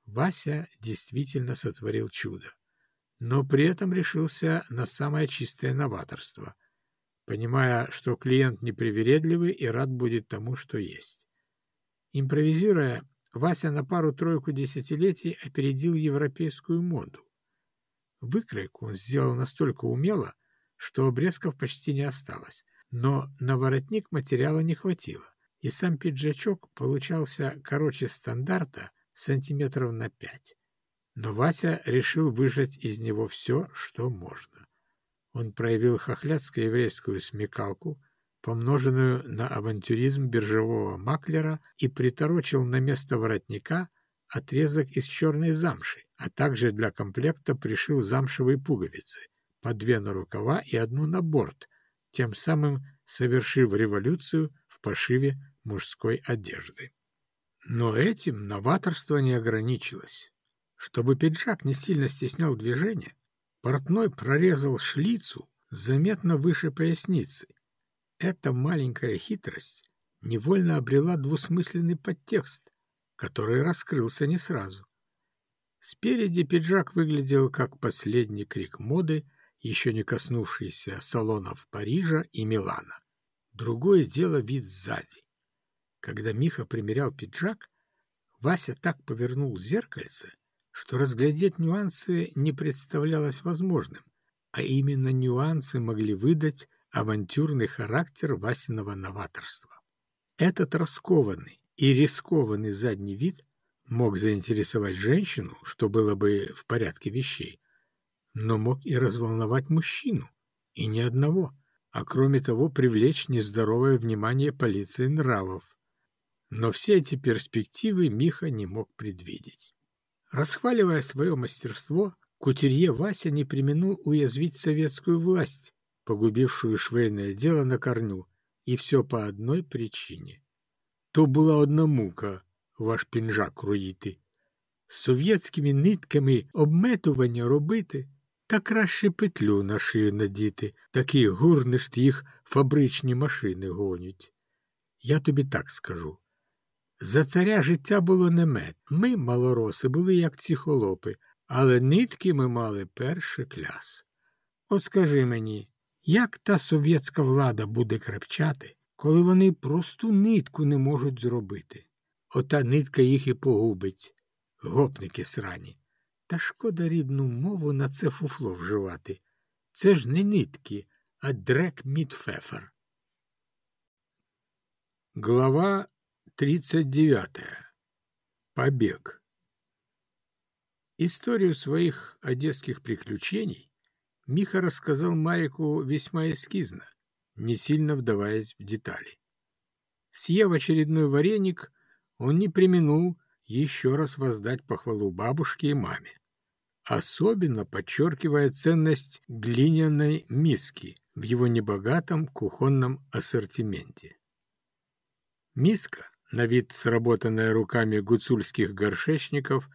Вася действительно сотворил чудо, но при этом решился на самое чистое новаторство — понимая, что клиент непривередливый и рад будет тому, что есть. Импровизируя, Вася на пару-тройку десятилетий опередил европейскую моду. Выкройку он сделал настолько умело, что обрезков почти не осталось, но на воротник материала не хватило, и сам пиджачок получался короче стандарта сантиметров на пять. Но Вася решил выжать из него все, что можно. Он проявил хохлядско-еврейскую смекалку, помноженную на авантюризм биржевого маклера, и приторочил на место воротника отрезок из черной замши, а также для комплекта пришил замшевые пуговицы, по две на рукава и одну на борт, тем самым совершив революцию в пошиве мужской одежды. Но этим новаторство не ограничилось. Чтобы пиджак не сильно стеснял движение, Портной прорезал шлицу заметно выше поясницы. Эта маленькая хитрость невольно обрела двусмысленный подтекст, который раскрылся не сразу. Спереди пиджак выглядел как последний крик моды, еще не коснувшийся салонов Парижа и Милана. Другое дело вид сзади. Когда Миха примерял пиджак, Вася так повернул зеркальце, что разглядеть нюансы не представлялось возможным, а именно нюансы могли выдать авантюрный характер Васиного новаторства. Этот раскованный и рискованный задний вид мог заинтересовать женщину, что было бы в порядке вещей, но мог и разволновать мужчину, и ни одного, а кроме того привлечь нездоровое внимание полиции нравов. Но все эти перспективы Миха не мог предвидеть. Расхваливая свое мастерство, кутерье Вася не применул уязвить советскую власть, погубившую швейное дело на корню, и все по одной причине. То була одна мука, ваш пінжак руїти. З совєтськими нитками обметування робити, та краще петлю на шию надіти, такі гурништ їх фабричні машини гонять. Я тобі так скажу. За царя життя було не мед. Ми, малороси, були як ці холопи, але нитки ми мали перший кляс. От скажи мені, Як та совєтська влада буде крепчати, коли вони просту нитку не можуть зробити? Ота нитка їх і погубить, гопники срані. Та шкода рідну мову на це фуфло вживати. Це ж не нитки, а дрек Мідфефер. Глава 39. Побег. Историю своих одесских приключений Миха рассказал Марику весьма эскизно, не сильно вдаваясь в детали. Съев очередной вареник, он не применул еще раз воздать похвалу бабушке и маме, особенно подчеркивая ценность глиняной миски в его небогатом кухонном ассортименте. Миска, на вид сработанная руками гуцульских горшечников,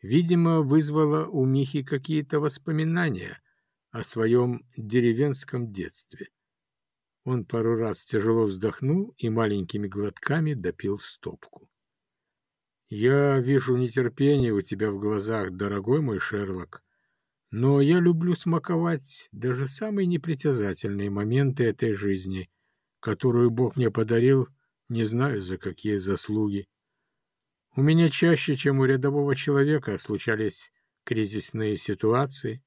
видимо, вызвала у Михи какие-то воспоминания о своем деревенском детстве. Он пару раз тяжело вздохнул и маленькими глотками допил стопку. «Я вижу нетерпение у тебя в глазах, дорогой мой Шерлок, но я люблю смаковать даже самые непритязательные моменты этой жизни, которую Бог мне подарил не знаю, за какие заслуги. У меня чаще, чем у рядового человека, случались кризисные ситуации.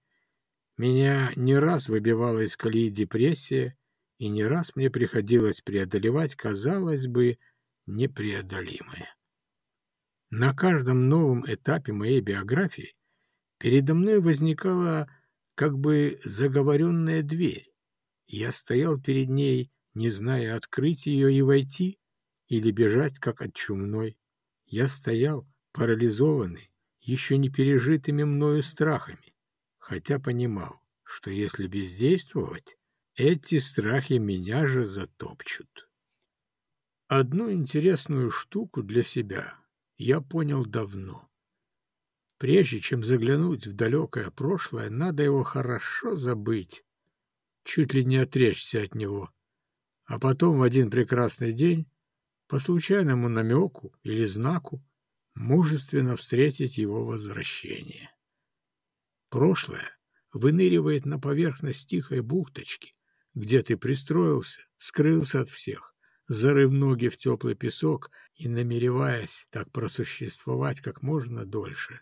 Меня не раз выбивала из колеи депрессия, и не раз мне приходилось преодолевать, казалось бы, непреодолимое. На каждом новом этапе моей биографии передо мной возникала как бы заговоренная дверь. Я стоял перед ней, не зная, открыть ее и войти, или бежать, как от чумной. Я стоял, парализованный, еще не пережитыми мною страхами, хотя понимал, что если бездействовать, эти страхи меня же затопчут. Одну интересную штуку для себя я понял давно. Прежде чем заглянуть в далекое прошлое, надо его хорошо забыть, чуть ли не отречься от него, а потом в один прекрасный день по случайному намеку или знаку мужественно встретить его возвращение. Прошлое выныривает на поверхность тихой бухточки, где ты пристроился, скрылся от всех, зарыв ноги в теплый песок и намереваясь так просуществовать как можно дольше.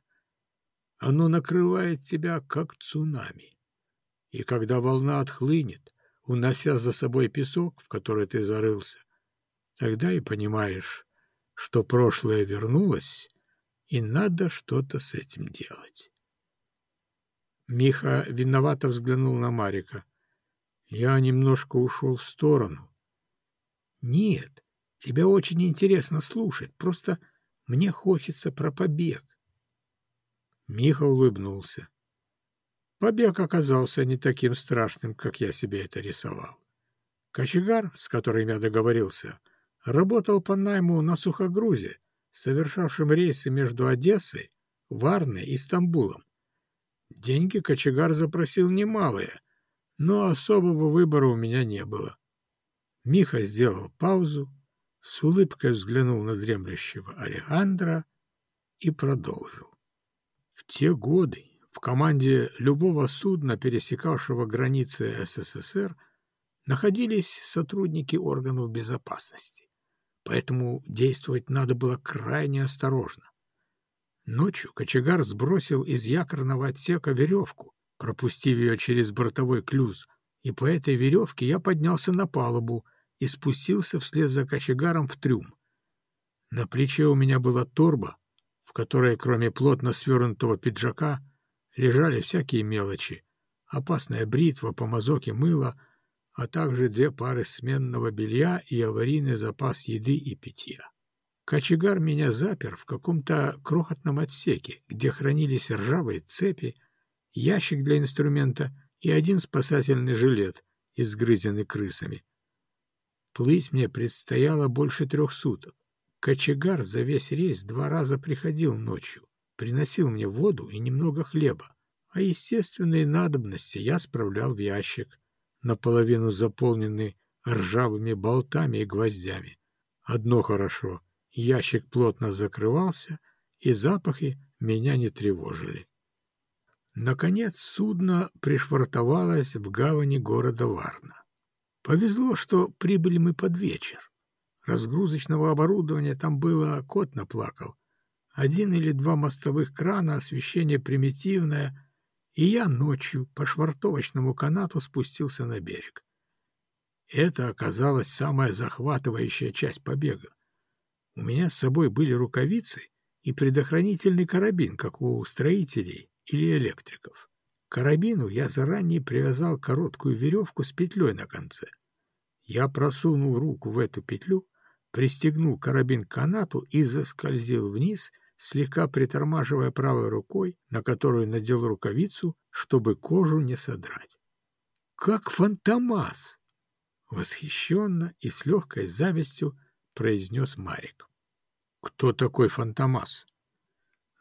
Оно накрывает тебя, как цунами. И когда волна отхлынет, унося за собой песок, в который ты зарылся, Тогда и понимаешь, что прошлое вернулось, и надо что-то с этим делать. Миха виновато взглянул на Марика. Я немножко ушел в сторону. Нет, тебя очень интересно слушать, просто мне хочется про побег. Миха улыбнулся. Побег оказался не таким страшным, как я себе это рисовал. Кочегар, с которым я договорился, — Работал по найму на сухогрузе, совершавшем рейсы между Одессой, Варной и Стамбулом. Деньги кочегар запросил немалые, но особого выбора у меня не было. Миха сделал паузу, с улыбкой взглянул на дремлющего Алехандра и продолжил. В те годы в команде любого судна, пересекавшего границы СССР, находились сотрудники органов безопасности поэтому действовать надо было крайне осторожно. Ночью кочегар сбросил из якорного отсека веревку, пропустив ее через бортовой клюз, и по этой веревке я поднялся на палубу и спустился вслед за кочегаром в трюм. На плече у меня была торба, в которой, кроме плотно свернутого пиджака, лежали всякие мелочи, опасная бритва, помазок и мыло, а также две пары сменного белья и аварийный запас еды и питья. Кочегар меня запер в каком-то крохотном отсеке, где хранились ржавые цепи, ящик для инструмента и один спасательный жилет, изгрызенный крысами. Плыть мне предстояло больше трех суток. Кочегар за весь рейс два раза приходил ночью, приносил мне воду и немного хлеба, а естественные надобности я справлял в ящик — наполовину заполненный ржавыми болтами и гвоздями. Одно хорошо — ящик плотно закрывался, и запахи меня не тревожили. Наконец судно пришвартовалось в гавани города Варна. Повезло, что прибыли мы под вечер. Разгрузочного оборудования там было кот наплакал. Один или два мостовых крана, освещение примитивное, и я ночью по швартовочному канату спустился на берег. Это оказалась самая захватывающая часть побега. У меня с собой были рукавицы и предохранительный карабин, как у строителей или электриков. К карабину я заранее привязал короткую веревку с петлей на конце. Я просунул руку в эту петлю, пристегнул карабин к канату и заскользил вниз, слегка притормаживая правой рукой, на которую надел рукавицу, чтобы кожу не содрать. «Как фантомас!» — восхищенно и с легкой завистью произнес Марик. «Кто такой фантомас?»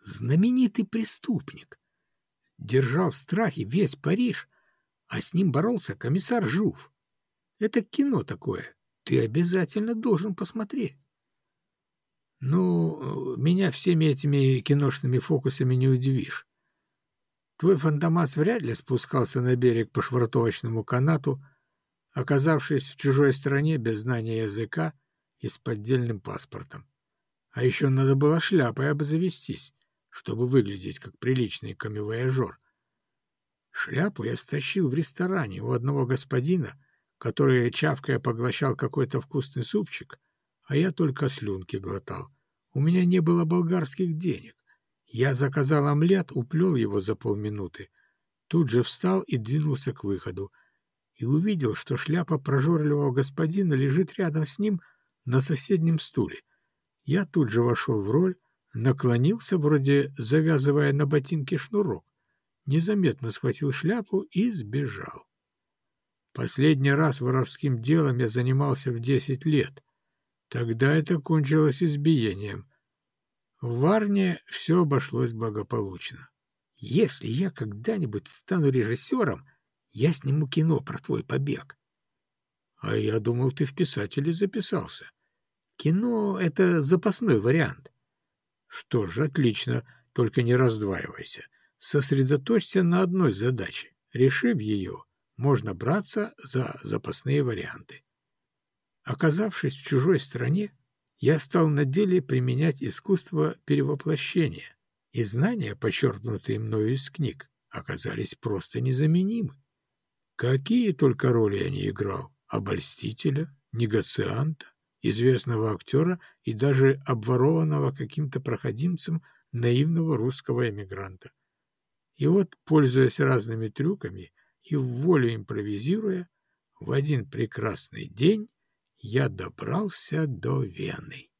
«Знаменитый преступник. Держал в страхе весь Париж, а с ним боролся комиссар Жув. Это кино такое. Ты обязательно должен посмотреть. Ну, меня всеми этими киношными фокусами не удивишь. Твой фантомас вряд ли спускался на берег по швартовочному канату, оказавшись в чужой стране без знания языка и с поддельным паспортом. А еще надо было шляпой обзавестись, чтобы выглядеть как приличный камевояжер. Шляпу я стащил в ресторане у одного господина, который, чавкая, поглощал какой-то вкусный супчик, а я только слюнки глотал. У меня не было болгарских денег. Я заказал омлет, уплел его за полминуты, тут же встал и двинулся к выходу, и увидел, что шляпа прожорливого господина лежит рядом с ним на соседнем стуле. Я тут же вошел в роль, наклонился, вроде завязывая на ботинке шнурок, незаметно схватил шляпу и сбежал. Последний раз воровским делом я занимался в десять лет. Тогда это кончилось избиением. В Варне все обошлось благополучно. Если я когда-нибудь стану режиссером, я сниму кино про твой побег. А я думал, ты в писатели записался. Кино — это запасной вариант. Что ж, отлично, только не раздваивайся. Сосредоточься на одной задаче. Решив ее, можно браться за запасные варианты. Оказавшись в чужой стране, я стал на деле применять искусство перевоплощения, и знания, подчеркнутые мною из книг, оказались просто незаменимы. Какие только роли я не играл — обольстителя, негацианта, известного актера и даже обворованного каким-то проходимцем наивного русского эмигранта. И вот, пользуясь разными трюками, и в волю импровизируя, в один прекрасный день я добрался до Вены.